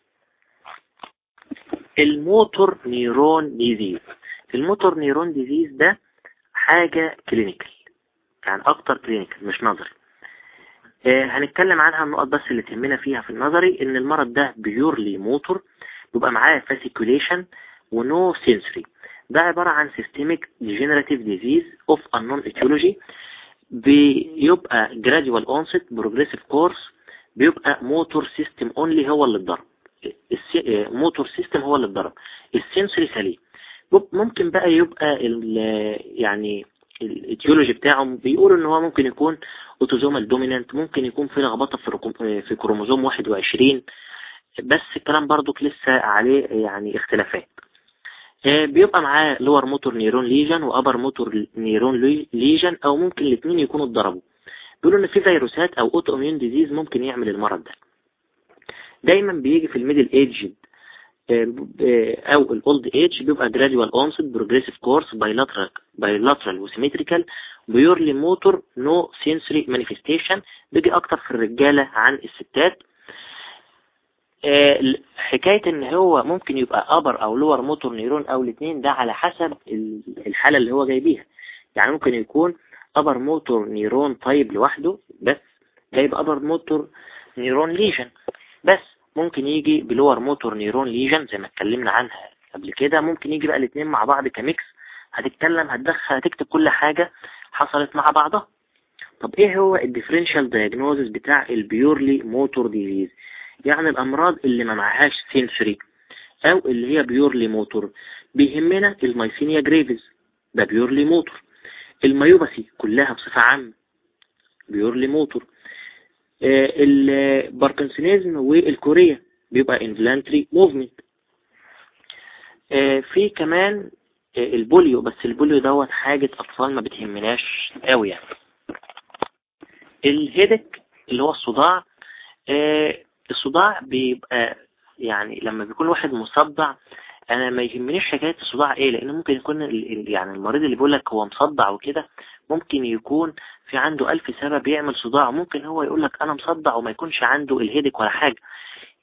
ال motor neuron disease ال motor neuron disease ده حاجة clinical يعني أكتر clinical مش نظري. آه هنتكلم عنها النقط بس اللي تهمنا فيها في النظري إن المرض ده purely motor بيبقى معاه fasciculation و no sensory ده عبارة عن systemic degenerative disease of unknown etiology. بيبقى gradual onset progressive course. بيبقى motor system only هو اللي اتضرب. motor system هو اللي اتضرب. ال sensory سليم. ممكن بقى يبقى يعني ال etiology بتاعهم بيقولوا إن هو ممكن يكون autosomal dominant ممكن يكون في لخبطة في في كروموزوم 21 بس الكلام برضو لسه عليه يعني اختلافات. بيبقى معاه lower motor neuron lesion و upper motor neuron lesion أو ممكن الاثنين يكونوا اتضربوا. بيقولوا إن في فيروسات أو autoimmune disease ممكن يعمل المرض ده. دايما بيجي في ال middle age أو ال old age بيبقى gradual onset progressive course bilateral bilateral و symmetrical purely motor no sensory manifestation بيجي أكتر في الرجالة عن الستات. حكاية إن هو ممكن يبقى upper أو lower motor neuron أو الاثنين ده على حسب الحالة اللي هو جاي بيها. يعني ممكن يكون upper motor neuron طيب لوحده بس جايب upper motor neuron lesion. بس ممكن يجي ب lower motor neuron lesion زي ما اتكلمنا عنها قبل كده. ممكن يجي بقى الاثنين مع بعض ك mix. هتتكلم هتدخل هتكتب كل حاجة حصلت مع بعضها. طب إيه هو ال differential diagnosis بتاع ال purely motor disease يعني الأمراض اللي ما معهاش sensory أو اللي هي purely motor بيهمنا ال myasthenia gravis ده purely motor ال myopathy كلها بصفة عامة. purely motor آه، ال parkinsonism وال chorea بيبقى involuntary movement آه، في كمان آه، ال polio. بس ال polio دوت حاجة أطفال ما بتهمناش قوي يعني. ال headache اللي هو الصداع الصداع بيبقى يعني لما بيكون واحد مصدع أنا ما يهمنيش حكاية الصداع إيه لأن ممكن يكون يعني المريض اللي بيقول لك هو مصدع وكده ممكن يكون في عنده ألف سبب يعمل صداع ممكن هو يقول لك أنا مصدع وما يكونش عنده ال headache ولا حاجة.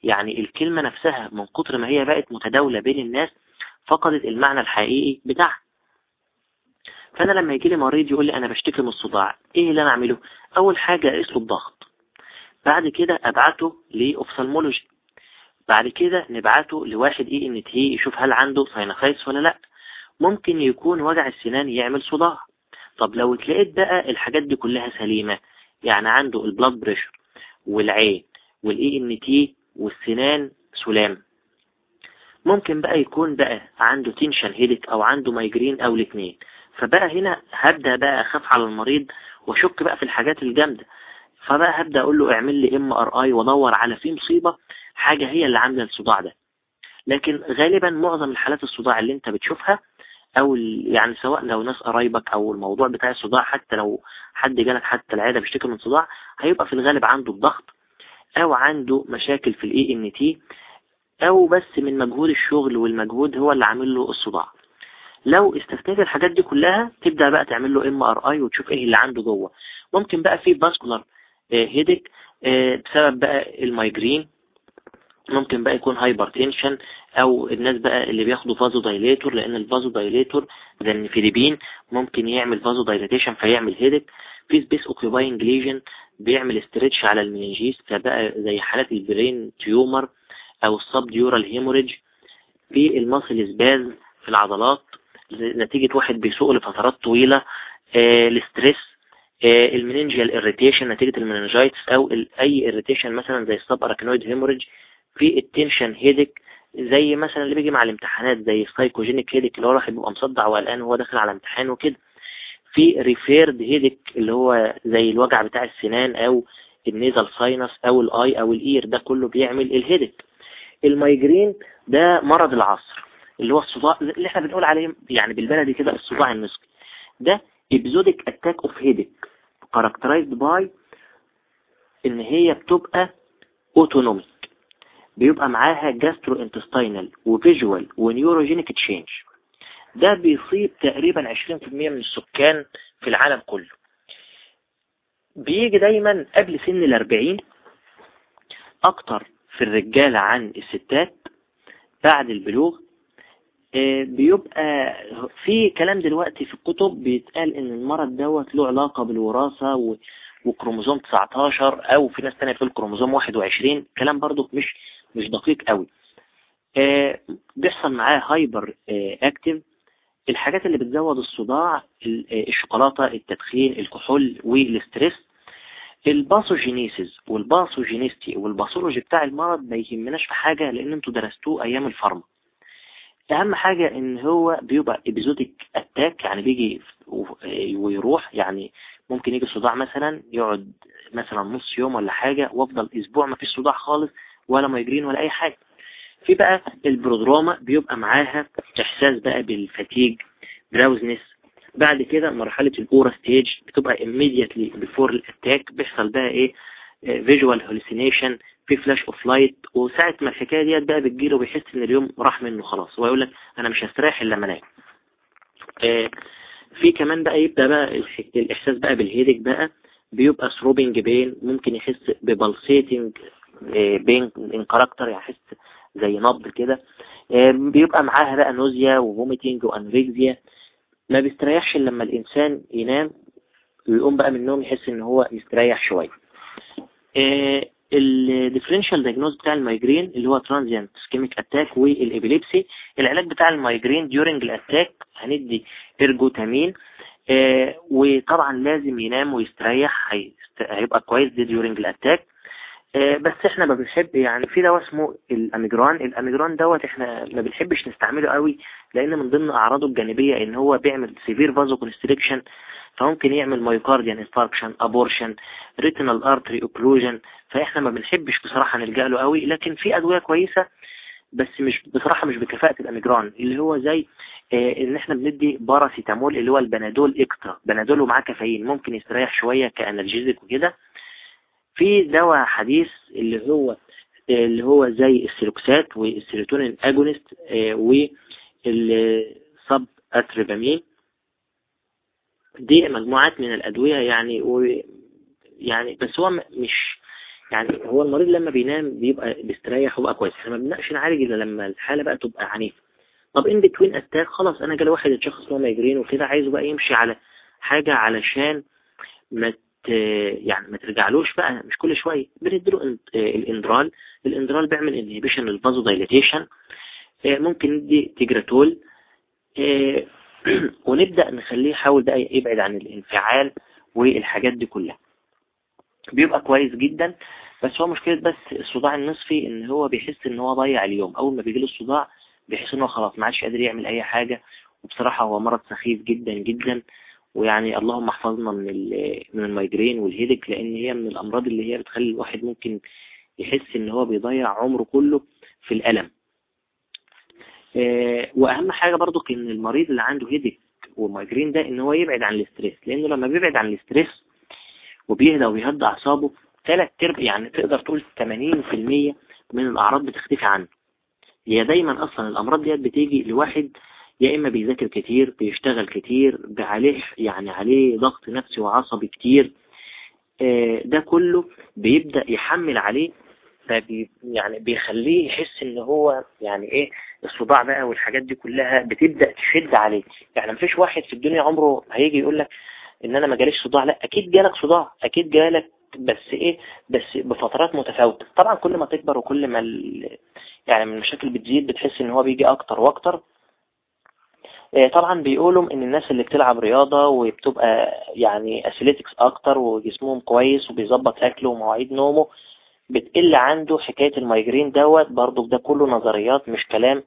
يعني الكلمة نفسها من كتر ما هي بقت متداولة بين الناس فقدت المعنى الحقيقي بتاعها. فأنا لما يجي لي مريض يقول لي أنا بشتكي من الصداع إيه اللي أنا أعمله؟ أول حاجة أقيس له الضغط. بعد كده أبعته ل ophthalmology. بعد كده نبعته لواحد ENT يشوف هل عنده sinusitis ولا لأ. ممكن يكون وجع السنان يعمل صداع. طب لو لقيت بقى الحاجات دي كلها سليمة يعني عنده ال blood pressure والعين وال ENT والسنان سلام. ممكن بقى يكون بقى عنده tension headache أو عنده migraine أو الاثنين فبقى هنا هبدأ بقى أخاف على المريض وأشك بقى في الحاجات الجامدة. فبقى هبدأ أقول له اعمل لي MRI وأدور على في مصيبة حاجة هي اللي عاملة الصداع ده. لكن غالبا معظم الحالات الصداع اللي أنت بتشوفها أو يعني سواء لو ناس قرايبك أو الموضوع بتاع الصداع حتى لو حد جالك حتى العيادة بيشتكي من صداع هيبقى في الغالب عنده الضغط أو عنده مشاكل في ال ENT أو بس من مجهود الشغل والمجهود هو اللي عامل له الصداع. لو استثنيت الحاجات دي كلها تبدأ بقى تعمل له MRI وتشوف إيه اللي عنده جوه. ممكن بقى في vascular headache آه، بسبب بقى ال migraine. ممكن بقى يكون hypertension أو الناس بقى اللي بياخدوا vasodilator لأن ال vasodilator زي ال nifedipine ممكن يعمل vasodilatation فيعمل headache في space occupying lesion بيعمل stretch على ال meninges فبقى زي حالات ال brain tumor أو ال subdural hemorrhage في ال muscle spasm في العضلات نتيجة واحد بيسوق لفترات طويلة آه ال stress آه ال meningeal irritation نتيجة ال meningitis أو أي irritation مثلا زي ال subarachnoid hemorrhage في ال tension headache زي مثلا اللي بيجي مع الامتحانات زي ال psychogenic headache اللي هو الواحد بيبقى مصدع وقلقان وهو داخل على امتحان وكده. في referred headache اللي هو زي الوجع بتاع السنان أو ال nasal sinus أو ال eye أو ال ear ده كله بيعمل ال headache ال migraine ده مرض العصر اللي هو الصداع اللي إحنا بنقول عليه يعني بالبلدي كده الصداع النصفي ده episodic attack of headache. Characterized by إن هي بتبقى autonomic بيبقى معاها gastrointestinal و visual و neurogenic change. ده بيصيب تقريبا 20% من السكان في العالم كله. بيجي دايما قبل سن الأربعين أكتر في الرجالة عن الستات بعد البلوغ بيبقى في كلام دلوقتي في الكتب بيتقال إن المرض دوت له علاقة بالوراثة وكروموزوم 19 أو في ناس تانية بتقول كروموزوم 21 كلام برضو مش مش دقيق قوي. آه، بيحصل معاه hyperactive. الحاجات اللي بتزود الصداع الشوكولاتة التدخين الكحول وال stress ال pathogenesis وال pathogenicity وال pathology بتاع المرض ما يهمناش في حاجة لأن أنتوا درستوه أيام ال pharma. أهم حاجة إن هو بيبقى episodic attack يعني بيجي ويروح يعني ممكن يجي صداع مثلا يقعد مثلا نص يوم ولا حاجة وأفضل أسبوع ما فيش صداع خالص ولا migraine ولا أي حاجة. في بقى ال prodroma بيبقى معاها إحساس بقى بال fatigue drowsiness بعد كده مرحلة ال aura stage بتبقى immediately before ال attack بيحصل بقى إيه؟ visual hallucination في flash of light وساعة ما الحكاية ديت بقى بتجيله وبيحس إن اليوم راح منه خلاص. ويقول لك أنا مش هستريح إلا لما انام آه، في كمان بقى يبدأ بقى الإحساس بقى بال headache بقى. بيبقى throbbing pain ممكن يحس ب pulsating pain إن character يحس زي نبض كده. آه، بيبقى معاها بقى nausea و vomiting و anorexia ما بيستريحش لما الإنسان ينام. ويقوم بقى من النوم يحس إن هو يستريح شوية. ال differential diagnosis بتاع ال migraine اللي هو transient ischemic attack وال epilepsy العلاج بتاع ال migraine during ال attack هندي ergotamine آه وطبعا لازم ينام ويستريح هيبقى كويس دي during ال attack آه بس إحنا ما بنحب يعني في دواء اسمه الأميجران. الأميجران دوت إحنا ما بنحبش نستعمله قوي لأن من ضمن أعراضه الجانبية إن هو بيعمل severe vasoconstriction فممكن يعمل myocardial infarction abortion retinal artery occlusion فاحنا ما بنحبش بصراحة نلجأ له قوي لكن في أدوية كويسة بس مش بصراحة مش بكفاءة الأميجران اللي هو زي آه إن إحنا بندي باراسيتامول اللي هو البنادول extra بنادول ومعاه كافيين ممكن يستريح شوية كانرجيزك وكده. في دواء حديث اللي هو اللي هو زي السيروكسات وال serotonin agonist آه والسب أتريبامين. دي مجموعات من الأدوية يعني و يعني بس هو مش يعني هو المريض لما بينام بيبقى بيستريح وبقى كويس. إحنا ما بنبداش نعالج إلا لما الحالة بقى تبقى عنيفة. طب in between attack خلاص أنا جالي واحد اتشخص له migraine وكده عايزه بقى يمشي على حاجة علشان ما يعني ما ترجعلوش بقى مش كل شوية بنديله الإندرال. الإندرال بيعمل inhibition لل vasodilatation ممكن ندي تيجراتول *clears throat* ونبدأ نخليه يحاول بقى يبعد عن الانفعال والحاجات دي كلها. بيبقى كويس جدا بس هو مشكلة بس الصداع النصفي إن هو بيحس إن هو ضيع اليوم. أول ما بيجيله الصداع بيحس إن هو خلاص ما عادش قادر يعمل أي حاجة. وبصراحة هو مرض سخيف جدا جدا. ويعني اللهم احفظنا من من ال migraine وال headache لأن هي من الأمراض اللي هي بتخلي الواحد ممكن يحس إن هو بيضيع عمره كله في الألم. وأهم حاجة برضو إن المريض اللي عنده headache و migraine ده إن هو يبعد عن ال stress لأنه لما بيبعد عن ال stress وبيهدى وبيهدى أعصابه ثلاث ارباع يعني تقدر تقول 80% من الأعراض بتختفي عنه. هي دايما أصلا الأمراض ديت بتيجي لواحد يا إما بيذاكر كتير بيشتغل كتير عليه يعني عليه ضغط نفسي وعصبي كتير ده كله بيبدأ يحمل عليه فبي يعني بيخليه يحس إن هو يعني إيه الصداع بقى والحاجات دي كلها بتبدأ تشد عليه. يعني مفيش واحد في الدنيا عمره هيجي يقول لك إن أنا ما جاليش صداع لأ أكيد جالك صداع أكيد جالك بس إيه بس بفترات متفاوتة. طبعا كل ما تكبر وكل ما يعني من المشاكل بتزيد بتحس إن هو بيجي أكتر وأكتر. طبعا بيقولوا إن الناس اللي بتلعب رياضة وبتبقى يعني athletics أكتر وجسمهم كويس وبيظبط أكله ومواعيد نومه بتقل عنده حكاية ال migraine دوت برضو ده كله نظريات مش كلام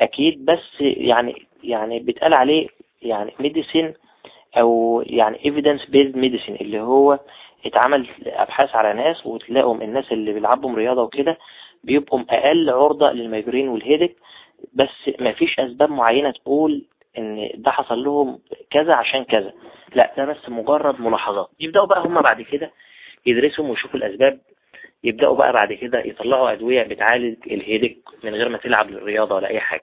أكيد بس يعني يعني بيتقال عليه يعني medicine أو يعني evidence based medicine اللي هو اتعمل أبحاث على ناس وتلاقوا الناس اللي بيلعبوا رياضة وكده بيبقوا أقل عرضة للمايجرين والهيدك بس ما فيش أسباب معينة تقول إن ده حصل لهم كذا عشان كذا. لا ده بس مجرد ملاحظات. يبدأوا بقى هم بعد كده يدرسوا ويشوفوا الأسباب. يبدأوا بقى بعد كده يطلعوا أدوية بتعالج الهيدك من غير ما تلعب للرياضة ولا أي حاجة.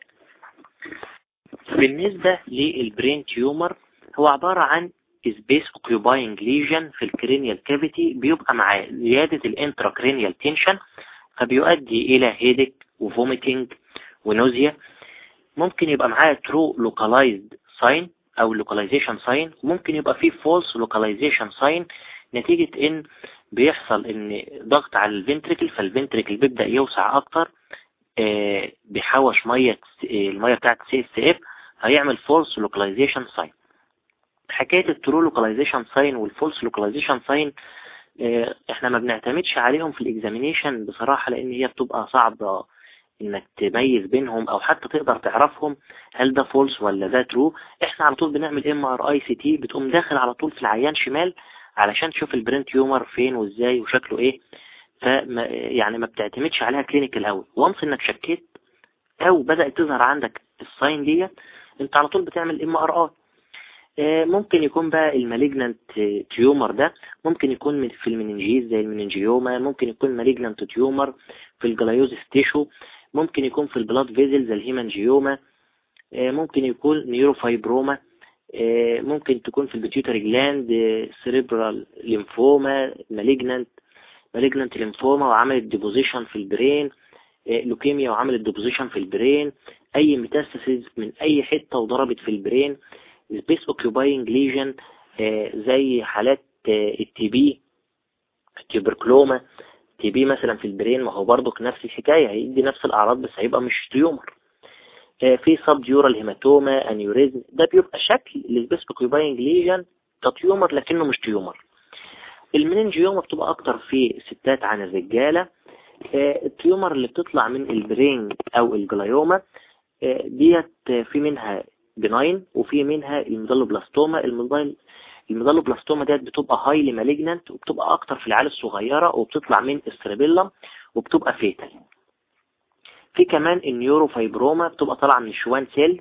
بالنسبة لل brain tumor هو عبارة عن space occupying lesion في ال cranial cavity بيبقى مع زيادة ال intracranial tension فبيؤدي إلى headache و vomiting و nausea ممكن يبقى معاه true localized sign أو localization sign. وممكن يبقى فيه false localization sign. نتيجة إن بيحصل إن ضغط على ال ventricle فال ventricle بيبدأ يوسع أكتر آه بيحوش مية المية بتاعت CSF هيعمل false localization sign. حكاية ال true localization sign وال false localization sign إحنا ما بنعتمدش عليهم في ال examination بصراحة لأن هي بتبقى صعبة إنك تميز بينهم أو حتى تقدر تعرفهم هل ده false ولا ده true إحنا على طول بنعمل MRI CT بتقوم داخل على طول في العيان شمال علشان تشوف ال brain tumor فين وإزاي وشكله إيه. فما يعني ما بتعتمدش عليها clinical قوي once إنك شكيت أو بدأت تظهر عندك ال sign ديت أنت على طول بتعمل MRI ممكن يكون بقى ال malignant tumor ده ممكن يكون في ال meninges زي ال meningioma ممكن يكون malignant tumor في ال glial tissue ممكن يكون في ال blood vessel زي ال hemangioma ممكن يكون neurofibroma ممكن تكون في ال pituitary gland cerebral lymphoma malignant malignant lymphoma وعملت deposition في ال brain leukemia وعملت deposition في ال brain أي metastasis من أي حتة وضربت في ال brain space occupying lesion زي حالات ال TB ال tuberculoma TB مثلا في ال brain ما هو برضك نفس الحكاية هيدي نفس الأعراض بس هيبقى مش tumor. في subdural hematoma aneurysm ده بيبقى شكل ال space occupying lesion ك tumor لكنه مش tumor. ال meningioma بتبقى أكتر في الستات عن الرجالة. ال tumor اللي بتطلع من ال brain أو ال glioma ديت في منها benign وفي منها ال medulloblastoma ال medulloblastoma ديت بتبقى highly malignant وبتبقى أكتر في العيال الصغيرة وبتطلع من ال cerebellum وبتبقى fatal في كمان ال neurofibroma بتبقى طالعة من ال Schwann cells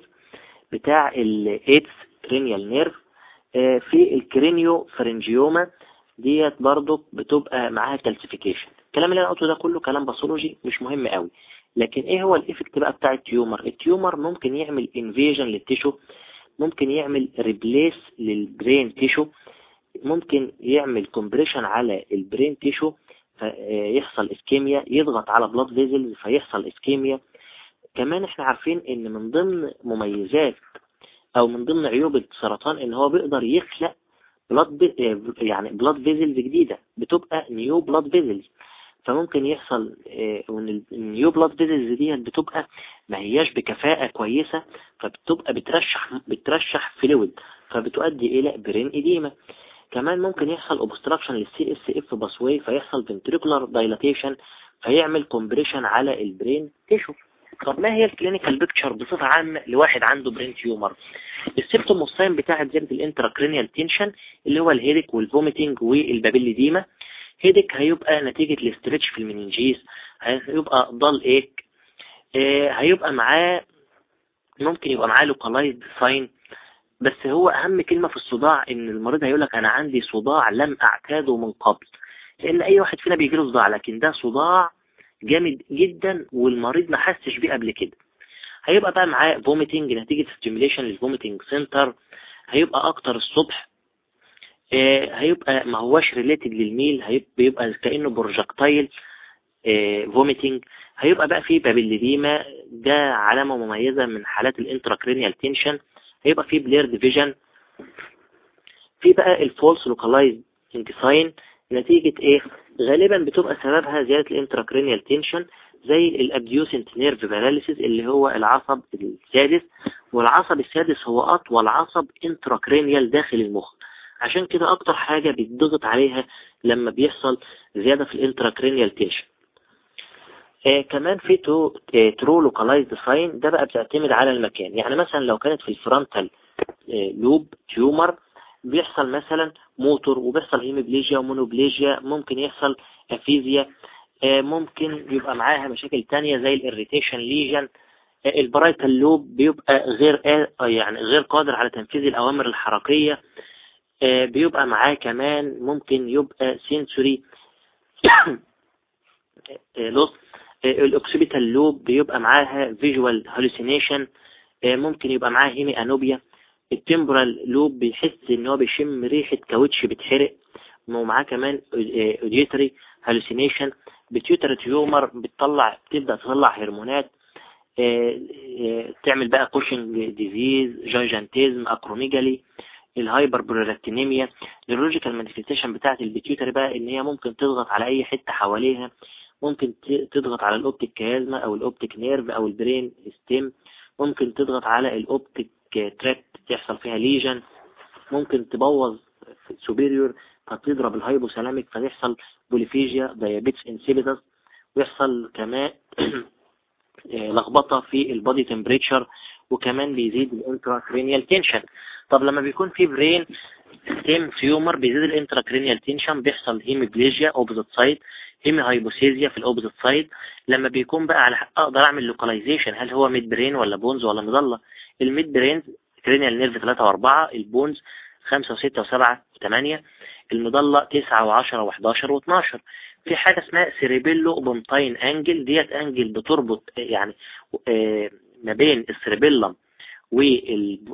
بتاع ال eighth cranial nerve في ال craniopharyngioma ديت برضو بتبقى معاها calcification الكلام اللي أنا قلته ده كله كلام pathology مش مهم قوي. لكن إيه هو ال effect بقى بتاع ال tumor؟ ال tumor ممكن يعمل invasion لل tissue ممكن يعمل replace لل brain tissue ممكن يعمل compression على ال brain tissue فيحصل ischemia يضغط على blood vessels فيحصل ischemia كمان إحنا عارفين إن من ضمن مميزات أو من ضمن عيوب السرطان إن هو بيقدر يخلق blood يعني blood vessels جديدة بتبقى new blood vessels فممكن يحصل وإن ال new blood vessels ديت بتبقى ما هياش بكفاءة كويسة فبتبقى بترشح بترشح fluid فبتؤدي إلى brain edema كمان ممكن يحصل obstruction لل CSF pathway فيحصل ventricular dilatation فيعمل compression على ال brain tissue طب ما هي ال clinical picture بصفة عامة لواحد عنده brain tumor ال symptom وال sign بتاع زيادة ال intracranial tension اللي هو ال headache وال vomiting وال papilledema headache هيبقى نتيجة ال stretch في ال meninges هيبقى dull ache آه هيبقى معاه ممكن يبقى معاه localized sign بس هو أهم كلمة في الصداع إن المريض هيقولك أنا عندي صداع لم أعتاده من قبل لأن أي واحد فينا بيجيله صداع لكن ده صداع جامد جدا والمريض ما حسش بيه قبل كده. هيبقى بقى معاه vomiting نتيجة stimulation لل vomiting center هيبقى أكتر الصبح هيبقى ما هواش related لل meal هيبقى كأنه projectile آه vomiting هيبقى بقى فيه papilledema ده علامة مميزة من حالات ال intracranial tension هيبقى فيه blurred vision في بقى ال false localizing sign نتيجة إيه؟ غالبا بتبقى سببها زيادة ال intracranial tension زي ال abducent nerve paralysis اللي هو العصب السادس. والعصب السادس هو أطول عصب intracranial داخل المخ. عشان كده أكتر حاجة بيتضغط عليها لما بيحصل زيادة في ال intracranial tension آه كمان في true آه true localized sign ده بقى بتعتمد على المكان. يعني مثلا لو كانت في ال frontal آه lobe tumor بيحصل مثلا موتور وبيحصل hemiplegia و monoplegia ممكن يحصل aphasia ممكن يبقى معاها مشاكل تانية زي ال irritation lesion ال parietal lobe بيبقى غير يعني غير قادر على تنفيذ الأوامر الحركية. بيبقى معاه كمان ممكن يبقى sensory loss ال occipital lobe بيبقى معاها visual hallucination ممكن يبقى معاه hemianopia ال temporal lobe بيحس إن هو بيشم ريحة كاوتش بتحرق ومعاه كمان auditory hallucination pituitary tumor بتطلع بتبدأ تطلع هرمونات. آه تعمل بقى Cushing disease gigantism acromegaly ال hyperprolactinemia ال neurological manifestation بتاعت ال pituitary بقى إن هي ممكن تضغط على أي حتة حواليها ممكن تضغط على ال optic chiasma أو ال optic nerve أو ال brain stem ممكن تضغط على ال optic tract تحصل فيها lesion ممكن تبوظ superior فتضرب ال hypothalamic فيحصل polyphagia diabetes insipidus ويحصل كمان *clears throat* لخبطة في ال body temperature وكمان بيزيد ال intracranial tension طب لما بيكون في brain stem tumor بيزيد ال intracranial tension بيحصل hemiplegia opposite side hemihypoesthesia في ال opposite side لما بيكون بقى على أقدر أعمل localization هل هو midbrain ولا pons ولا medulla ال midbrain cranial nerve 3 و4 ال pons 5 و6 و7 و8 ال medulla 9 و10 و11 و12 في حاجة اسمها cerebellopontine angle ديت angle بتربط يعني ما بين ال cerebellum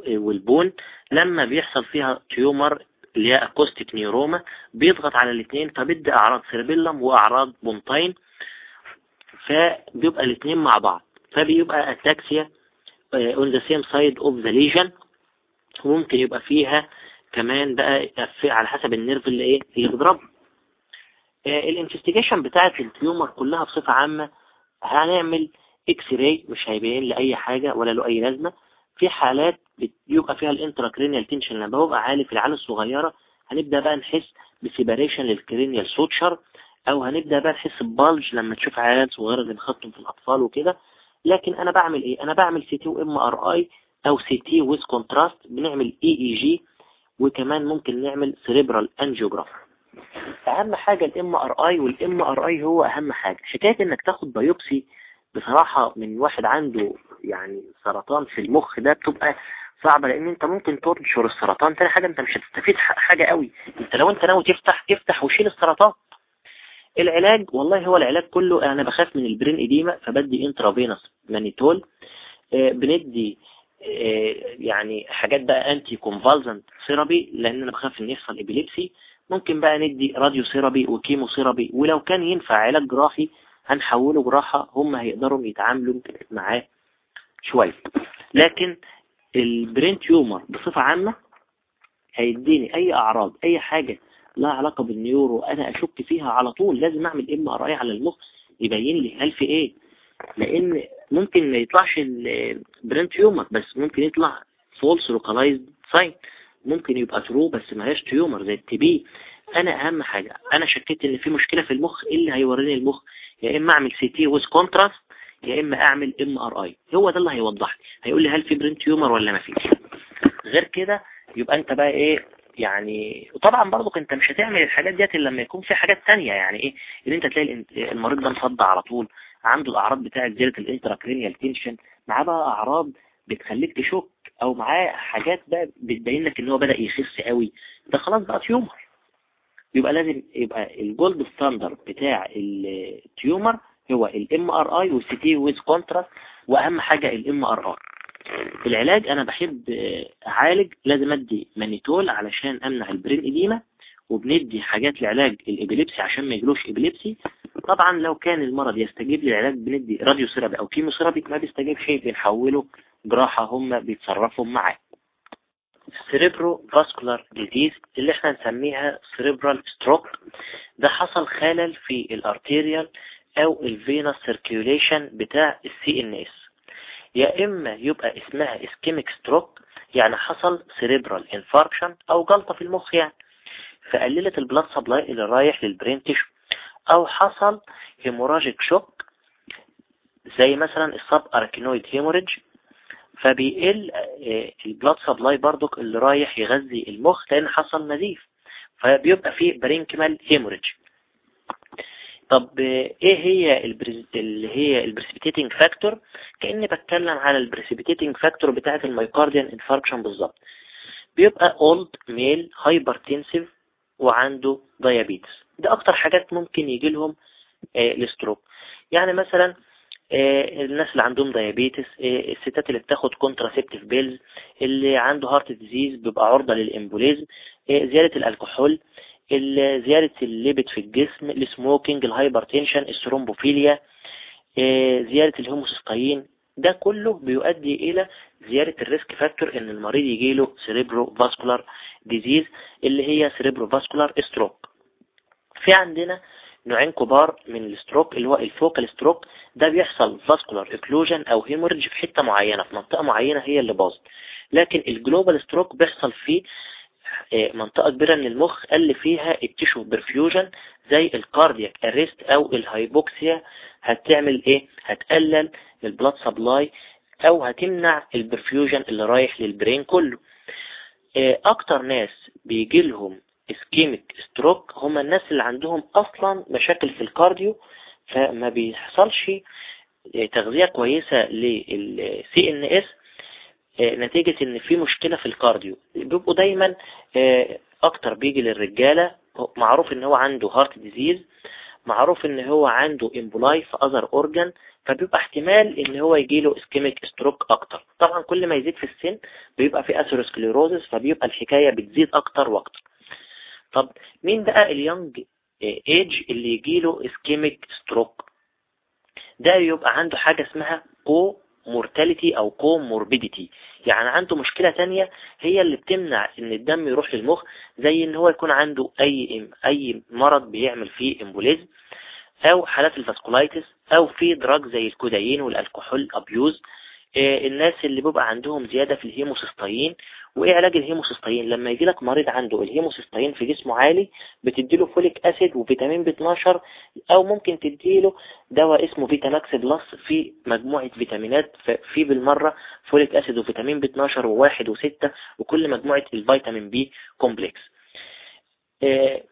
وال pons. لما بيحصل فيها tumor اللي هي acoustic neuroma بيضغط على الاثنين فبيدي أعراض cerebellum وأعراض pontine فبيبقى الاثنين مع بعض. فبيبقى ataxia on the same side of the lesion وممكن يبقى فيها كمان بقى على حسب ال nerve اللي إيه اللي بيضربه. ال investigation بتاعت ال tumor كلها بصفة عامة هنعمل X-ray مش هيبين لي اي حاجة ولا له أي لازمة. في حالات بيبقى فيها ال intracranial tension لما ببقى عالي في العيال الصغيرة هنبدأ بقى نحس ب separation لل cranial suture أو هنبدأ بقى نحس ب bulge لما تشوف عيال صغيرة اللي بنخطهم في الأطفال وكده. لكن أنا بعمل إيه؟ أنا بعمل CT و MRI أو CT with contrast بنعمل EEG وكمان ممكن نعمل cerebral angiograph أهم حاجة ال MRI وال MRI هو أهم حاجة. حكاية إنك تاخد biopsy بصراحة من واحد عنده يعني سرطان في المخ ده بتبقى صعبة لأن أنت ممكن تنشر السرطان. تاني حاجة أنت مش هتستفيد حاجة قوي. أنت لو أنت ناوي تفتح افتح وشيل السرطان. العلاج والله هو العلاج كله أنا بخاف من ال brain edema فبدي intravenous mannitol آه بندي آه يعني حاجات بقى anticonvulsant therapy لأن أنا بخاف ان يحصل epilepsy ممكن بقى ندي radiotherapy و chemotherapy ولو كان ينفع علاج جراحي هنحوله جراحة هم هيقدروا يتعاملوا معاه شوية. لكن ال brain tumor بصفة عامة هيديني أي أعراض أي حاجة لها علاقة بال neuro أنا أشك فيها على طول لازم أعمل MRI على المخ يبين لي هل في إيه. لأن ممكن ما يطلعش ال brain tumor بس ممكن يطلع false localized sign ممكن يبقى true بس ما هيش tumor زي ال TB أنا أهم حاجة أنا شكيت إن في مشكلة في المخ إيه اللي هيوريني المخ؟ يا إما أعمل CT with contrast يا إما أعمل MRI هو ده اللي هيوضح لي. هيقول لي هل في brain tumor ولا ما فيش. غير كده يبقى أنت بقى إيه يعني وطبعا برضك أنت مش هتعمل الحاجات ديت إلا لما يكون في حاجات تانية. يعني إيه؟ إن أنت تلاقي المريض ده مصدع على طول. عنده الأعراض بتاعه زيادة ال intracranial tension معاه بقى أعراض بتخليك تشك أو معاه حاجات بقى بتبين لك إن هو بدأ يخس قوي. ده خلاص بقى tumor يبقى لازم يبقى ال gold standard بتاع ال tumor هو ال MRI وال CT with contrast وأهم حاجة ال MRI العلاج أنا بحب أعالج لازم أدي مانيتول علشان أمنع ال brain edema. وبندي حاجات لعلاج ال epilepsy عشان ما يجلوش epilepsy طبعا لو كان المرض يستجيب للعلاج بندي radiotherapy أو chemotherapy ما بيستجيبش بنحوله جراحة هم بيتصرفوا معاه. cerebrovascular disease اللي إحنا نسميها cerebral stroke ده حصل خلل في ال arterial أو ال venous circulation بتاع ال CNS يا إما يبقى اسمها ischemic stroke يعني حصل cerebral infarction أو جلطة في المخ يعني. فقللت ال blood supply اللي رايح لل brain tissue أو حصل hemorrhagic stroke زي مثلا ال subarachnoid hemorrhage فبيقل ال blood supply برضك اللي رايح يغذي المخ لأن حصل نزيف. فبيبقى فيه parenchymal hemorrhage طب إيه هي. اللي هي ال precipitating factor كأني بتكلم على ال precipitating factor بتاعة ال myocardial infarction بالظبط. بيبقى old male hypertensive وعنده diabetes ده أكتر حاجات ممكن يجي لهم آه ال stroke يعني مثلا آه الناس اللي عندهم diabetes آه الستات اللي بتاخد contraceptive pills اللي عنده heart disease بيبقى عرضة لل embolism زيادة الكحول زيادة ال lipid في الجسم ال smoking ال hypertension ال thrombophilia زيادة الهوموسيستاين ده كله بيؤدي إلى زيادة ال risk factor إن المريض يجيله cerebrovascular disease اللي هي cerebrovascular stroke في عندنا نوعين كبار من ال stroke اللي هو ال focal stroke ده بيحصل vascular occlusion أو hemorrhage في حتة معينة في منطقة معينة هي اللي باظت. لكن ال global stroke بيحصل فيه منطقة كبيرة من المخ قل فيها ال tissue perfusion زي ال cardiac arrest أو ال hypoxia هتعمل إيه؟ هتقلل ال blood supply أو هتمنع ال perfusion اللي رايح لل brain كله. أكتر ناس بيجي لهم ischemic stroke هم الناس اللي عندهم أصلا مشاكل في ال cardio فما بيحصلش تغذية كويسة لل CNS نتيجة إن في مشكلة في ال cardio. بيبقوا دايما أكتر بيجي للرجالة معروف إن هو عنده heart disease معروف إن هو عنده emboli في other organ فبيبقى احتمال إن هو يجيله ischemic stroke أكتر. طبعا كل ما يزيد في السن بيبقى في atherosclerosis فبيبقى الحكاية بتزيد أكتر وأكتر. طب مين بقى ال young age اللي يجيله ischemic stroke ده يبقى عنده حاجة اسمها comortality أو comorbidity يعني عنده مشكلة تانية هي اللي بتمنع إن الدم يروح للمخ زي إن هو يكون عنده أي أي مرض بيعمل فيه embolism أو حالات ال vasculitis أو في drug زي الكودايين وال alcohol abuse آه، الناس اللي بيبقى عندهم زيادة في الهيموسيستاين وإيه علاج الهيموسيستاين لما يجي لك مريض عنده الهيموسيستاين في جسمه عالي بتديله folic acid وفيتامين ب 12 أو ممكن تديله دواء اسمه فيتاماكس بلس في مجموعة فيتامينات. في بالمرة folic acid وفيتامين ب 12 وواحد وستة وكل مجموعة ال vitamin B complex آه،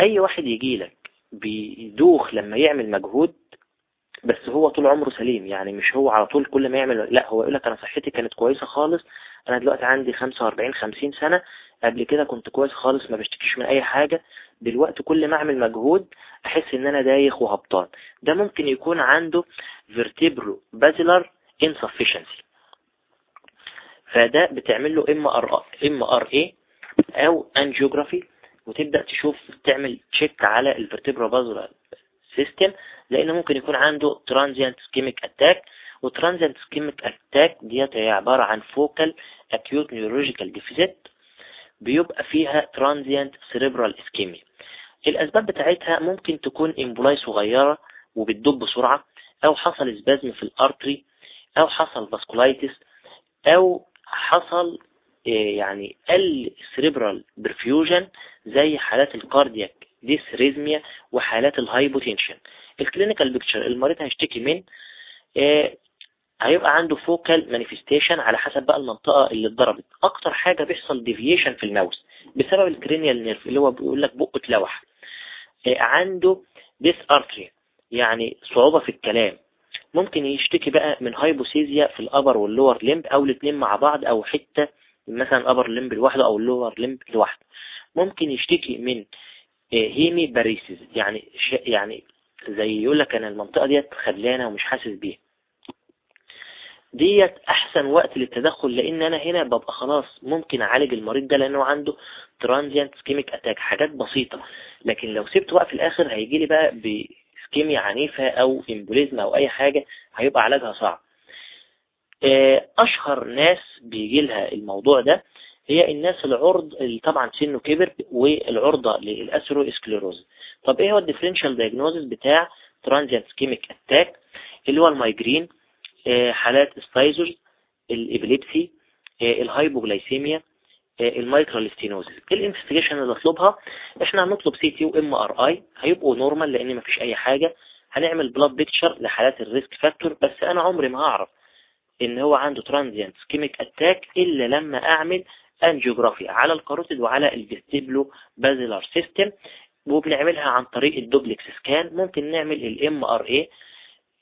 أي واحد يجي لك بيدوخ لما يعمل مجهود بس هو طول عمره سليم يعني مش هو على طول كل ما يعمل لا هو يقول لك أنا صحتي كانت كويسة خالص أنا دلوقتي عندي 45 50 سنة قبل كده كنت كويس خالص ما بشتكيش من أي حاجة دلوقتي كل ما أعمل مجهود أحس إن أنا دايخ وهبطان. ده ممكن يكون عنده vertebro basilar insufficiency. فده بتعمل له MRI أو angiography وتبدأ تشوف تعمل check على ال vertebrobasilar system لأنه ممكن يكون عنده transient ischemic attack و transient ischemic attack ديت هي عبارة عن focal acute neurological deficit بيبقى فيها transient cerebral ischemia الأسباب بتاعتها ممكن تكون emboli صغيرة وبتدوب بسرعة أو حصل spasm في ال artery أو حصل vasculitis أو حصل يعني ال cerebral perfusion زي حالات ال cardiac dysrhythmia وحالات ال hypotension ال clinical picture المريض هيشتكي من آه، هيبقى عنده focal manifestation على حسب بقى المنطقة اللي اتضربت. أكتر حاجة بيحصل ديفيشن في الماوس بسبب ال cranial nerve اللي هو بيقول لك بقه اتلوح آه، عنده dysarthria يعني صعوبة في الكلام. ممكن يشتكي بقى من hypoesthesia في ال upper وال lower limb أو الاثنين مع بعض أو حتة مثلا ال upper limb لوحده أو ال lower limb لوحده. ممكن يشتكي من hemi آه، paresis يعني يعني زي يقول لك أنا المنطقة ديت خدلانة ومش حاسس بيها. ديت أحسن وقت للتدخل لأن أنا هنا ببقى خلاص ممكن أعالج المريض ده لأنه عنده transient ischemic attack حاجات بسيطة. لكن لو سبته بقى في الآخر هيجي لي بقى ب ischemia عنيفة أو embolism أو أي حاجة هيبقى علاجها صعب. آه، أشهر ناس بيجي لها الموضوع ده هي الناس العرض اللي طبعا سنه كبر والعرضة لل atherosclerosis طب إيه هو ال differential diagnosis بتاع transient ischemic attack اللي هو ال migraine آه، حالات seizures ال epilepsy آه، ال hypoglycemia ال mitral stenosis ال investigation اللي أطلبها؟ إحنا هنطلب CT و MRI هيبقوا normal لأن مفيش أي حاجة. هنعمل blood picture لحالات ال risk factor بس أنا عمري ما هعرف إن هو عنده transient ischemic attack إلا لما أعمل angiography على ال carotid وعلى ال vertebrobasilar system وبنعملها عن طريق ال duplex scan. ممكن نعمل ال MRI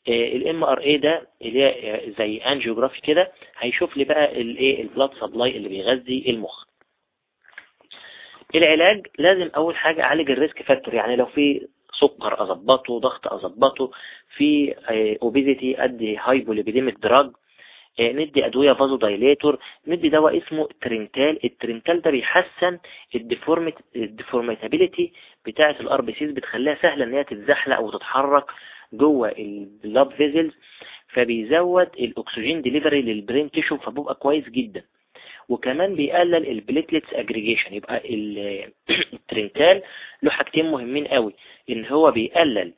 ال MRI ده اللي هي زي angiography كده هيشوف لي بقى الايه ال blood supply اللي بيغذي المخ. العلاج لازم أول حاجة أعالج ال risk factor يعني لو في سكر أظبطه ضغط أظبطه في obesity أدي hypolipidemic drug آه، ندي أدوية vasodilator ندي دواء اسمه ترينتال. الترينتال ده بيحسن ال deformability بتاعة ال RBCs بتخليها سهلة إن هي تتزحلق وتتحرك جوه ال blood vessels فبيزود الأكسجين delivery لل brain tissue فبيبقى كويس جدا. وكمان بيقلل ال platelets aggregation يبقى *coughs* الترينتال له حاجتين مهمين قوي إن هو بيقلل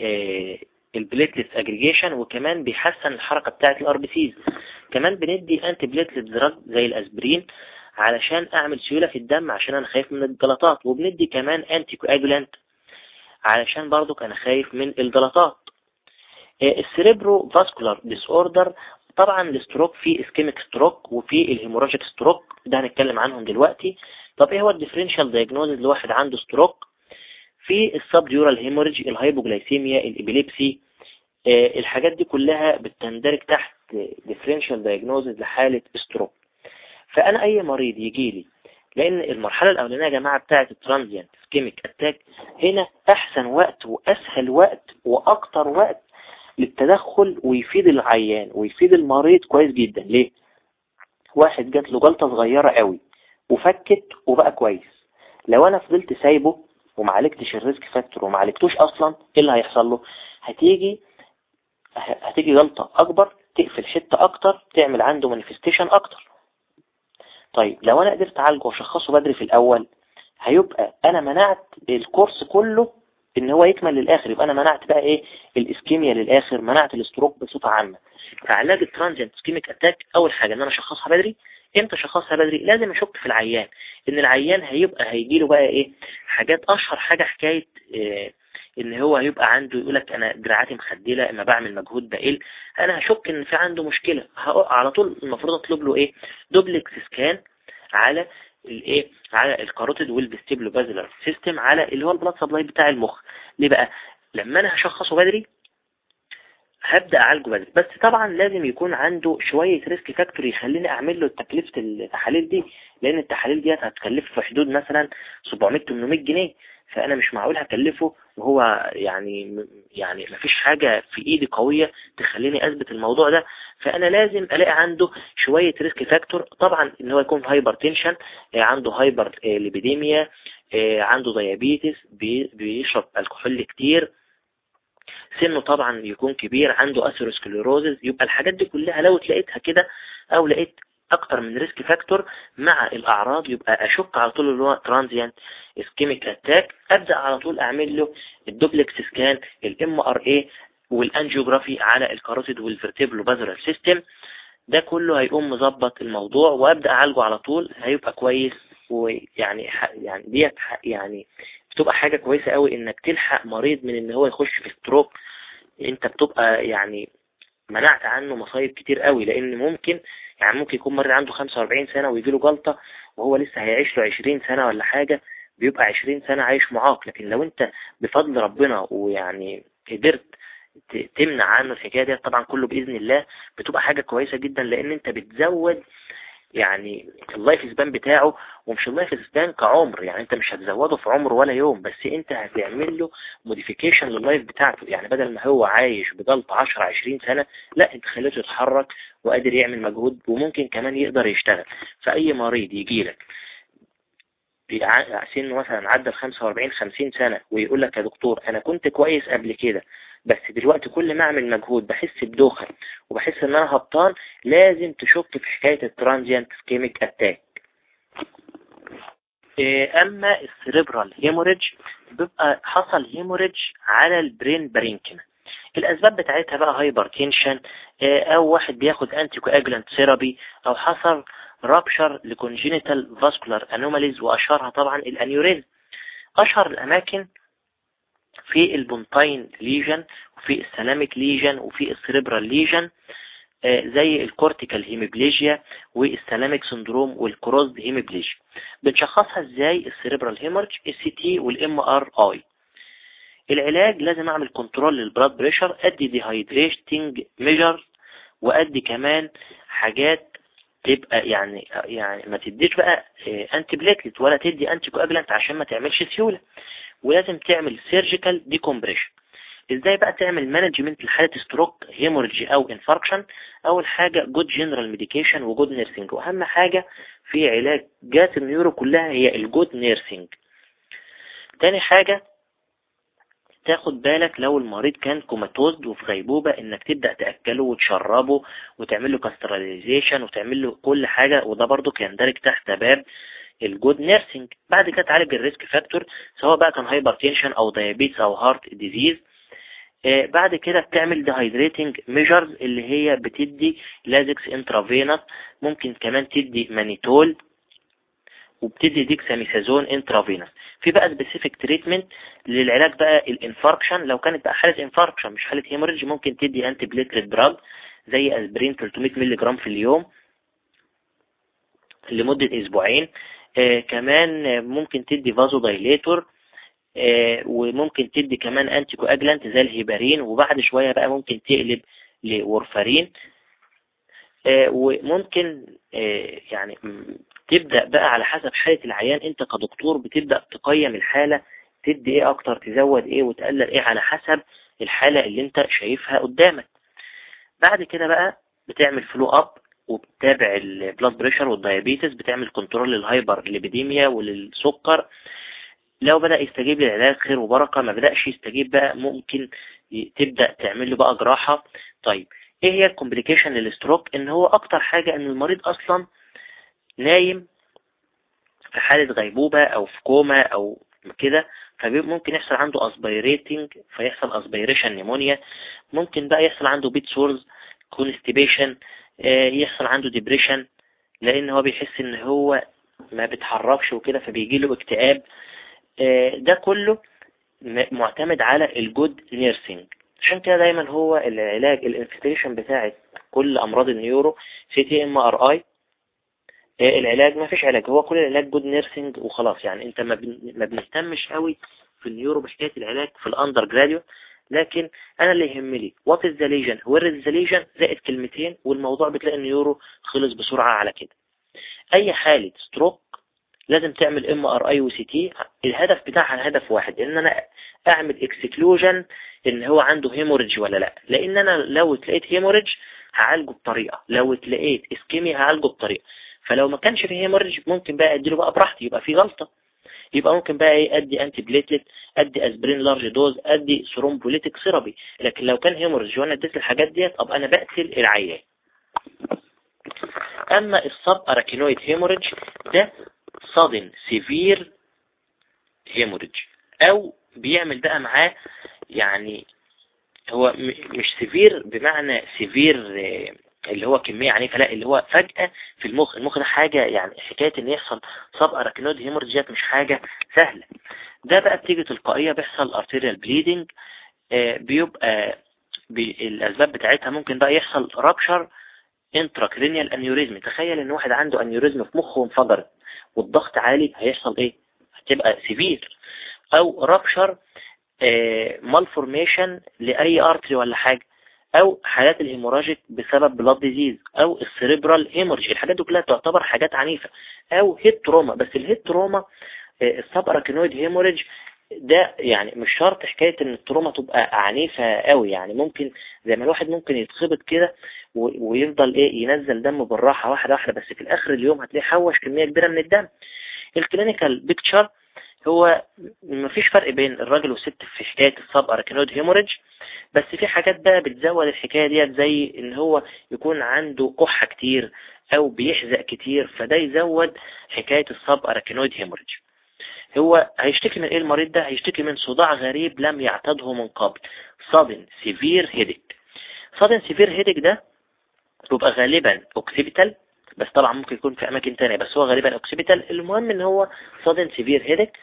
آه، ال platelet aggregation وكمان بيحسن الحركة بتاعة ال RBCs كمان بندي antiplatelet drug زي الأسبرين علشان أعمل سيولة في الدم عشان أنا خايف من الجلطات وبندي كمان anticoagulant علشان برضو أنا خايف من الجلطات ال cerebrovascular disorder طبعا ال stroke في ischemic stroke وفي ال hemorrhagic stroke ده هنتكلم عنهم دلوقتي. طب إيه هو ال differential diagnosis لواحد عنده stroke في ال subdural hemorrhage ال hypoglycemia ال epilepsy آه، الحاجات دي كلها بتندرج تحت differential diagnosis لحالة stroke فأنا أي مريض يجي لي لأن المرحلة الأولانية يا جماعة بتاعة ال transient ischemic attack هنا أحسن وقت وأسهل وقت وأكتر وقت للتدخل ويفيد العيان ويفيد المريض كويس جدا. ليه؟ واحد جات له جلطة صغيرة قوي وفكت وبقى كويس. لو أنا فضلت سايبه وما عالجتش ال risk factor وما عالجتوش أصلا إيه اللي هيحصل له؟ هتيجي هتيجي جلطة أكبر تقفل حتة أكتر تعمل عنده manifestation أكتر. طيب لو أنا قدرت أعالجه وأشخصه بدري في الأول هيبقى أنا منعت ال course كله إن هو يكمل للآخر يبقى أنا منعت بقى إيه؟ ال ischemia للآخر منعت ال stroke بصفة عامة. فعلاج ال transient ischemic attack أول حاجة إن أنا أشخصها بدري. إمتى أشخصها بدري؟ لازم أشك في العيان. إن العيان هيبقى هيجيله بقى إيه؟ حاجات أشهر حاجة حكاية إيه إن هو هيبقى عنده يقولك أنا دراعاتي مخدلة اما بعمل مجهود بقل أنا هشك إن في عنده مشكلة. على طول المفروض أطلب له إيه؟ duplex scan على الايه على ال carotid وال vertebrobasilar system على اللي هو ال blood supply بتاع المخ. ليه بقى؟ لما أنا هشخصه بدري هبدأ أعالجه بدري. بس طبعا لازم يكون عنده شوية risk factor يخليني أعمل له تكلفة التحاليل دي لأن التحاليل دي هتكلف في حدود مثلا 700-800 جنيه. فأنا مش معقول هكلفه وهو يعني يعني مفيش حاجة في إيدي قوية تخليني أثبت الموضوع ده. فأنا لازم ألاقي عنده شوية risk factor طبعا إن هو يكون hypertension عنده hyperlipidemia عنده diabetes بيشرب الكحول كتير. سنه طبعا يكون كبير عنده atherosclerosis يبقى الحاجات دي كلها لو تلاقيتها كده أو لقيت أكتر من risk factor مع الأعراض يبقى أشك على طول اللي هو transient ischemic attack أبدأ على طول أعمل له ال duplex scan ال MRI وال angiography على ال carotid وال vertebrobasilar system ده كله هيقوم مظبط الموضوع وأبدأ أعالجه على طول. هيبقى كويس ويعني يعني ديت يعني بتبقى حاجة كويسة قوي إنك تلحق مريض من إن هو يخش في stroke أنت بتبقى يعني منعت عنه مصايب كتير قوي لأن ممكن يعني ممكن يكون مريض عنده 45 سنة ويجي له جلطة وهو لسه هيعيش له 20 سنة ولا حاجة بيبقى 20 سنة عايش معاق. لكن لو أنت بفضل ربنا ويعني قدرت تمنع عنه الحكاية دي طبعا كله بإذن الله بتبقى حاجة كويسة جدا لأن أنت بتزود يعني ال life span بتاعه ومش ال life span كعمر يعني انت مش هتزوده في عمر ولا يوم بس انت هتعمل له modification لل life بتاعته. يعني بدل ما هو عايش بجلطة 10 20 سنة لا انت خليته يتحرك وقادر يعمل مجهود وممكن كمان يقدر يشتغل. فأي مريض يجي لك سنه مثلا عدى ال 45 50 سنة ويقول لك يا دكتور أنا كنت كويس قبل كده بس دلوقتي كل ما أعمل مجهود بحس بدوخة وبحس إن أنا هبطان لازم تشك في حكاية ال transient ischemic attack أما ال cerebral hemorrhage بيبقى حصل hemorrhage على ال brain parenchyma الأسباب بتاعتها بقى hypertension أو واحد بياخد anticoagulant therapy أو حصل rupture ل congenital vascular anomalies واشهرها طبعا ال aneurysm اشهر الاماكن في ال pontine lesion وفي ال thalamic lesion وفي ال cerebral lesion زي ال cortical hemiplegia وال thalamic syndrome وال crossed hemiplegia بنشخصها إزاي ال cerebral hemorrhage ال CT وال MRI العلاج لازم أعمل control لل blood pressure أدي dehydrating measure وأدي كمان حاجات تبقى يعني يعني ما تديش بقى antiplatelet ولا تدي anticoagulant عشان ما تعملش سيولة. ولازم تعمل surgical decompression إزاي بقى تعمل management لحالة stroke hemorrhage أو infarction أول حاجة good general medication و good nursing وأهم حاجة في علاج حاجات ال neuro كلها هي ال good nursing تاني حاجة تاخد بالك لو المريض كان comatose وفي غيبوبة إنك تبدأ تأكله وتشربه وتعمل له catheterization وتعمل له كل حاجة وده برضو يندرج تحت باب ال good nursing بعد كده تعالج ال risk factor سواء بقى كان hypertension أو diabetes أو heart disease آه بعد كده بتعمل dehydrating measures اللي هي بتدي Lasix intravenous ممكن كمان تدي مانيتول وبتدي dexamethasone intravenous في بقى specific treatment للعلاج بقى ال infarction لو كانت بقى حالة infarction مش حالة hemorrhage ممكن تدي antiplatelet drug زي اسبرين 300 مللي جرام في اليوم لمدة أسبوعين. آه كمان ممكن تدي vasodilator آه وممكن تدي كمان anticoagulant زي الهيبارين. وبعد شوية بقى ممكن تقلب ل warfarin. آه وممكن آه يعني تبدأ بقى على حسب حالة العيان. أنت كدكتور بتبدأ تقيم الحالة تدي إيه أكتر تزود إيه وتقلل إيه على حسب الحالة اللي أنت شايفها قدامك. بعد كده بقى بتعمل follow up وبتتابع ال blood pressure وال diabetes بتعمل control لل hyperlipidemia وللسكر. لو بدأ يستجيب للعلاج خير وبركة ما بدأش يستجيب بقى ممكن تبدأ تعمل له بقى جراحة. طيب إيه هي ال complication لل stroke إن هو أكتر حاجة إن المريض أصلا نايم في حالة غيبوبة أو في كوما أو كده فممكن يحصل عنده aspirating فيحصل aspiration pneumonia ممكن بقى يحصل عنده bed sores constipation يحصل عنده depression لأن هو بيحس إن هو ما بيتحركش وكده فبيجي له اكتئاب. آه، ده كله معتمد على ال good nursing عشان كده دايما هو العلاج ال investigation بتاعت كل أمراض ال neuro CT MRI العلاج ما فيش علاج. هو كل العلاج good nursing وخلاص. يعني أنت ما بنهتمش قوي في ال neuro بحكاية العلاج في ال undergraduate لكن أنا اللي يهمني what is the lesion where is the lesion زائد كلمتين والموضوع بتلاقي ال neuro خلص بسرعة على كده. أي حالة stroke لازم تعمل MRI و CT الهدف بتاعها هدف واحد إن أنا أعمل exclusion إن هو عنده hemorrhage ولا لأ. لأن أنا لو تلاقيت hemorrhage هعالجه بطريقة لو تلاقيت ischemia هعالجه بطريقة. فلو ما كانش فيه hemorrhage ممكن بقى اديله بقى براحتي يبقى في غلطة. يبقى ممكن بقى إيه أدي antiplatelet أدي اسبرين large dose أدي thrombolytic therapy لكن لو كان hemorrhage وأنا اديت الحاجات ديت أبقى أنا بقتل العيان. أما ال subarachnoid hemorrhage ده sudden severe hemorrhage أو بيعمل بقى معاه يعني هو مش severe بمعنى severe اللي هو كمية عنيفة لا اللي هو فجأة في المخ. المخ ده حاجة يعني حكاية إن يحصل subarachnoid hemorrhage مش حاجة سهلة. ده بقى بتيجي تلقائية بيحصل arterial bleeding آه، بيبقى الأسباب بتاعتها ممكن بقى يحصل rupture intracranial aneurysm تخيل إن واحد عنده aneurysm في مخه وانفجرت والضغط عالي هيحصل إيه؟ هتبقى severe أو rupture malformation لأي artery ولا حاجة. أو حالات ال hemorrhagic بسبب blood disease أو ال cerebral hemorrhage الحاجات دي كلها تعتبر حاجات عنيفة أو head trauma بس ال head trauma ال subarachnoid hemorrhage ده يعني مش شرط حكاية إن ال trauma تبقى عنيفة قوي يعني ممكن زي ما الواحد ممكن يتخبط كده ويفضل إيه ينزل دم بالراحة واحدة واحدة. بس في الآخر اليوم هتلاقيه حوش كمية كبيرة من الدم. ال clinical picture هو مفيش فرق بين الراجل والست في حكاية ال subarachnoid hemorrhage بس في حاجات بقى بتزود الحكاية ديت زي إن هو يكون عنده كحة كتير أو بيحزق كتير فده يزود حكاية ال subarachnoid hemorrhage. هو هيشتكي من إيه المريض ده؟ هيشتكي من صداع غريب لم يعتده من قبل sudden severe headache sudden severe headache ده بيبقى غالبا occipital بس طبعا ممكن يكون في أماكن تانية بس هو غالبا occipital المهم إن هو sudden severe headache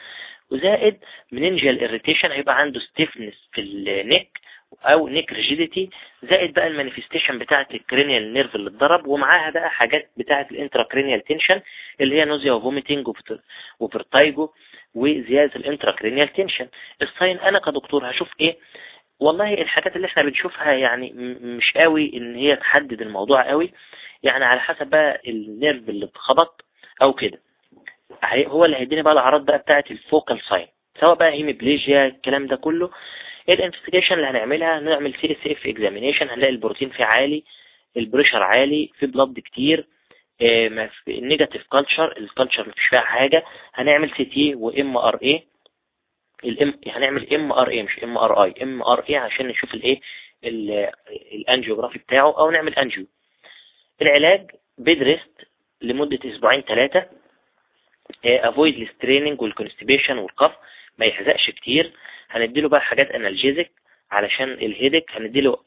وزائد meningeal irritation هيبقى عنده stiffness في ال neck أو neck rigidity زائد بقى ال manifestation بتاعة ال cranial nerve اللي اتضرب ومعاها بقى حاجات بتاعة ال intracranial tension اللي هي nausea و vomiting و vertigo وزيادة ال intracranial tension ال sign أنا كدكتور هشوف إيه؟ والله الحاجات اللي إحنا بنشوفها يعني مش قوي ان هي تحدد الموضوع قوي. يعني على حسب بقى ال nerve اللي اتخبط أو كده. هو اللي هيديني بقى الأعراض بقى بتاعه ال focal sign. سواء بقى hemiplegia الكلام ده كله. ال investigation اللي هنعملها نعمل CSF examination هنلاقي البروتين فيه عالي ال pressure عالي فيه blood كتير ال negative culture ال culture مفيش فيها حاجة. هنعمل سي تي وام ار اي الام هنعمل ام ار اي مش ام ار اي ام ار اي عشان نشوف الايه ال angiography بتاعه أو نعمل angio. العلاج bed rest لمدة أسبوعين ثلاثة avoid ال straining وال constipation وال cough. ما يحزقش كتير. هنديله بقى حاجات analgesic علشان ال headache هنديله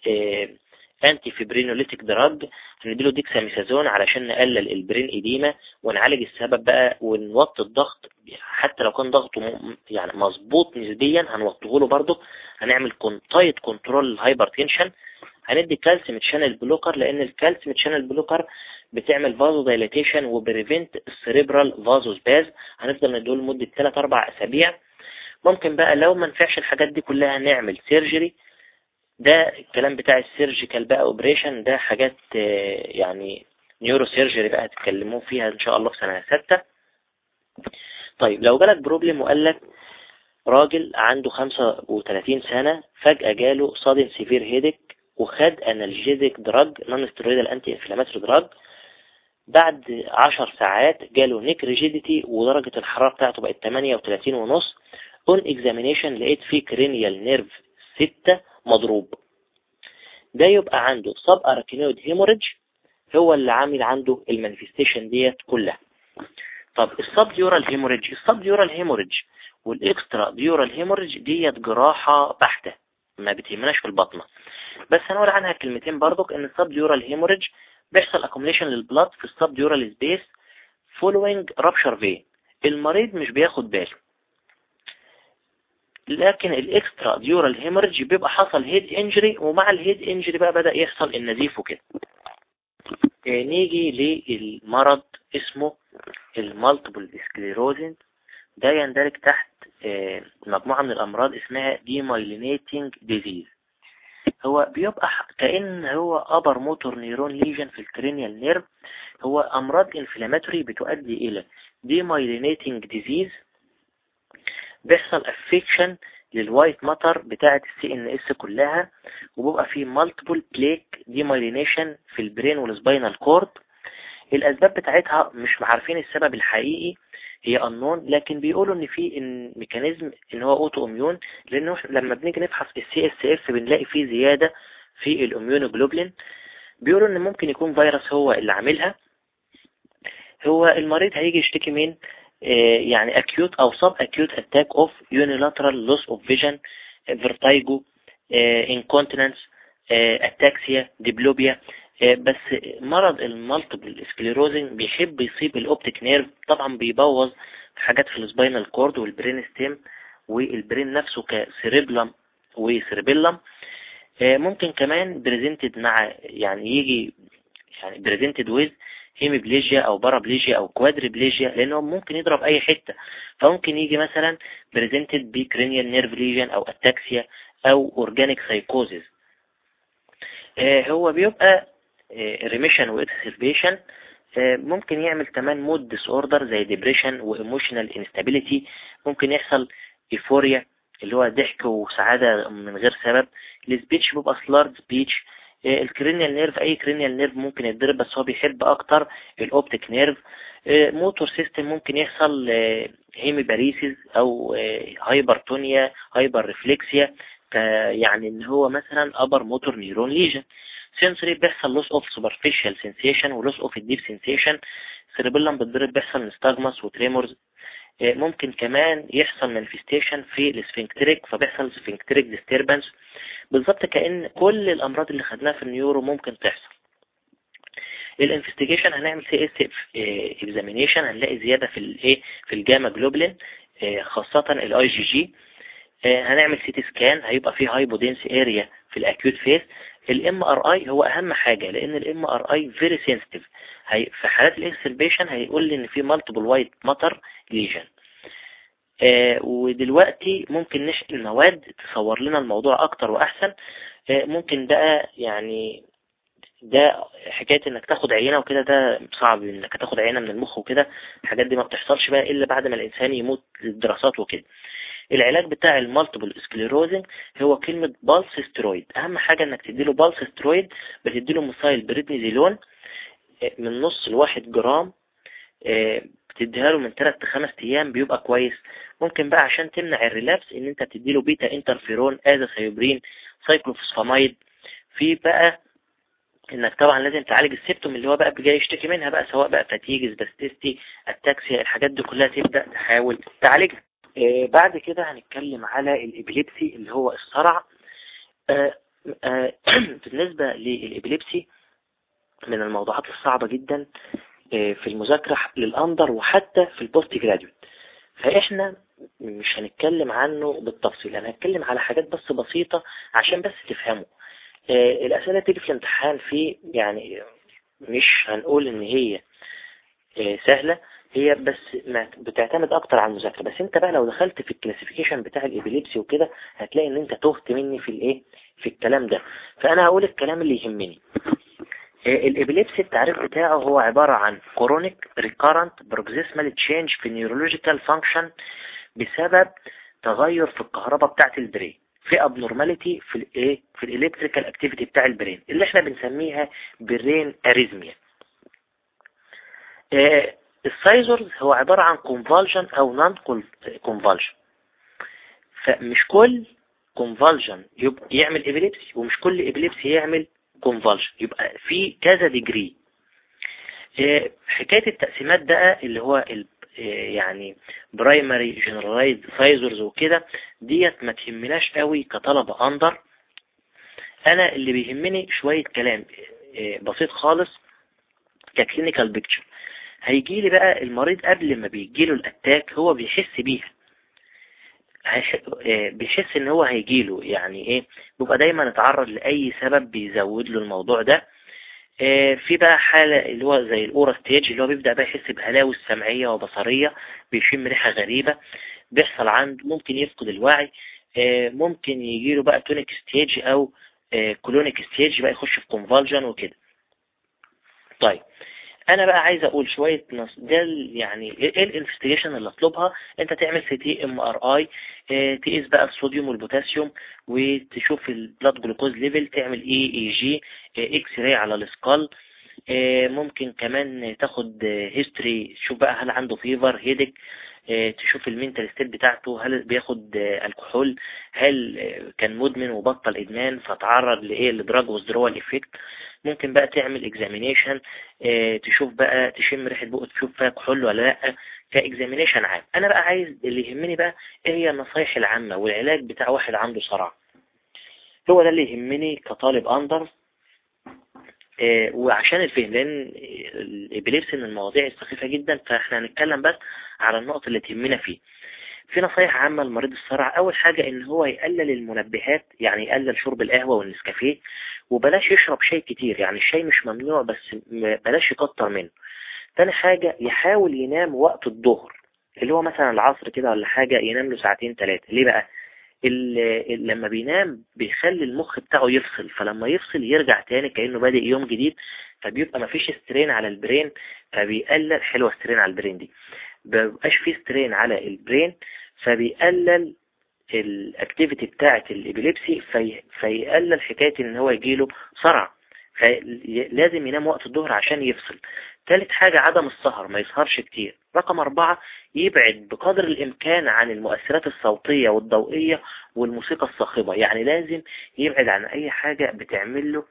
anti fibrinolytic drug هنديله ديكساميثازون علشان نقلل ال brain edema ونعالج السبب بقى ونوطي الضغط. حتى لو كان ضغطه يعني مظبوط نسبيا هنوطيه له برضه. هنعمل tight control ال hypertension هندي calcium channel blocker لأن ال calcium channel blocker بتعمل vasodilatation و prevent ال cerebral vasospasm هنفضل نديله لمدة 3 4 أسابيع. ممكن بقى لو ما نفعش الحاجات دي كلها نعمل surgery ده الكلام بتاع ال surgical بقى operation ده حاجات يعني neurosurgery بقى هتتكلموا فيها إن شاء الله في سنة ستة. طيب لو جالك problem وقال لك راجل عنده 35 سنة فجأة جاله sudden severe headache وخد analgesic drug non steroidal anti inflammatory drug بعد 10 ساعات جاله neck rigidity ودرجة الحرارة بتاعته بقت 38 ونص. on examination لقيت فيه cranial nerve 6 مضروب. ده يبقى عنده subarachnoid hemorrhage هو اللي عامل عنده ال manifestation ديت كلها. طب ال subdural hemorrhage ال subdural hemorrhage وال extradural hemorrhage ديت جراحة بحتة ما بتهمناش في الباطنة. بس هنقول عنها كلمتين برضك إن ال subdural hemorrhage بيحصل accumulation لل blood في ال subdural space following rupture vein المريض مش بياخد باله. لكن ال extradural hemorrhage بيبقى حصل head injury ومع ال head injury بقى بدأ يحصل النزيف وكده. آه، نيجي للمرض اسمه ال multiple sclerosis ده يندرج تحت آه، مجموعة من الأمراض اسمها demyelinating disease هو بيبقى كأن هو upper motor neuron lesion في ال cranial nerve هو أمراض inflammatory بتؤدي إلى demyelinating disease بيحصل affection لل white matter بتاعة ال CNS كلها وبيبقى فيه multiple plaque demyelination في ال brain وال spinal cord الأسباب بتاعتها مش عارفين السبب الحقيقي هي انون لكن بيقولوا إن في mechanism إن هو autoimmune لأنه لما بنيجي نفحص ال CSF بنلاقي فيه زيادة في ال immunoglobulin بيقولوا إن ممكن يكون فيروس هو اللي عاملها. هو المريض هيجي يشتكي من يعني acute أو sub acute attack of unilateral loss of vision vertigo آه، incontinence آه، ataxia diplopia. بس مرض ال multiple sclerosis بيحب يصيب ال optic nerve طبعا بيبوظ حاجات في ال spinal cord وال brain stem وال brain نفسه ك cerebrum و cerebellum ممكن كمان presented مع يعني يجي يعني presented with hemiplegia أو paraplegia أو quadriplegia لأنه ممكن يضرب أي حتة. فممكن يجي مثلا presented ب cranial nerve lesion أو ataxia أو organic psychosis هو بيبقى remission آه، و exacerbation آه، ممكن يعمل كمان mood disorder زي depression و emotional instability ممكن يحصل euphoria اللي هو ضحك وسعادة من غير سبب. ال speech بيبقى slurred speech ال cranial nerve أي cranial nerve ممكن يتضرب بس هو بيحب أكتر ال optic nerve. motor system ممكن يحصل hemiparesis أو hypertonia hyperreflexia يعني إن هو مثلا upper motor neuron lesion sensory بيحصل loss of superficial sensation و loss of ال deep sensation cerebellum بتضرب بيحصل nystagmus و tremors ممكن كمان يحصل manifestation في ال sphincteric فبيحصل sphincteric disturbance بالظبط كأن كل الأمراض اللي خدناها في ال neuro ممكن تحصل. ال investigation هنعمل CSF examination هنلاقي زيادة في الايه في ال gamma globulin آه، خاصة الاي جي جي هنعمل CT scan هيبقى فيه hypodense area في ال acute phase ال MRI هو أهم حاجة لأن ال MRI very sensitive في حالات ال exacerbation هيقول لي إن في multiple white matter lesion ودلوقتي ممكن نشئ مواد تصور لنا الموضوع أكتر وأحسن. آه ممكن بقى يعني ده حكاية إنك تاخد عينة وكده ده صعب إنك تاخد عينة من المخ وكده. الحاجات دي ما بتحصلش بقى إلا بعد ما الإنسان يموت للدراسات وكده. العلاج بتاع ال multiple sclerosis هو كلمة pulse steroid أهم حاجة إنك تديله pulse steroid بتديله methylprednisolone آه، من نص لواحد جرام آه، بتديها له من 3 ل 5 أيام بيبقى كويس. ممكن بقى عشان تمنع ال relapse إن أنت تديله beta interferon azathioprine cyclophosphamide في بقى إنك طبعا لازم تعالج ال symptom اللي هو بقى جاي يشتكي منها بقى سواء بقى fatigue spasticity ataxia الحاجات دي كلها تبدأ تحاول تعالجها. آه بعد كده هنتكلم على ال epilepsy اللي هو الصرع. آه آه *clears throat* بالنسبة لل epilepsy من الموضوعات الصعبة جدا آه، في المذاكرة لل under وحتى في ال postgraduate فإحنا مش هنتكلم عنه بالتفصيل أنا هتكلم على حاجات بس بسيطة عشان بس تفهموا آه، الأسئلة تيجي في الامتحان في يعني مش هنقول إن هي آه، سهلة هي بس بتعتمد أكتر على المذاكرة. بس أنت بقى لو دخلت في ال classification بتاع ال epilepsy وكده هتلاقي إن أنت تهت مني في الإيه؟ في الكلام ده. فأنا هقول الكلام اللي يهمني. ال epilepsy التعريف بتاعه هو عبارة عن chronic recurrent paroxysmal change في neurological function بسبب تغير في الكهرباء بتاعت ال brain في abnormality في الايه في ال electrical activity بتاع ال brain اللي إحنا بنسميها brain arrhythmia ال seizures هو عبارة عن convulsion أو non convulsion فمش كل convulsion يعمل epilepsy ومش كل epilepsy يعمل convulsion يبقى في كذا degree آه، حكاية التقسيمات بقى اللي هو يعني primary generalized seizures وكده ديت ما تهمناش قوي كطلبة under أنا اللي بيهمني شوية كلام آه، بسيط خالص ك clinical picture هيجي لي بقى المريض قبل ما بيجي له ال attack هو بيحس بيها. بيحس إن هو هيجيله يعني إيه؟ بيبقى دايما اتعرض لأي سبب بيزود له الموضوع ده. آه، في بقى حالة اللي هو زي ال aura stage اللي هو بيبدأ بقى يحس بهلاوس سمعية وبصرية بيشم ريحة غريبة بيحصل عنده ممكن يفقد الوعي آه، ممكن يجيله بقى tonic stage أو clonic stage بقى يخش في convulsion وكده. طيب أنا بقى عايز أقول شوية نص ده يعني إيه ال investigation اللي أطلبها؟ أنت تعمل CT MRI تقيس بقى الصوديوم والبوتاسيوم وتشوف ال blood glucose level تعمل EEG x-ray على ال skull آه، ممكن كمان تاخد history تشوف بقى هل عنده fever headache تشوف ال mental state بتاعته هل بياخد آه، الكحول هل كان مدمن وبطل إدمان فتعرض لإيه؟ ل drug withdrawal effect ممكن بقى تعمل examination تشوف بقى تشم ريحة بقه تشوف فيها كحول ولا لأ. ك examination عام. أنا بقى عايز اللي يهمني بقى إيه هي النصايح العامة والعلاج بتاع واحد عنده صرع. هو ده اللي يهمني كطالب under آه، وعشان الفهم لأن ال epilepsy من المواضيع السخيفة جدا فإحنا هنتكلم بس على النقط اللي تهمنا فيه. في نصايح عامة لمريض الصرع. أول حاجة إن هو يقلل المنبهات يعني يقلل شرب القهوة والنسكافيه وبلاش يشرب شاي كتير. يعني الشاي مش ممنوع بس بلاش يكتر منه. تاني حاجة يحاول ينام وقت الظهر اللي هو مثلا العصر كده ولا حاجة ينام له ساعتين ثلاثة ليه بقى؟ لما بينام بيخلي المخ بتاعه يفصل فلما يفصل يرجع تاني كأنه بادئ يوم جديد فبيبقى مفيش strain على ال brain فبيقلل حلوة strain على ال brain دي مبقاش فيه strain على ال brain فبيقلل ال activity بتاعة ال epilepsy في فيقلل حكاية إن هو يجيله صرع فلازم ينام وقت الظهر عشان يفصل. ثالث حاجة عدم السهر ما يسهرش كتير. رقم أربعة يبعد بقدر الإمكان عن المؤثرات الصوتية والضوئية والموسيقى الصاخبة. يعني لازم يبعد عن أي حاجة بتعمل له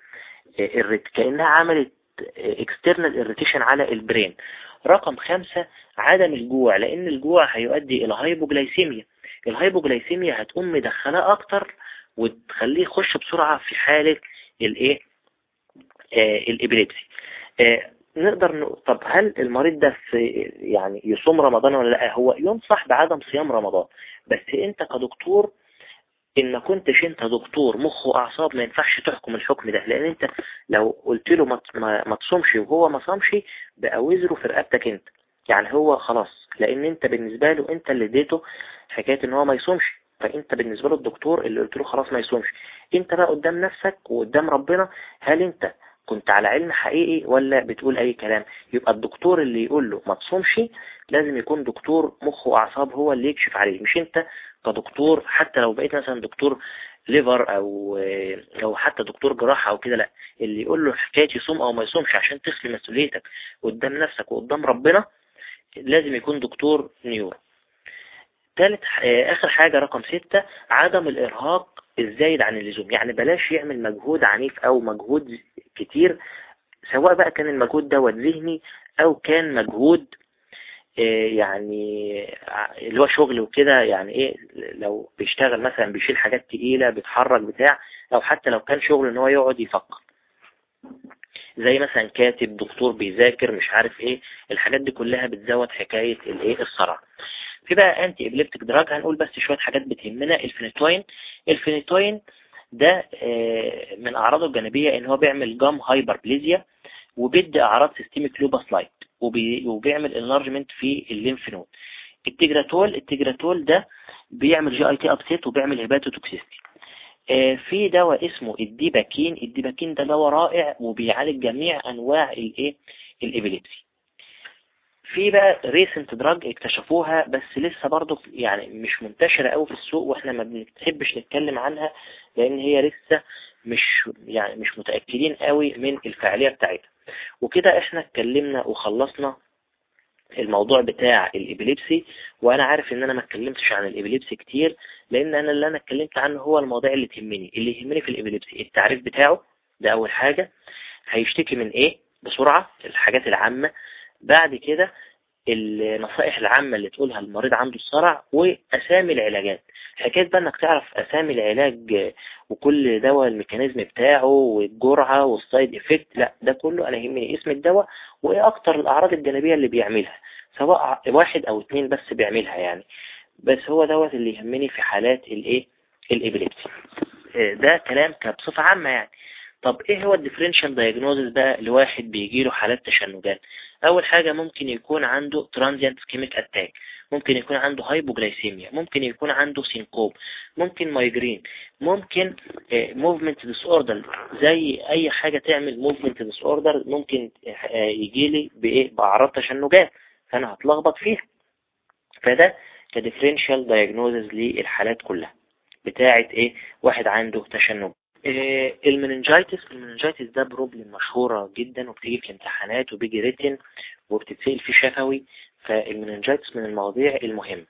آه، كأنها عملت external irritation على ال brain رقم خمسة عدم الجوع لأن الجوع هيؤدي إلى hypoglycemia ال hypoglycemia هتقوم مدخلاه أكتر وتخليه يخش بسرعة في حالة الإيه؟ آه ال epilepsy آه نقدر ن... طب هل المريض ده في يعني يصوم رمضان ولا لأ؟ هو ينصح بعدم صيام رمضان. بس أنت كدكتور إن كنتش أنت دكتور مخ وأعصاب ما ينفعش تحكم الحكم ده. لأن أنت لو قلت له ما, ما تصومش وهو ما صامش بقى وزره في رقبتك أنت. يعني هو خلاص. لأن أنت بالنسبة له أنت اللي اديته حكاية إن هو ما يصومش. فأنت بالنسبة له الدكتور اللي قلت له خلاص ما يصومش. أنت بقى قدام نفسك وقدام ربنا هل أنت كنت على علم حقيقي ولا بتقول أي كلام؟ يبقى الدكتور اللي يقول له ما تصومش لازم يكون دكتور مخ وأعصاب هو اللي يكشف عليه مش أنت كدكتور حتى لو بقيت مثلا دكتور ليفر أو أو حتى دكتور جراحة أو كده لأ اللي يقول له حكاية يصوم أو ما يصومش عشان تخلي مسؤوليتك قدام نفسك وقدام ربنا لازم يكون دكتور نيورو. ثالث آخر حاجة رقم ستة عدم الإرهاق الزايد عن اللزوم. يعني بلاش يعمل مجهود عنيف أو مجهود كتير سواء بقى كان المجهود دوت ذهني أو كان مجهود آه، يعني اللي هو شغل وكده. يعني إيه لو بيشتغل مثلا بيشيل حاجات تقيلة بيتحرك بتاع أو حتى لو كان شغل إن هو يقعد يفكر. زي مثلا كاتب دكتور بيذاكر مش عارف إيه الحاجات دي كلها بتزود حكاية الإيه؟ الصرع في بقى antiepileptic drug هنقول بس شوية حاجات بتهمنا. ال phenytoin. ال phenytoin ده آه، من أعراضه الجانبية إن هو بيعمل gum hyperplasia وبيدي أعراض systemic lupus like وبيعمل enlargement في ال lymph node. ال Tegretol ال Tegretol ده بيعمل GIT upset وبيعمل hepatotoxicity. في دواء اسمه ال Depakine. ال Depakine ده دواء رائع وبيعالج جميع أنواع الايه الإبيليبسي. في بقى recent drug اكتشفوها بس لسه برضو يعني مش منتشرة قوي في السوق وإحنا ما بنحبش نتكلم عنها لأن هي لسه مش يعني مش متأكدين قوي من الفعالية بتاعتها. وكده إحنا اتكلمنا وخلصنا الموضوع بتاع الإبليبسي وأنا عارف إن أنا ما اتكلمتش عن الإبليبسي كتير لأن أنا اللي أنا اتكلمت عنه هو المواضيع اللي تهمني اللي يهمني في الإبليبسي. التعريف بتاعه ده أول حاجة. هيشتكي من إيه؟ بسرعة الحاجات العامة. بعد كده النصائح العامة اللي تقولها المريض عنده الصرع وأسامي العلاجات. حكاية بقى إنك تعرف أسامي العلاج وكل دواء ال mechanism بتاعه والجرعة وال side effect لا ده كله أنا يهمني اسم الدواء وإيه أكتر الأعراض الجانبية اللي بيعملها سواء واحد أو اتنين بس بيعملها يعني. بس هو دوت اللي يهمني في حالات الإيه؟ ال epilepsy. ده كلام كبصفة عامة يعني. طب إيه هو ال differential diagnosis بقى لواحد بيجي له حالات تشنجات؟ أول حاجة ممكن يكون عنده transient ischemic attack ممكن يكون عنده hypoglycemia ممكن يكون عنده syncope ممكن migraine ممكن movement disorder زي أي حاجة تعمل movement disorder ممكن يجي لي بإيه؟ بأعراض تشنجات فأنا هتلخبط فيها. فده ك differential diagnosis للحالات كلها بتاعت إيه؟ واحد عنده تشنج. ال meningitis ال meningitis ده problem مشهورة جدا وبتيجي في امتحانات وبيجي written وبتتسأل فيه شفوي فال meningitis من المواضيع المهمة.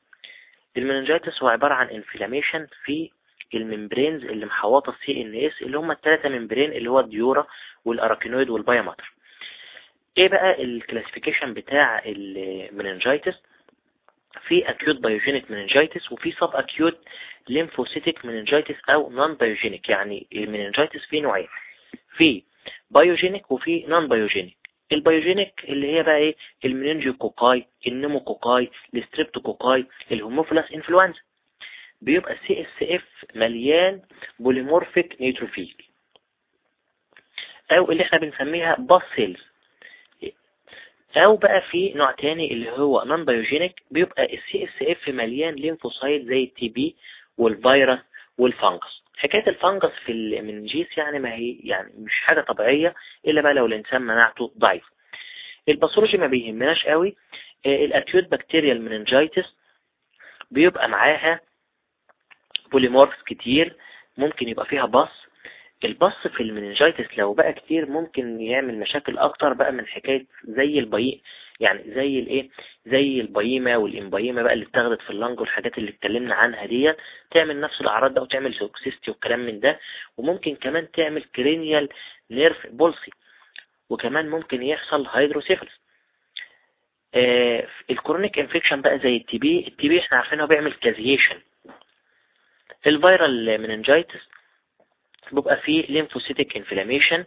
ال meningitis هو عبارة عن inflammation في ال membranes اللي محوطة ال CNS اللي هم الثلاثة membrane اللي هو الديورا والاراكينويد والبايوماتر إيه بقى ال classification بتاع ال meningitis؟ في acute pyogenic meningitis وفي subacute lymphocytic meningitis أو non-pyogenic يعني ال meningitis فيه نوعين في pyogenic وفي non-pyogenic ال pyogenic اللي هي بقى إيه؟ المننجيوكوكاي النموكوكاي الستريبتوكوكاي الهوموفيلاس إنفلونزا. بيبقى ال CSF مليان polymorphic neutrophil أو اللي إحنا بنسميها pus cells أو بقى في نوع تاني اللي هو non-pyogenic بيبقى ال CSF مليان lymphocyte زي ال TB والفيروس وال fungus حكاية ال fungus في ال meninges يعني ما هي يعني مش حاجة طبيعية إلا بقى لو الإنسان مناعته ضعيف ال pathology ما بيهمناش قوي. ال acute bacterial meningitis بيبقى معاها polymorphs كتير. ممكن يبقى فيها pus ال pus في ال meningitis لو بقى كتير ممكن يعمل مشاكل أكتر بقى من حكاية زي البي يعني زي الإيه؟ زي ال pyemia وال empyema بقى اللي اتاخدت في ال lung والحاجات اللي اتكلمنا عنها ديت تعمل نفس الأعراض ده وتعمل toxicity والكلام من ده وممكن كمان تعمل cranial nerve palsy وكمان ممكن يحصل hydrocephalus آه ال chronic infection بقى زي ال TB ال TB إحنا عارفينه بيعمل caseation ال viral meningitis بيبقى فيه lymphocytic inflammation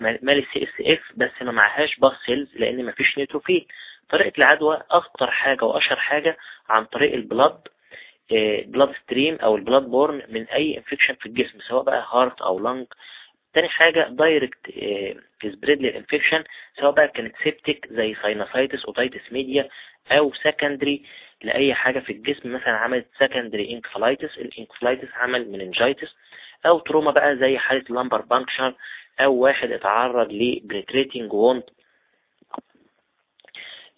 مال ال CSF بس ما معهاش pus cells لأن ما فيش neutrophil طريقة العدوى أخطر حاجة وأشهر حاجة عن طريق ال blood blood stream أو ال blood borne من أي infection في الجسم سواء بقى heart أو lung تاني حاجة direct spread لل infection سواء بقى كانت septic زي sinusitis otitis media أو secondary لأي حاجة في الجسم مثلا عملت secondary encephalitis ال encephalitis عمل meningitis أو trauma بقى زي حالة lumbar puncture أو واحد اتعرض ل penetrating wound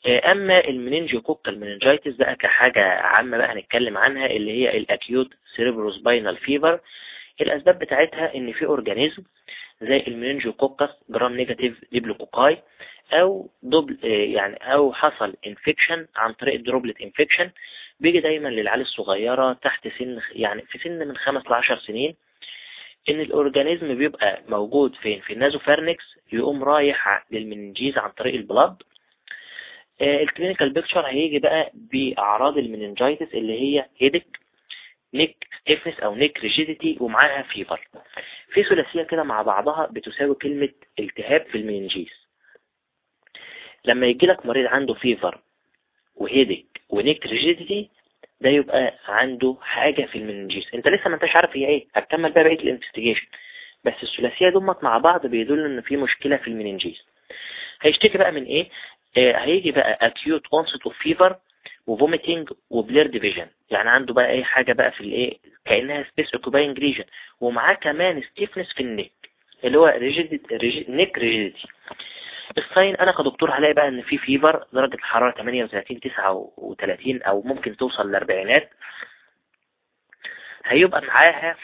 أما ال meningococcal meningitis بقى كحاجة عامة بقى هنتكلم عنها اللي هي ال acute cerebrospinal fever الأسباب بتاعتها إن في organism زي ال meningococcus gram negative diplococci أو double يعني أو حصل infection عن طريق ال droplet infection بيجي دايما للعيال الصغيرة تحت سن يعني في سن من خمس لعشر سنين إن ال organism بيبقى موجود فين؟ في ال nasopharynx يقوم رايح لل meninges عن طريق ال blood ال clinical picture هيجي بقى بأعراض ال meningitis اللي هي headache neck stiffness أو neck rigidity ومعاها fever في ثلاثية كده مع بعضها بتساوي كلمة التهاب في ال meninges لما يجي لك مريض عنده fever و headache و neck rigidity ده يبقى عنده حاجة في ال meninges انت لسه ما انتش عارف هي إيه هتكمل بقى بقية ال investigation. بس الثلاثية دي مع بعض بيدل إن في مشكلة في ال meninges هيشتكي بقى من إيه؟ آه هيجي بقى acute onset of fever و vomiting و blurred vision يعني عنده بقى أي حاجة بقى في الإيه؟ كأنها space occupying lesion ومعاه كمان stiffness في ال neck اللي هو rigidity rigid neck rigidity ال sign أنا كدكتور هلاقي بقى إن في fever درجة الحرارة 38 39 أو ممكن توصل للاربعينات هيبقى معاها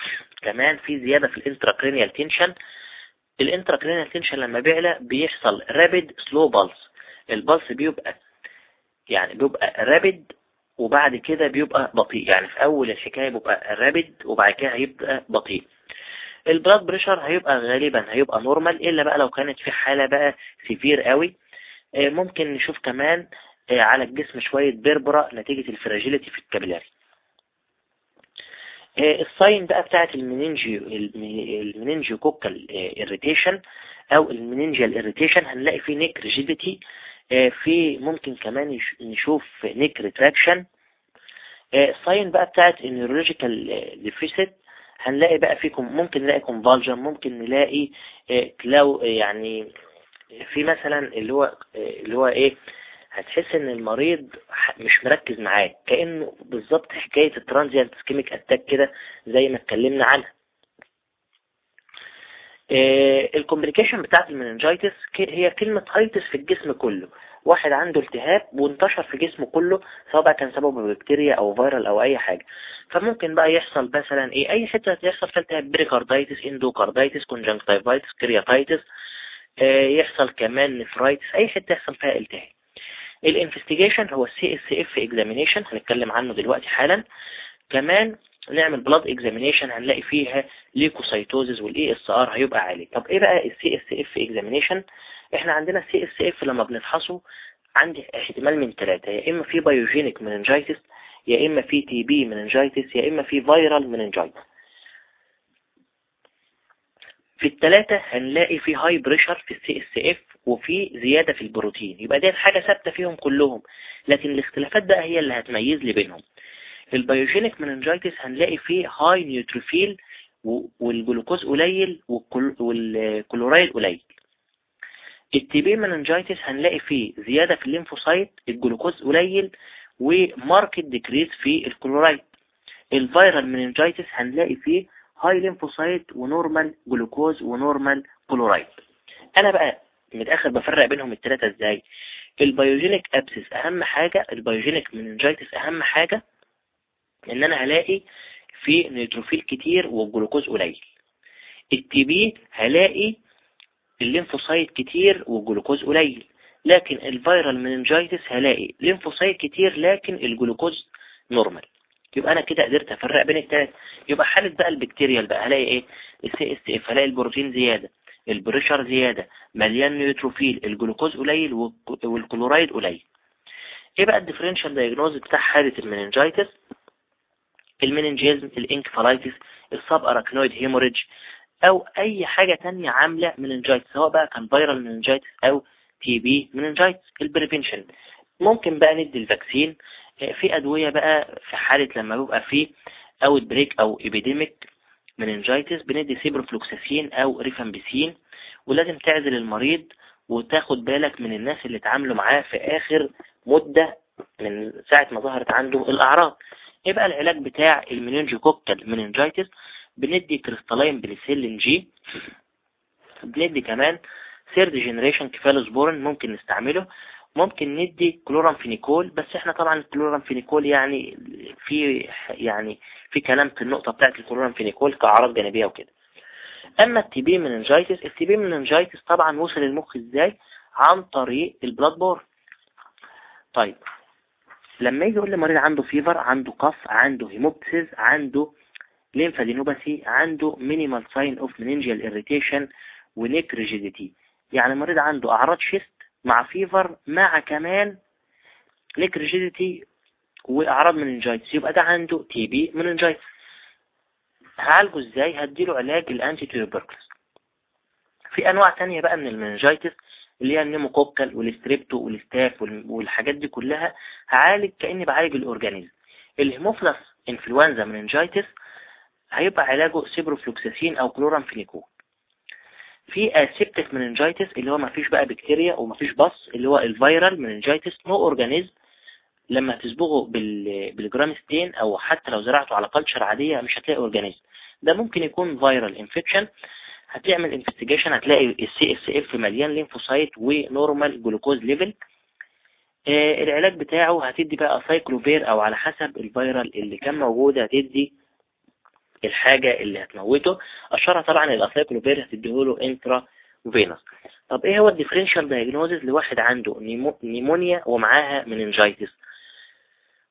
كمان في زيادة في ال intracranial tension ال intracranial tension لما بيعلى بيحصل rapid slow pulse ال pulse بيبقى يعني بيبقى rapid وبعد كده بيبقى بطيء. يعني في أول الحكاية بيبقى rapid وبعد كده هيبقى بطيء. ال blood pressure هيبقى غالبا هيبقى normal إلا بقى لو كانت في حالة بقى severe قوي. آه، ممكن نشوف كمان آه، على الجسم شوية purpura نتيجة ال fragility في ال capillary آه، ال sign بقى بتاعت ال meningi ال meningococcal irritation أو ال meningeal irritation هنلاقي فيه neck rigidity في ممكن كمان نشوف neck retraction. ال sign بقى بتاعت ال neurological deficit هنلاقي بقى في كم ممكن نلاقي convulsion ممكن نلاقي كلاو يعني في مثلا اللي هو اللي هو إيه هتحس إن المريض مش مركز معاك كأنه بالظبط حكاية ال transient ischemic attack كده زي ما اتكلمنا عنها. ال complication بتاعت ال meningitis هي كلمة itis في الجسم كله. واحد عنده التهاب وانتشر في جسمه كله سواء بقى كان سببه بكتيريا أو viral أو أي حاجة. فممكن بقى يحصل مثلا إيه أي حتة يحصل فيها التهاب pericarditis endocarditis conjunctivitis keratitis يحصل كمان nephritis أي حتة يحصل فيها التهاب. ال investigation هو ال CSF examination هنتكلم عنه دلوقتي حالا. كمان نعمل blood examination هنلاقي فيها leukocytosis وال ESR هيبقى عالي. طب إيه بقى ال CSF examination إحنا عندنا ال CSF لما بنفحصه عندي احتمال من ثلاثة يا إما في pyogenic meningitis يا إما في TB meningitis يا إما في viral meningitis في الثلاثة هنلاقي في high pressure في ال CSF وفي زيادة في البروتين. يبقى دي حاجة ثابتة فيهم كلهم لكن الاختلافات بقى هي اللي هتميز لي بينهم. ال pyogenic meningitis هنلاقي فيه high neutrophil والجلوكوز قليل والكلورايد قليل. ال TB meningitis هنلاقي فيه زيادة في ال lymphocyte الجلوكوز قليل و marked decrease في الكلورايد ال viral meningitis هنلاقي فيه high lymphocyte و normal glucose و normal chloride أنا بقى من الآخر بفرق بينهم الثلاثه إزاي؟ ال pyogenic abscess أهم حاجة ال pyogenic meningitis أهم حاجة ان أنا هلاقي في neutrophil كتير والجلوكوز قليل. ال TB هلاقي ال lymphocyte كتير والجلوكوز قليل. لكن ال viral meningitis هلاقي lymphocyte كتير لكن الجلوكوز normal. يبقى أنا كده قدرت افرق بين الثلاث يبقى حالة بقى ال bacterial بقى هلاقي إيه؟ ال CSF هلاقي البروتين زيادة ال pressure زيادة مليان neutrophil الجلوكوز قليل والكلورايد قليل. إيه بقى ال differential diagnosis بتاع حالة ال meningitis ال meningism ال encephalitis ال subarachnoid hemorrhage أو أي حاجة تانية عاملة meningitis سواء بقى كان viral meningitis أو TB meningitis ال prevention ممكن بقى ندي ال vaccine في أدوية بقى في حالة لما بيبقى فيه outbreak أو epidemic meningitis بندي سيبروفلوكساسين أو ريفامبيسين ولازم تعزل المريض وتاخد بالك من الناس اللي اتعاملوا معاه في آخر مدة من ساعة ما ظهرت عنده الأعراض. يبقى العلاج بتاع ال meningococcal meningitis. بندي crystalline penicillin G. بندي كمان third generation cephalosporin ممكن نستعمله. ممكن ندي كلورامفينيكول بس إحنا طبعا الكلورامفينيكول يعني في يعني في كلام في النقطة بتاعت الكلورامفينيكول كأعراض جانبية وكده. أما ال TB meningitis ال TB meningitis طبعا وصل المخ إزاي؟ عن طريق ال blood borne طيب لما يجي يقول لمريض عنده fever عنده cough عنده hemoptysis عنده lymphadenopathy عنده minimal sign of meningeal irritation و neck rigidity يعني المريض عنده أعراض chest مع fever مع كمان neck rigidity واعراض meningitis يبقى ده عنده TB meningitis هعالجه إزاي؟ هديله علاج ال anti-tuberculous في أنواع تانية بقى من ال meningitis اللي هي ال pneumococcal وال strepto وال staph والحاجات دي كلها هعالج كأني بعالج ال organism. ال hemophilus influenza meningitis هيبقى علاجه سيبروفلوكساسين أو كلورامفينيكول في aseptic meningitis اللي هو ما فيش بقى بكتيريا وما فيش pus اللي هو ال viral meningitis no organism لما تصبغه بال gram stain أو حتى لو زرعته على culture عادية مش هتلاقي organism ده ممكن يكون viral infection هتعمل investigation هتلاقي ال CSF مليان lymphocyte و normal glucose level العلاج بتاعه هتدي بقى سايكلوفير أو على حسب ال viral اللي كان موجود هتدي الحاجة اللي هتموته. أشهرها طبعا الاسايكلوفير هتديه له intravenous طب إيه هو ال differential diagnosis لواحد عنده؟ pneumonia ومعاها meningitis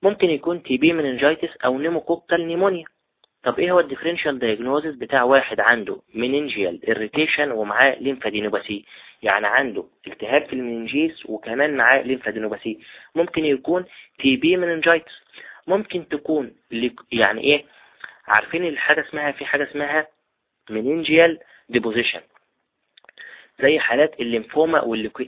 ممكن يكون TB meningitis أو pneumococcal pneumonia طب إيه هو ال differential diagnosis بتاع واحد عنده meningeal irritation ومعاه lymphadenopathy يعني عنده التهاب في ال meninges وكمان معاه lymphadenopathy ممكن يكون TB meningitis ممكن تكون يعني إيه؟ عارفين الحاجة اسمها في حاجة اسمها meningeal deposition زي حالات الليمفوما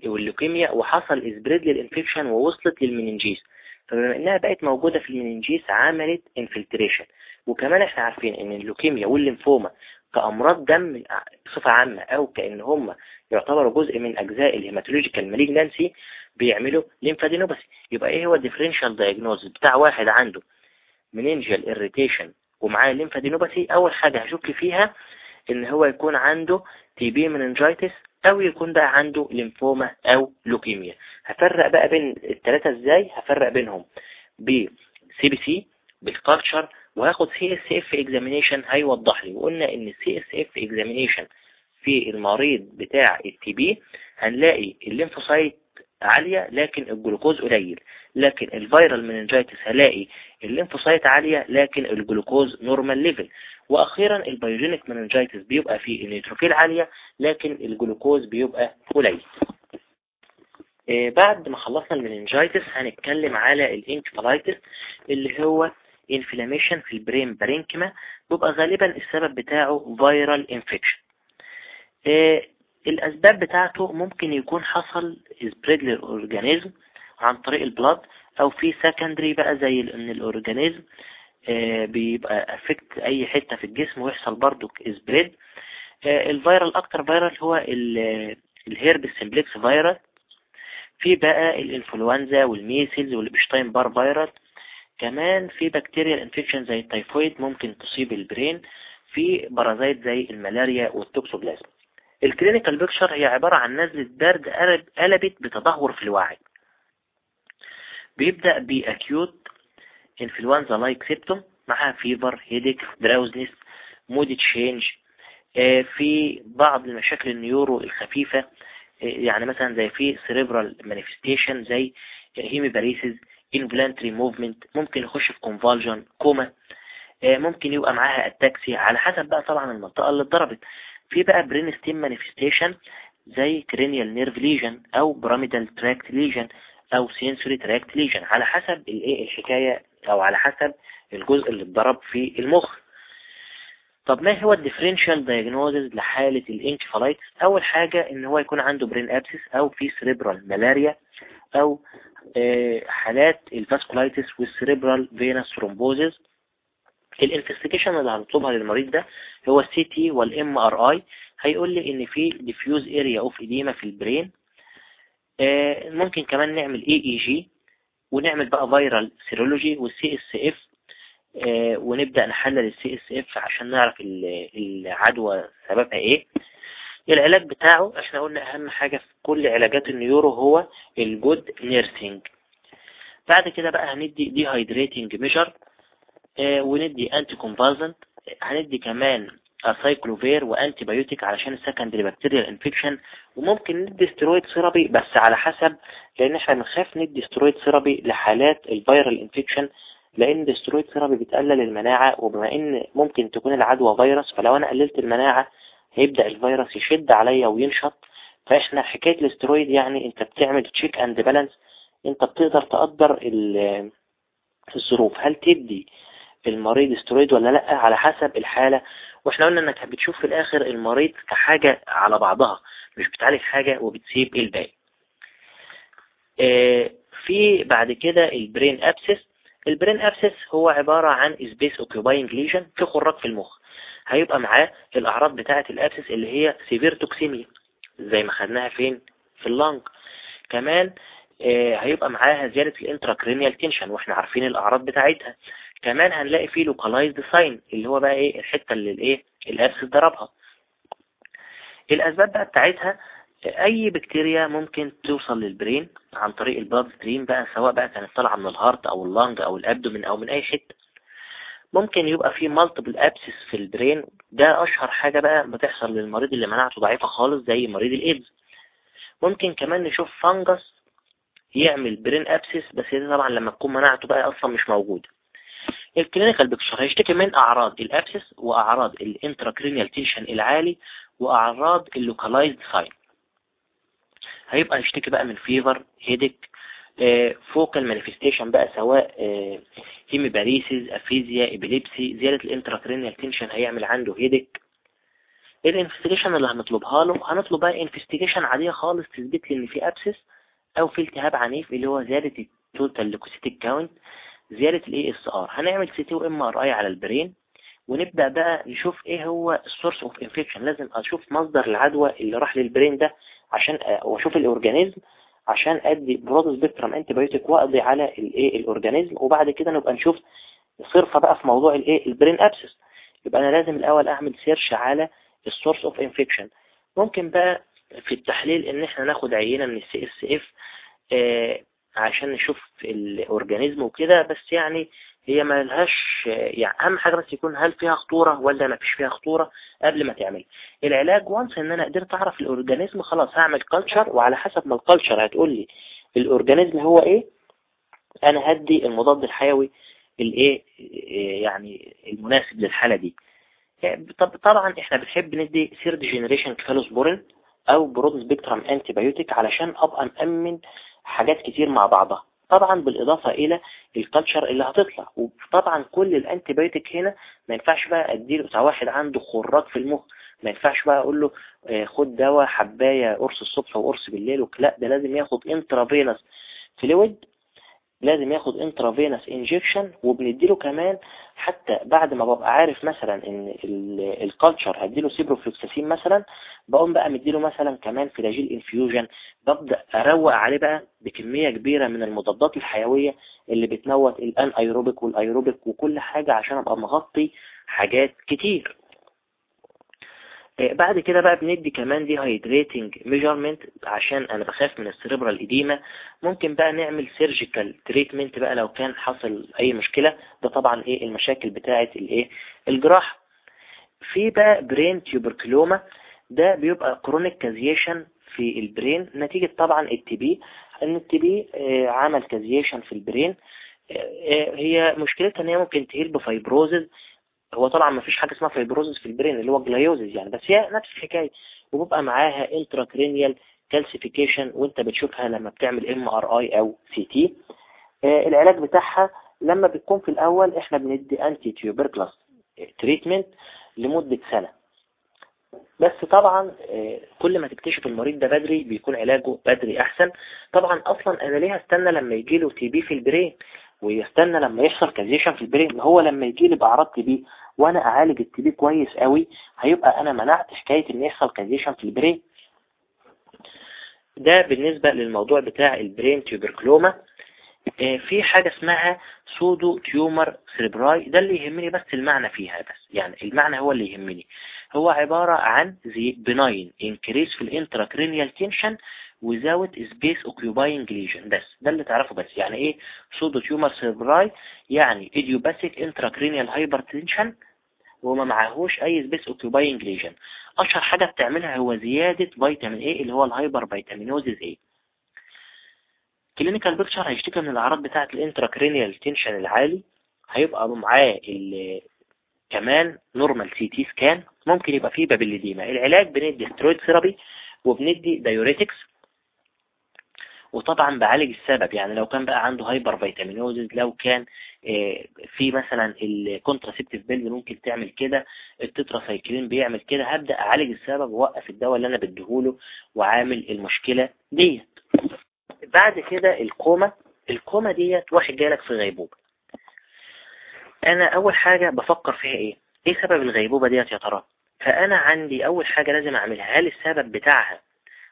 واللوكيميا وحصل اسبريد للانفكشن ووصلت للمننجيس فبما إنها بقت موجودة في ال meninges عملت infiltration وكمان إحنا عارفين إن ال leukemia وال lymphoma كأمراض دم بصفة عامة أو كأن هم يعتبروا جزء من أجزاء ال hematological malignancy بيعملوا lymphadenopathy يبقى إيه هو ال differential diagnosis بتاع واحد عنده meningeal irritation ومعاه lymphadenopathy أول حاجة هشك فيها إن هو يكون عنده TB meningitis أو يكون بقى عنده ليمفوما أو لوكيميا. هفرق بقى بين الثلاثة إزاي؟ هفرق بينهم. ب CBC بال culture وهاخد CSF examination هيوضح لي. وقلنا إن ال CSF examination في المريض بتاع ال TB هنلاقي ال lymphocyte عالية لكن الجلوكوز قليل. لكن ال viral meningitis هلاقي ال lymphocyte عالية لكن ال glucose normal level وأخيرا ال pyogenic meningitis بيبقى فيه ال neutrophil عالية لكن الجلوكوز بيبقى قليل. آه، بعد ما خلصنا ال meningitis هنتكلم على ال encephalitis اللي هو inflammation في ال brain parenchyma بيبقى غالبا السبب بتاعه viral infection الأسباب بتاعته ممكن يكون حصل spread لل organism عن طريق ال blood أو في secondary بقى زي إن ال organism آه، بيبقى infect أي حتة في الجسم ويحصل برضو spread آه، ال viral أكتر viral هو ال herpes simplex viral. في بقى الإنفلونزا وال measles وال Epstein-Barr viral. كمان في bacteria infection زي التيفويد ممكن تصيب ال brain في parasite زي الملاريا وال toxoplasma ال clinical picture هي عبارة عن نزلة برد قلبت بتدهور في الوعي. بيبدأ ب acute influenza like symptom معها fever headache drowsiness mood change في بعض المشاكل ال neuro الخفيفة آه، يعني مثلا زي في cerebral manifestation زي hemiparesis involuntary movement ممكن يخش في convulsion coma آه، ممكن يبقى معاها ataxia على حسب بقى طبعا المنطقة اللي اتضربت. في بقى brain stem manifestation زي cranial nerve lesion أو pyramidal tract lesion أو sensory tract lesion على حسب الايه الحكاية أو على حسب الجزء اللي اتضرب في المخ. طب ما هو ال differential diagnosis لحالة ال encephalitis أول حاجة إن هو يكون عنده brain abscess أو في cerebral malaria أو آه، حالات ال vasculitis وال cerebral venous thrombosis ال investigation اللي هنطلبها للمريض ده هو ال CT وال MRI هيقول لي إن في diffuse area of edema في ال brain آه، ممكن كمان نعمل EEG ونعمل بقى viral serology وال CSF ونبدأ نحلل ال CSF عشان نعرف العدوى سببها إيه. العلاج بتاعه إحنا قلنا أهم حاجة في كل علاجات ال neuro هو ال good nursing بعد كده بقى هندي dehydrating measure وندي anticonvulsant هندي كمان acyclovir و antibiotic علشان ال secondary bacterial infection وممكن ندي steroid therapy بس على حسب لأن إحنا بنخاف ندي steroid therapy لحالات ال viral infection لأن ال steroid therapy بتقلل المناعة وبما إن ممكن تكون العدوى فيروس فلو أنا قللت المناعة هيبدأ الفيروس يشد عليا وينشط. فإحنا حكاية الاسترويد يعني أنت بتعمل check and balance أنت بتقدر تقدر الظروف. هل تدي المريض استرويد ولا لأ على حسب الحالة. وإحنا قلنا إنك بتشوف في الآخر المريض كحاجة على بعضها مش بتعالج حاجة وبتسيب الباقي. آه، في بعد كده ال brain abscess. ال brain abscess هو عبارة عن space occupying lesion في خراج في المخ. هيبقى معاه الأعراض بتاعة ال abscess اللي هي severe toxemia زي ما خدناها فين؟ في ال lung كمان آه، هيبقى معاها زيادة ال intracranial tension وإحنا عارفين الأعراض بتاعتها. كمان هنلاقي فيه localized sign اللي هو بقى إيه الحتة اللي الإيه ال abscess ضربها. الأسباب بقى بتاعتها أي بكتيريا ممكن توصل لل brain عن طريق ال blood stream بقى سواء بقى كانت طالعة من ال heart أو ال lung أو ال abdomen أو من أي حتة. ممكن يبقى في multiple abscess في ال brain ده أشهر حاجة بقى بتحصل للمريض اللي مناعته ضعيفة خالص زي مريض الايدز ممكن كمان نشوف fungus يعمل brain abscess بس طبعا لما تكون مناعته بقى أصلا مش موجودة. ال clinical picture هيشتكي من أعراض ال abscess وأعراض ال intracranial tension العالي وأعراض ال localized sign هيبقى يشتكي بقى من fever headache focal manifestation بقى سواء hemiparesis aphasia epilepsy زيادة ال intracranial tension هيعمل عنده headache ال investigation اللي هنطلبها له هنطلب بقى investigation عادية خالص تثبت لي إن في abscess أو في التهاب عنيف اللي هو زيادة ال total leukocytic count زيادة ال ESR هنعمل CT و MRI على ال brain ونبدأ بقى نشوف إيه هو ال source of infection لازم أشوف مصدر العدوى اللي راح لل brain ده عشان وأشوف ال organism عشان أدي broad spectrum antibiotic وأقضي على الايه ال organism. وبعد كده نبقى نشوف صرفة بقى في موضوع الايه ال brain abscess يبقى أنا لازم الأول أعمل search على ال source of infection ممكن بقى في التحليل إن إحنا ناخد عينة من ال CSF عشان نشوف ال organism وكده بس يعني هي ما لهاش يعني أهم حاجة بس يكون هل فيها خطورة ولا ما فيش فيها خطورة قبل ما تعمل. العلاج once إن أنا قدرت أعرف ال organism خلاص هعمل culture وعلى حسب ما ال culture هتقول لي ال organism هو إيه أنا هدي المضاد الحيوي الإيه يعني المناسب للحالة دي. طب طبعا إحنا بنحب ندي third generation cephalosporin أو broad spectrum antibiotic علشان أبقى مأمن حاجات كتير مع بعضها. طبعا بالإضافة إلى ال culture اللي هتطلع. وطبعا كل ال antibiotic هنا ما ينفعش بقى أديله. بتاع واحد عنده خراج في المخ ما ينفعش بقى أقول له خد دواء حباية قرص الصبح وقرص بالليل لا ده لازم ياخد intravenous fluid لازم ياخد intravenous injection وبنديله كمان حتى بعد ما ببقى عارف مثلا إن ال culture هديله سيبروفلوكساسين مثلا بقوم بقى مديله مثلا كمان Flagyl infusion ببدأ أروق عليه بقى بكمية كبيرة من المضادات الحيوية اللي بتموت ال anaerobic وال aerobic وكل حاجة عشان أبقى مغطي حاجات كتير. بعد كده بقى بندي كمان dehydrating measurement عشان أنا بخاف من ال cerebral edema. ممكن بقى نعمل surgical treatment بقى لو كان حصل أي مشكلة. ده طبعا إيه المشاكل بتاعة الإيه الجراحة. في بقى brain tuberculoma ده بيبقى chronic caseation في ال brain نتيجة طبعا ال TB إن ال TB عمل caseation في ال brain هي مشكلتها إن هي ممكن ت heal ب fibrosis هو طبعا ما فيش حاجة اسمها fibrosis في ال brain اللي هو gliosis يعني بس هي نفس الحكاية. وبيبقى معاها intracranial calcification وانت بتشوفها لما بتعمل MRI أو CT العلاج بتاعها لما بتكون في الأول إحنا بندي anti-tuberculous treatment لمدة سنة. بس طبعا كل ما تكتشف المريض ده بدري بيكون علاجه بدري أحسن. طبعا أصلا أنا ليه هستنى لما يجي له TB في ال brain؟ ويستنى لما يحصل caseation في ال brain هو لما يجي لي باعراض TB وأنا اعالج ال TB كويس قوي هيبقى أنا منعت حكاية ان يحصل caseation في ال brain ده بالنسبة للموضوع بتاع ال brain tuberculoma. في حاجة اسمها pseudotumor cerebri ده اللي يهمني بس المعنى فيها بس. يعني المعنى هو اللي يهمني. هو عبارة عن زي benign increase في ال intracranial tension without space occupying lesion. بس ده اللي تعرفه بس. يعني إيه؟ pseudotumor cerebri يعني idiopathic intracranial hypertension وما معهوش أي space occupying lesion أشهر حاجة بتعملها هو زيادة فيتامين A اللي هو ال hypervitaminosis A clinical picture هيشتكي من الأعراض بتاعة ال intracranial tension العالي هيبقى معاه كمان normal CT scan ممكن يبقى فيه papilledema. العلاج بندي steroid therapy وبندي diuretics وطبعا بعالج السبب. يعني لو كان بقى عنده hypervitaminosis لو كان في مثلا ال contraceptive pill ممكن تعمل كده التتراسايكلين بيعمل كده هبدأ أعالج السبب وأوقف الدواء اللي أنا بديهوله وعامل المشكلة ديت. بعد كده ال coma ال coma ديت واحد جالك في غيبوبة أنا أول حاجة بفكر فيها إيه؟ إيه سبب الغيبوبة ديت يا ترى؟ فأنا عندي أول حاجة لازم أعملها. هل السبب بتاعها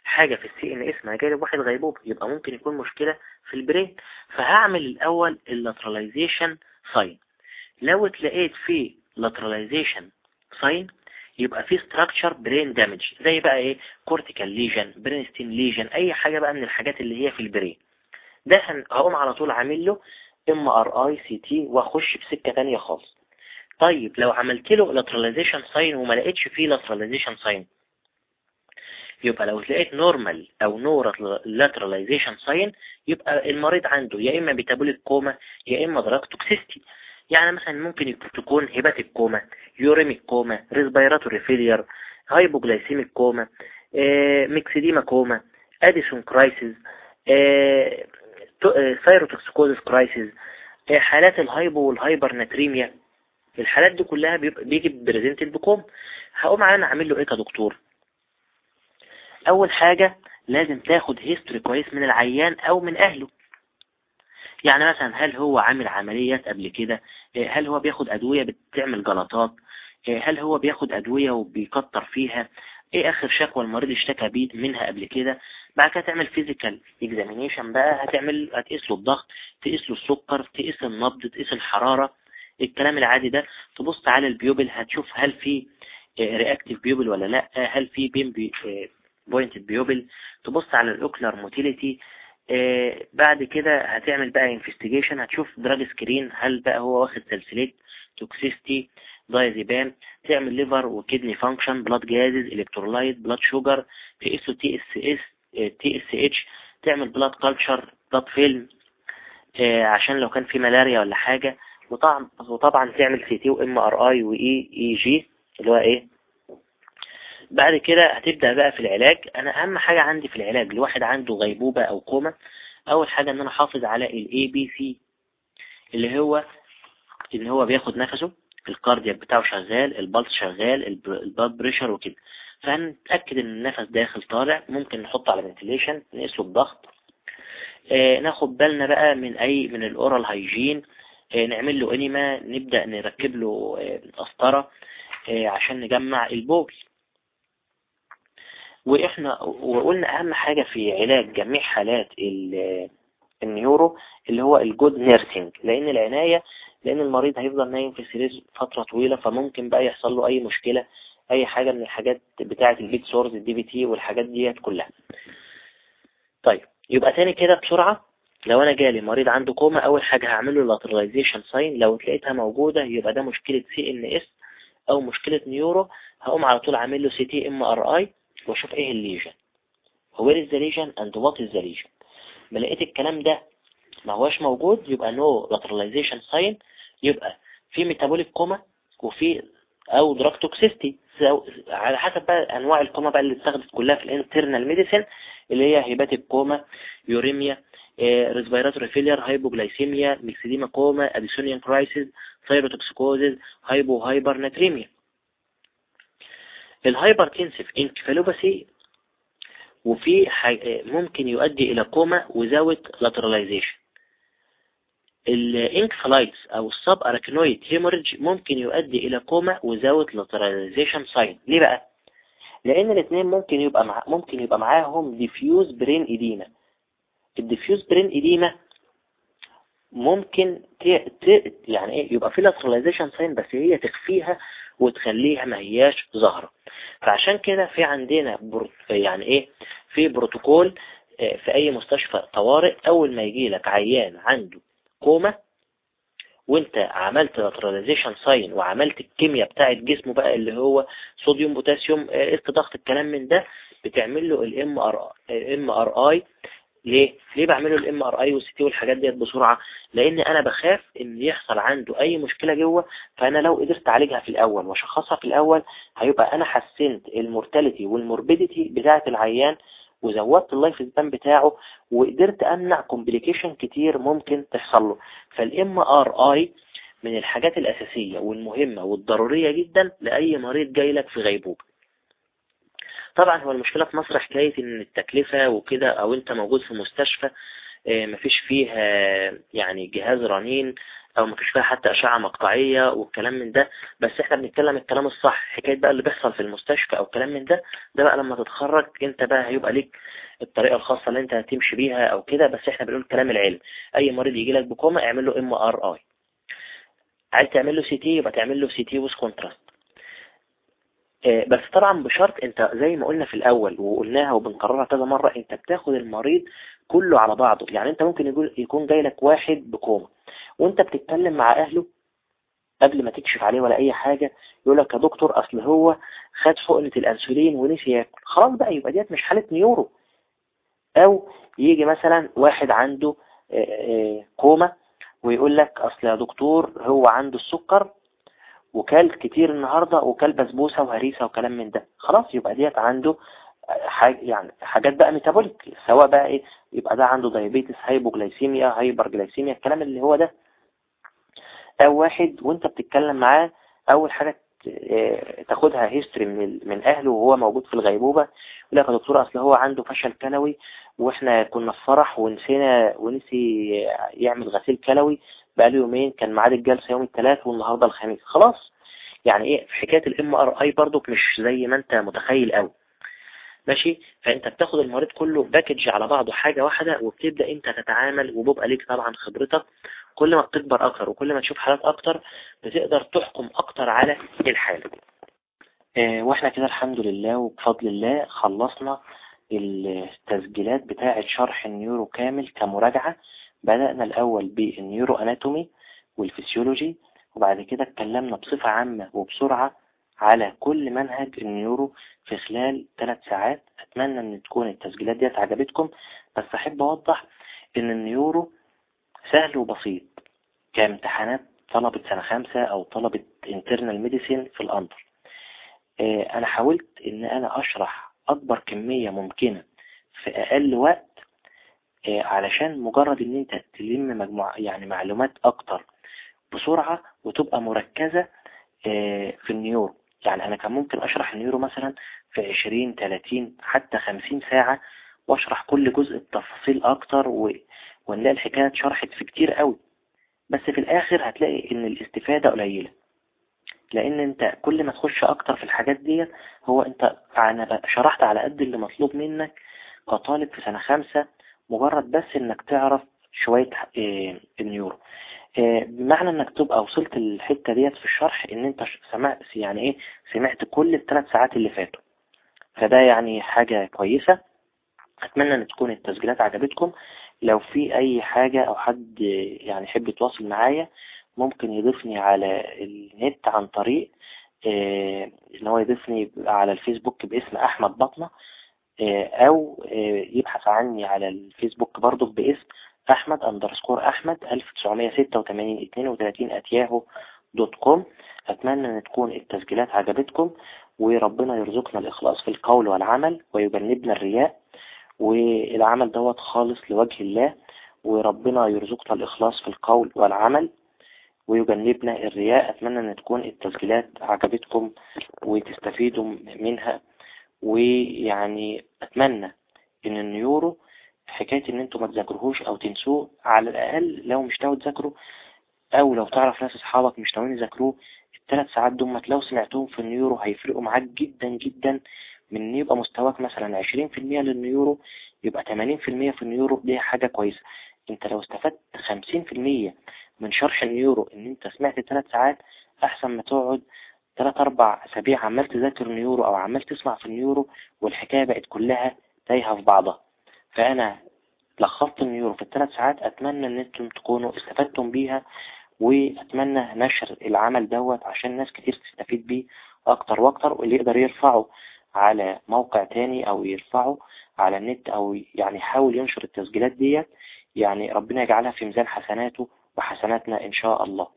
حاجة في ال CNS ما جالك واحد غيبوبة؟ يبقى ممكن يكون مشكلة في ال brain. فهعمل الأول ال lateralization sign لو انت لقيت في lateralization sign يبقى في structure brain damage زي بقى إيه؟ cortical lesion brainstem lesion أي حاجة بقى من الحاجات اللي هي في ال brain ده هقوم على طول عامل له MRI CT وأخش في سكة تانية خالص. طيب لو عملت له lateralization sign وما لقيتش فيه lateralization sign يبقى لو لقيت normal أو no lateralization sign يبقى المريض عنده يا إما metabolic coma يا إما drug toxicity يعني مثلا ممكن تكون hepatic coma uremic coma respiratory failure hypoglycemic coma myxedema coma Addison crisis thyrotoxicosis crisis حالات ال hypo وال hypernatremia الحالات دي كلها بيجي presented ب coma هقوم أنا أعمل له إيه كدكتور؟ أول حاجة لازم تاخد history كويس من العيان أو من أهله. يعني مثلا هل هو عامل عمليات قبل كده؟ هل هو بياخد أدوية بتعمل جلطات؟ هل هو بياخد أدوية وبيكتر فيها؟ إيه آخر شكوى المريض اشتكى بيه منها قبل كده؟ بعد كده تعمل physical examination بقى هتعمل هتقيس له الضغط تقيس له السكر تقيس النبض تقيس الحرارة الكلام العادي ده. تبص على ال pupil هتشوف هل في reactive pupil ولا لأ هل في pinpointed pupil تبص على ال ocular motility بعد كده هتعمل بقى investigation هتشوف drug screen هل بقى هو واخد salicylate toxicity diazepam تعمل liver و kidney function blood gases electrolyte blood sugar تقيسه تي اس اس تي اس اتش تعمل blood culture blood film عشان لو كان في ملاريا ولا حاجة. وطبعا تعمل CT و MRI و EEG اللي هو إيه؟ بعد كده هتبدأ بقى في العلاج. أنا أهم حاجة عندي في العلاج لواحد عنده غيبوبة أو كوما أول حاجة إن أنا حافظ على ABC اللي هو إن هو بياخد نفسه ال cardiac بتاعه شغال ال pulse شغال ال blood pressure وكده. فهنتأكد إن النفس داخل طالع ممكن نحطه على ventilation نقيس له الضغط آه ناخد بالنا بقى من أي من ال oral hygiene آه نعمل له enema نبدأ نركب له آه قسطرة عشان نجمع البول. وإحنا وقلنا أهم حاجة في علاج جميع حالات ال neuro اللي هو ال good nursing لأن العناية لأن المريض هيفضل نايم في السرير فترة طويلة فممكن بقى يحصل له أي مشكلة أي حاجة من الحاجات بتاعة ال bed sores ال DVT والحاجات ديت كلها. طيب يبقى تاني كده بسرعة لو أنا جالي مريض عنده كوما أول حاجة هعمل له lateralization sign لو لقيتها موجودة يبقى ده مشكلة CNS أو مشكلة neuro هقوم على طول عامل له CT MRI واشوف إيه ال lesion. where is the lesion and what is the lesion. ما لقيت الكلام ده ما هوش موجود يبقى no lateralization sign يبقى في metabolic coma وفي أو drug toxicity على حسب بقى أنواع الكوما بقى اللي اتخذت كلها في ال internal medicine اللي هي hepatic coma uremia respiratory failure hypoglycemia myxedema coma Addisonian crisis thyrotoxicosis hypo hypernatremia ال hypertensive encephalopathy وفي ممكن يؤدي إلى coma without lateralization ال encephalitis أو ال subarachnoid hemorrhage ممكن يؤدي إلى coma without lateralization sign ليه بقى؟ لأن الاثنين ممكن يبقى مع ممكن يبقى معاهم diffuse brain edema ال diffuse brain edema ممكن ت... ت... يعني إيه يبقى في lateralization sign بس هي تخفيها وتخليها ما هياش ظاهرة. فعشان كده في عندنا بر... يعني إيه في بروتوكول في أي مستشفى طوارئ أول ما يجي لك عيان عنده كوما وأنت عملت lateralization sign وعملت الكيمياء بتاعت جسمه بقى اللي هو صوديوم بوتاسيوم قست ضغط الكلام من ده بتعمل له ال MR MRI ليه؟ ليه بعمله ال MRI وال CT والحاجات ديت بسرعة؟ لأن أنا بخاف إن يحصل عنده أي مشكلة جوه فأنا لو قدرت أعالجها في الأول وأشخصها في الأول هيبقى أنا حسنت ال mortality وال morbidity بتاعة العيان وزودت ال life span بتاعه وقدرت أمنع complication كتير ممكن تحصل له. فال MRI من الحاجات الأساسية والمهمة والضرورية جدا لأي مريض جاي لك في غيبوبة. طبعا هو المشكلة في مصر حكاية إن التكلفة وكده أو أنت موجود في مستشفى مفيش فيها يعني جهاز رنين أو مفيش فيها حتى أشعة مقطعية والكلام من ده. بس إحنا بنتكلم الكلام الصح حكاية بقى اللي بيحصل في المستشفى أو كلام من ده ده بقى لما تتخرج أنت بقى هيبقى ليك الطريقة الخاصة اللي أنت هتمشي بيها أو كده. بس إحنا بنقول كلام العلم. أي مريض يجي لك بكوما اعمل له MRI عايز تعمل له CT يبقى تعمل له CT with contrast بس طبعا بشرط أنت زي ما قلنا في الأول وقلناها وبنكررها كذا مرة أنت بتاخد المريض كله على بعضه. يعني أنت ممكن يكون جاي لك واحد بكوما وأنت بتتكلم مع أهله قبل ما تكشف عليه ولا أي حاجة يقول لك يا دكتور أصل هو خد حقنة الأنسولين ونسي ياكل. خلاص بقى يبقى ديت مش حالة neuro أو يجي مثلا واحد عنده آه، آه، كوما ويقول لك أصل يا دكتور هو عنده السكر وكل كتير النهاردة وكل بسبوسة وهريسة وكلام من ده. خلاص يبقى ديت عنده حاجة يعني حاجات بقى metabolic سواء بقى إيه يبقى ده عنده diabetes hypoglycemia hyperglycemia الكلام اللي هو ده. أو واحد وانت بتتكلم معاه أول حاجة تاخدها history من من أهله وهو موجود في الغيبوبة. يقول لك يا دكتور أصل هو عنده فشل كلوي وإحنا كنا في فرح ونسينا ونسي يعمل غسيل كلوي بقى له يومين كان ميعاد الجلسة يوم الثلاث والنهاردة الخميس. خلاص. يعني إيه؟ في حكاية ال MRI برضو مش زي ما أنت متخيل قوي ماشي؟ فأنت بتاخد المريض كله package على بعضه حاجة واحدة وبتبدأ أنت تتعامل وبيبقى ليك طبعا خبرتك كل ما بتكبر أكتر وكل ما تشوف حالات أكتر بتقدر تحكم أكتر على الحالة. آه وإحنا كده الحمد لله وبفضل الله خلصنا التسجيلات بتاعة شرح ال neuro كامل كمراجعة. بدأنا الأول بال neuroanatomy والفسيولوجي وبعد كده اتكلمنا بصفة عامة وبسرعة على كل منهج ال neuro في خلال ثلاث ساعات. أتمنى أن تكون التسجيلات ديت عجبتكم بس أحب أوضح أن ال neuro سهل وبسيط. كامتحانات طلبة سنة خامسة أو طلبة internal medicine في ال under. آه، أنا حاولت أن أنا أشرح أكبر كمية ممكنة في أقل وقت آه، علشان مجرد أن أنت تلم مجموعة يعني معلومات أكتر بسرعة وتبقى مركزة آه، في النيورو. يعني أنا كان ممكن أشرح النيورو مثلا في 20 30 حتى 50 ساعة وأشرح كل جزء بتفاصيل أكتر و... ونلاقي الحكاية اتشرحت في كتير قوي. بس في الآخر هتلاقي إن الاستفادة قليلة. لأن أنت كل ما تخش أكتر في الحاجات دي هو أنت أنا شرحت على قد اللي مطلوب منك كطالب في سنة خمسة مجرد بس إنك تعرف شوية آه، النيورو. آه، بمعنى إنك تبقى وصلت الحتة ديت في الشرح إن أنت سمعت يعني إيه؟ سمعت كل الثلاث ساعات اللي فاتوا. فده يعني حاجة كويسة. أتمنى إن تكون التسجيلات عجبتكم. لو في أي حاجة أو حد يعني يحب يتواصل معايا ممكن يضيفني على النت عن طريق آه، إن هو يضيفني على الفيسبوك باسم أحمد بطنة آه، أو يبحث عني على الفيسبوك برضو باسم أحمد underscore أحمد 1986 32 at Yahoo dot com أتمنى إن تكون التسجيلات عجبتكم وربنا يرزقنا الإخلاص في القول والعمل ويجنبنا الرياء. والعمل دوت خالص لوجه الله وربنا يرزقنا الإخلاص في القول والعمل ويجنبنا الرياء. أتمنى أن تكون التسجيلات عجبتكم وتستفيدوا منها. ويعني أتمنى أن ال neuro حكاية إن أنتوا ما تذاكروهوش أو تنسوه على الأقل لو مش ناوي تذاكره أو لو تعرف ناس أصحابك مش ناويين يذاكروه الثلاث ساعات دول لو سمعتهم في ال neuro هيفرقوا معاك جدا جدا. من إن يبقى مستواك مثلا 20% لل neuro يبقى 80% في ال neuro دي حاجة كويسة. أنت لو استفدت 50% من شرح ال neuro إن أنت سمعت ثلاث ساعات أحسن ما تقعد ثلاث أربع أسابيع عمال تذاكر neuro أو عمال تسمع في ال neuro والحكاية بقت كلها تايهة في بعضها. فأنا لخصت ال neuro في الثلاث ساعات أتمنى أن أنتم تكونوا استفدتم بيها وأتمنى نشر العمل دوت عشان ناس كتير تستفيد بيه أكتر وأكتر واللي يقدر يرفعه على موقع تاني أو يرفعه على النت أو يعني يحاول ينشر التسجيلات ديت. يعني ربنا يجعلها في ميزان حسناته وحسناتنا إن شاء الله.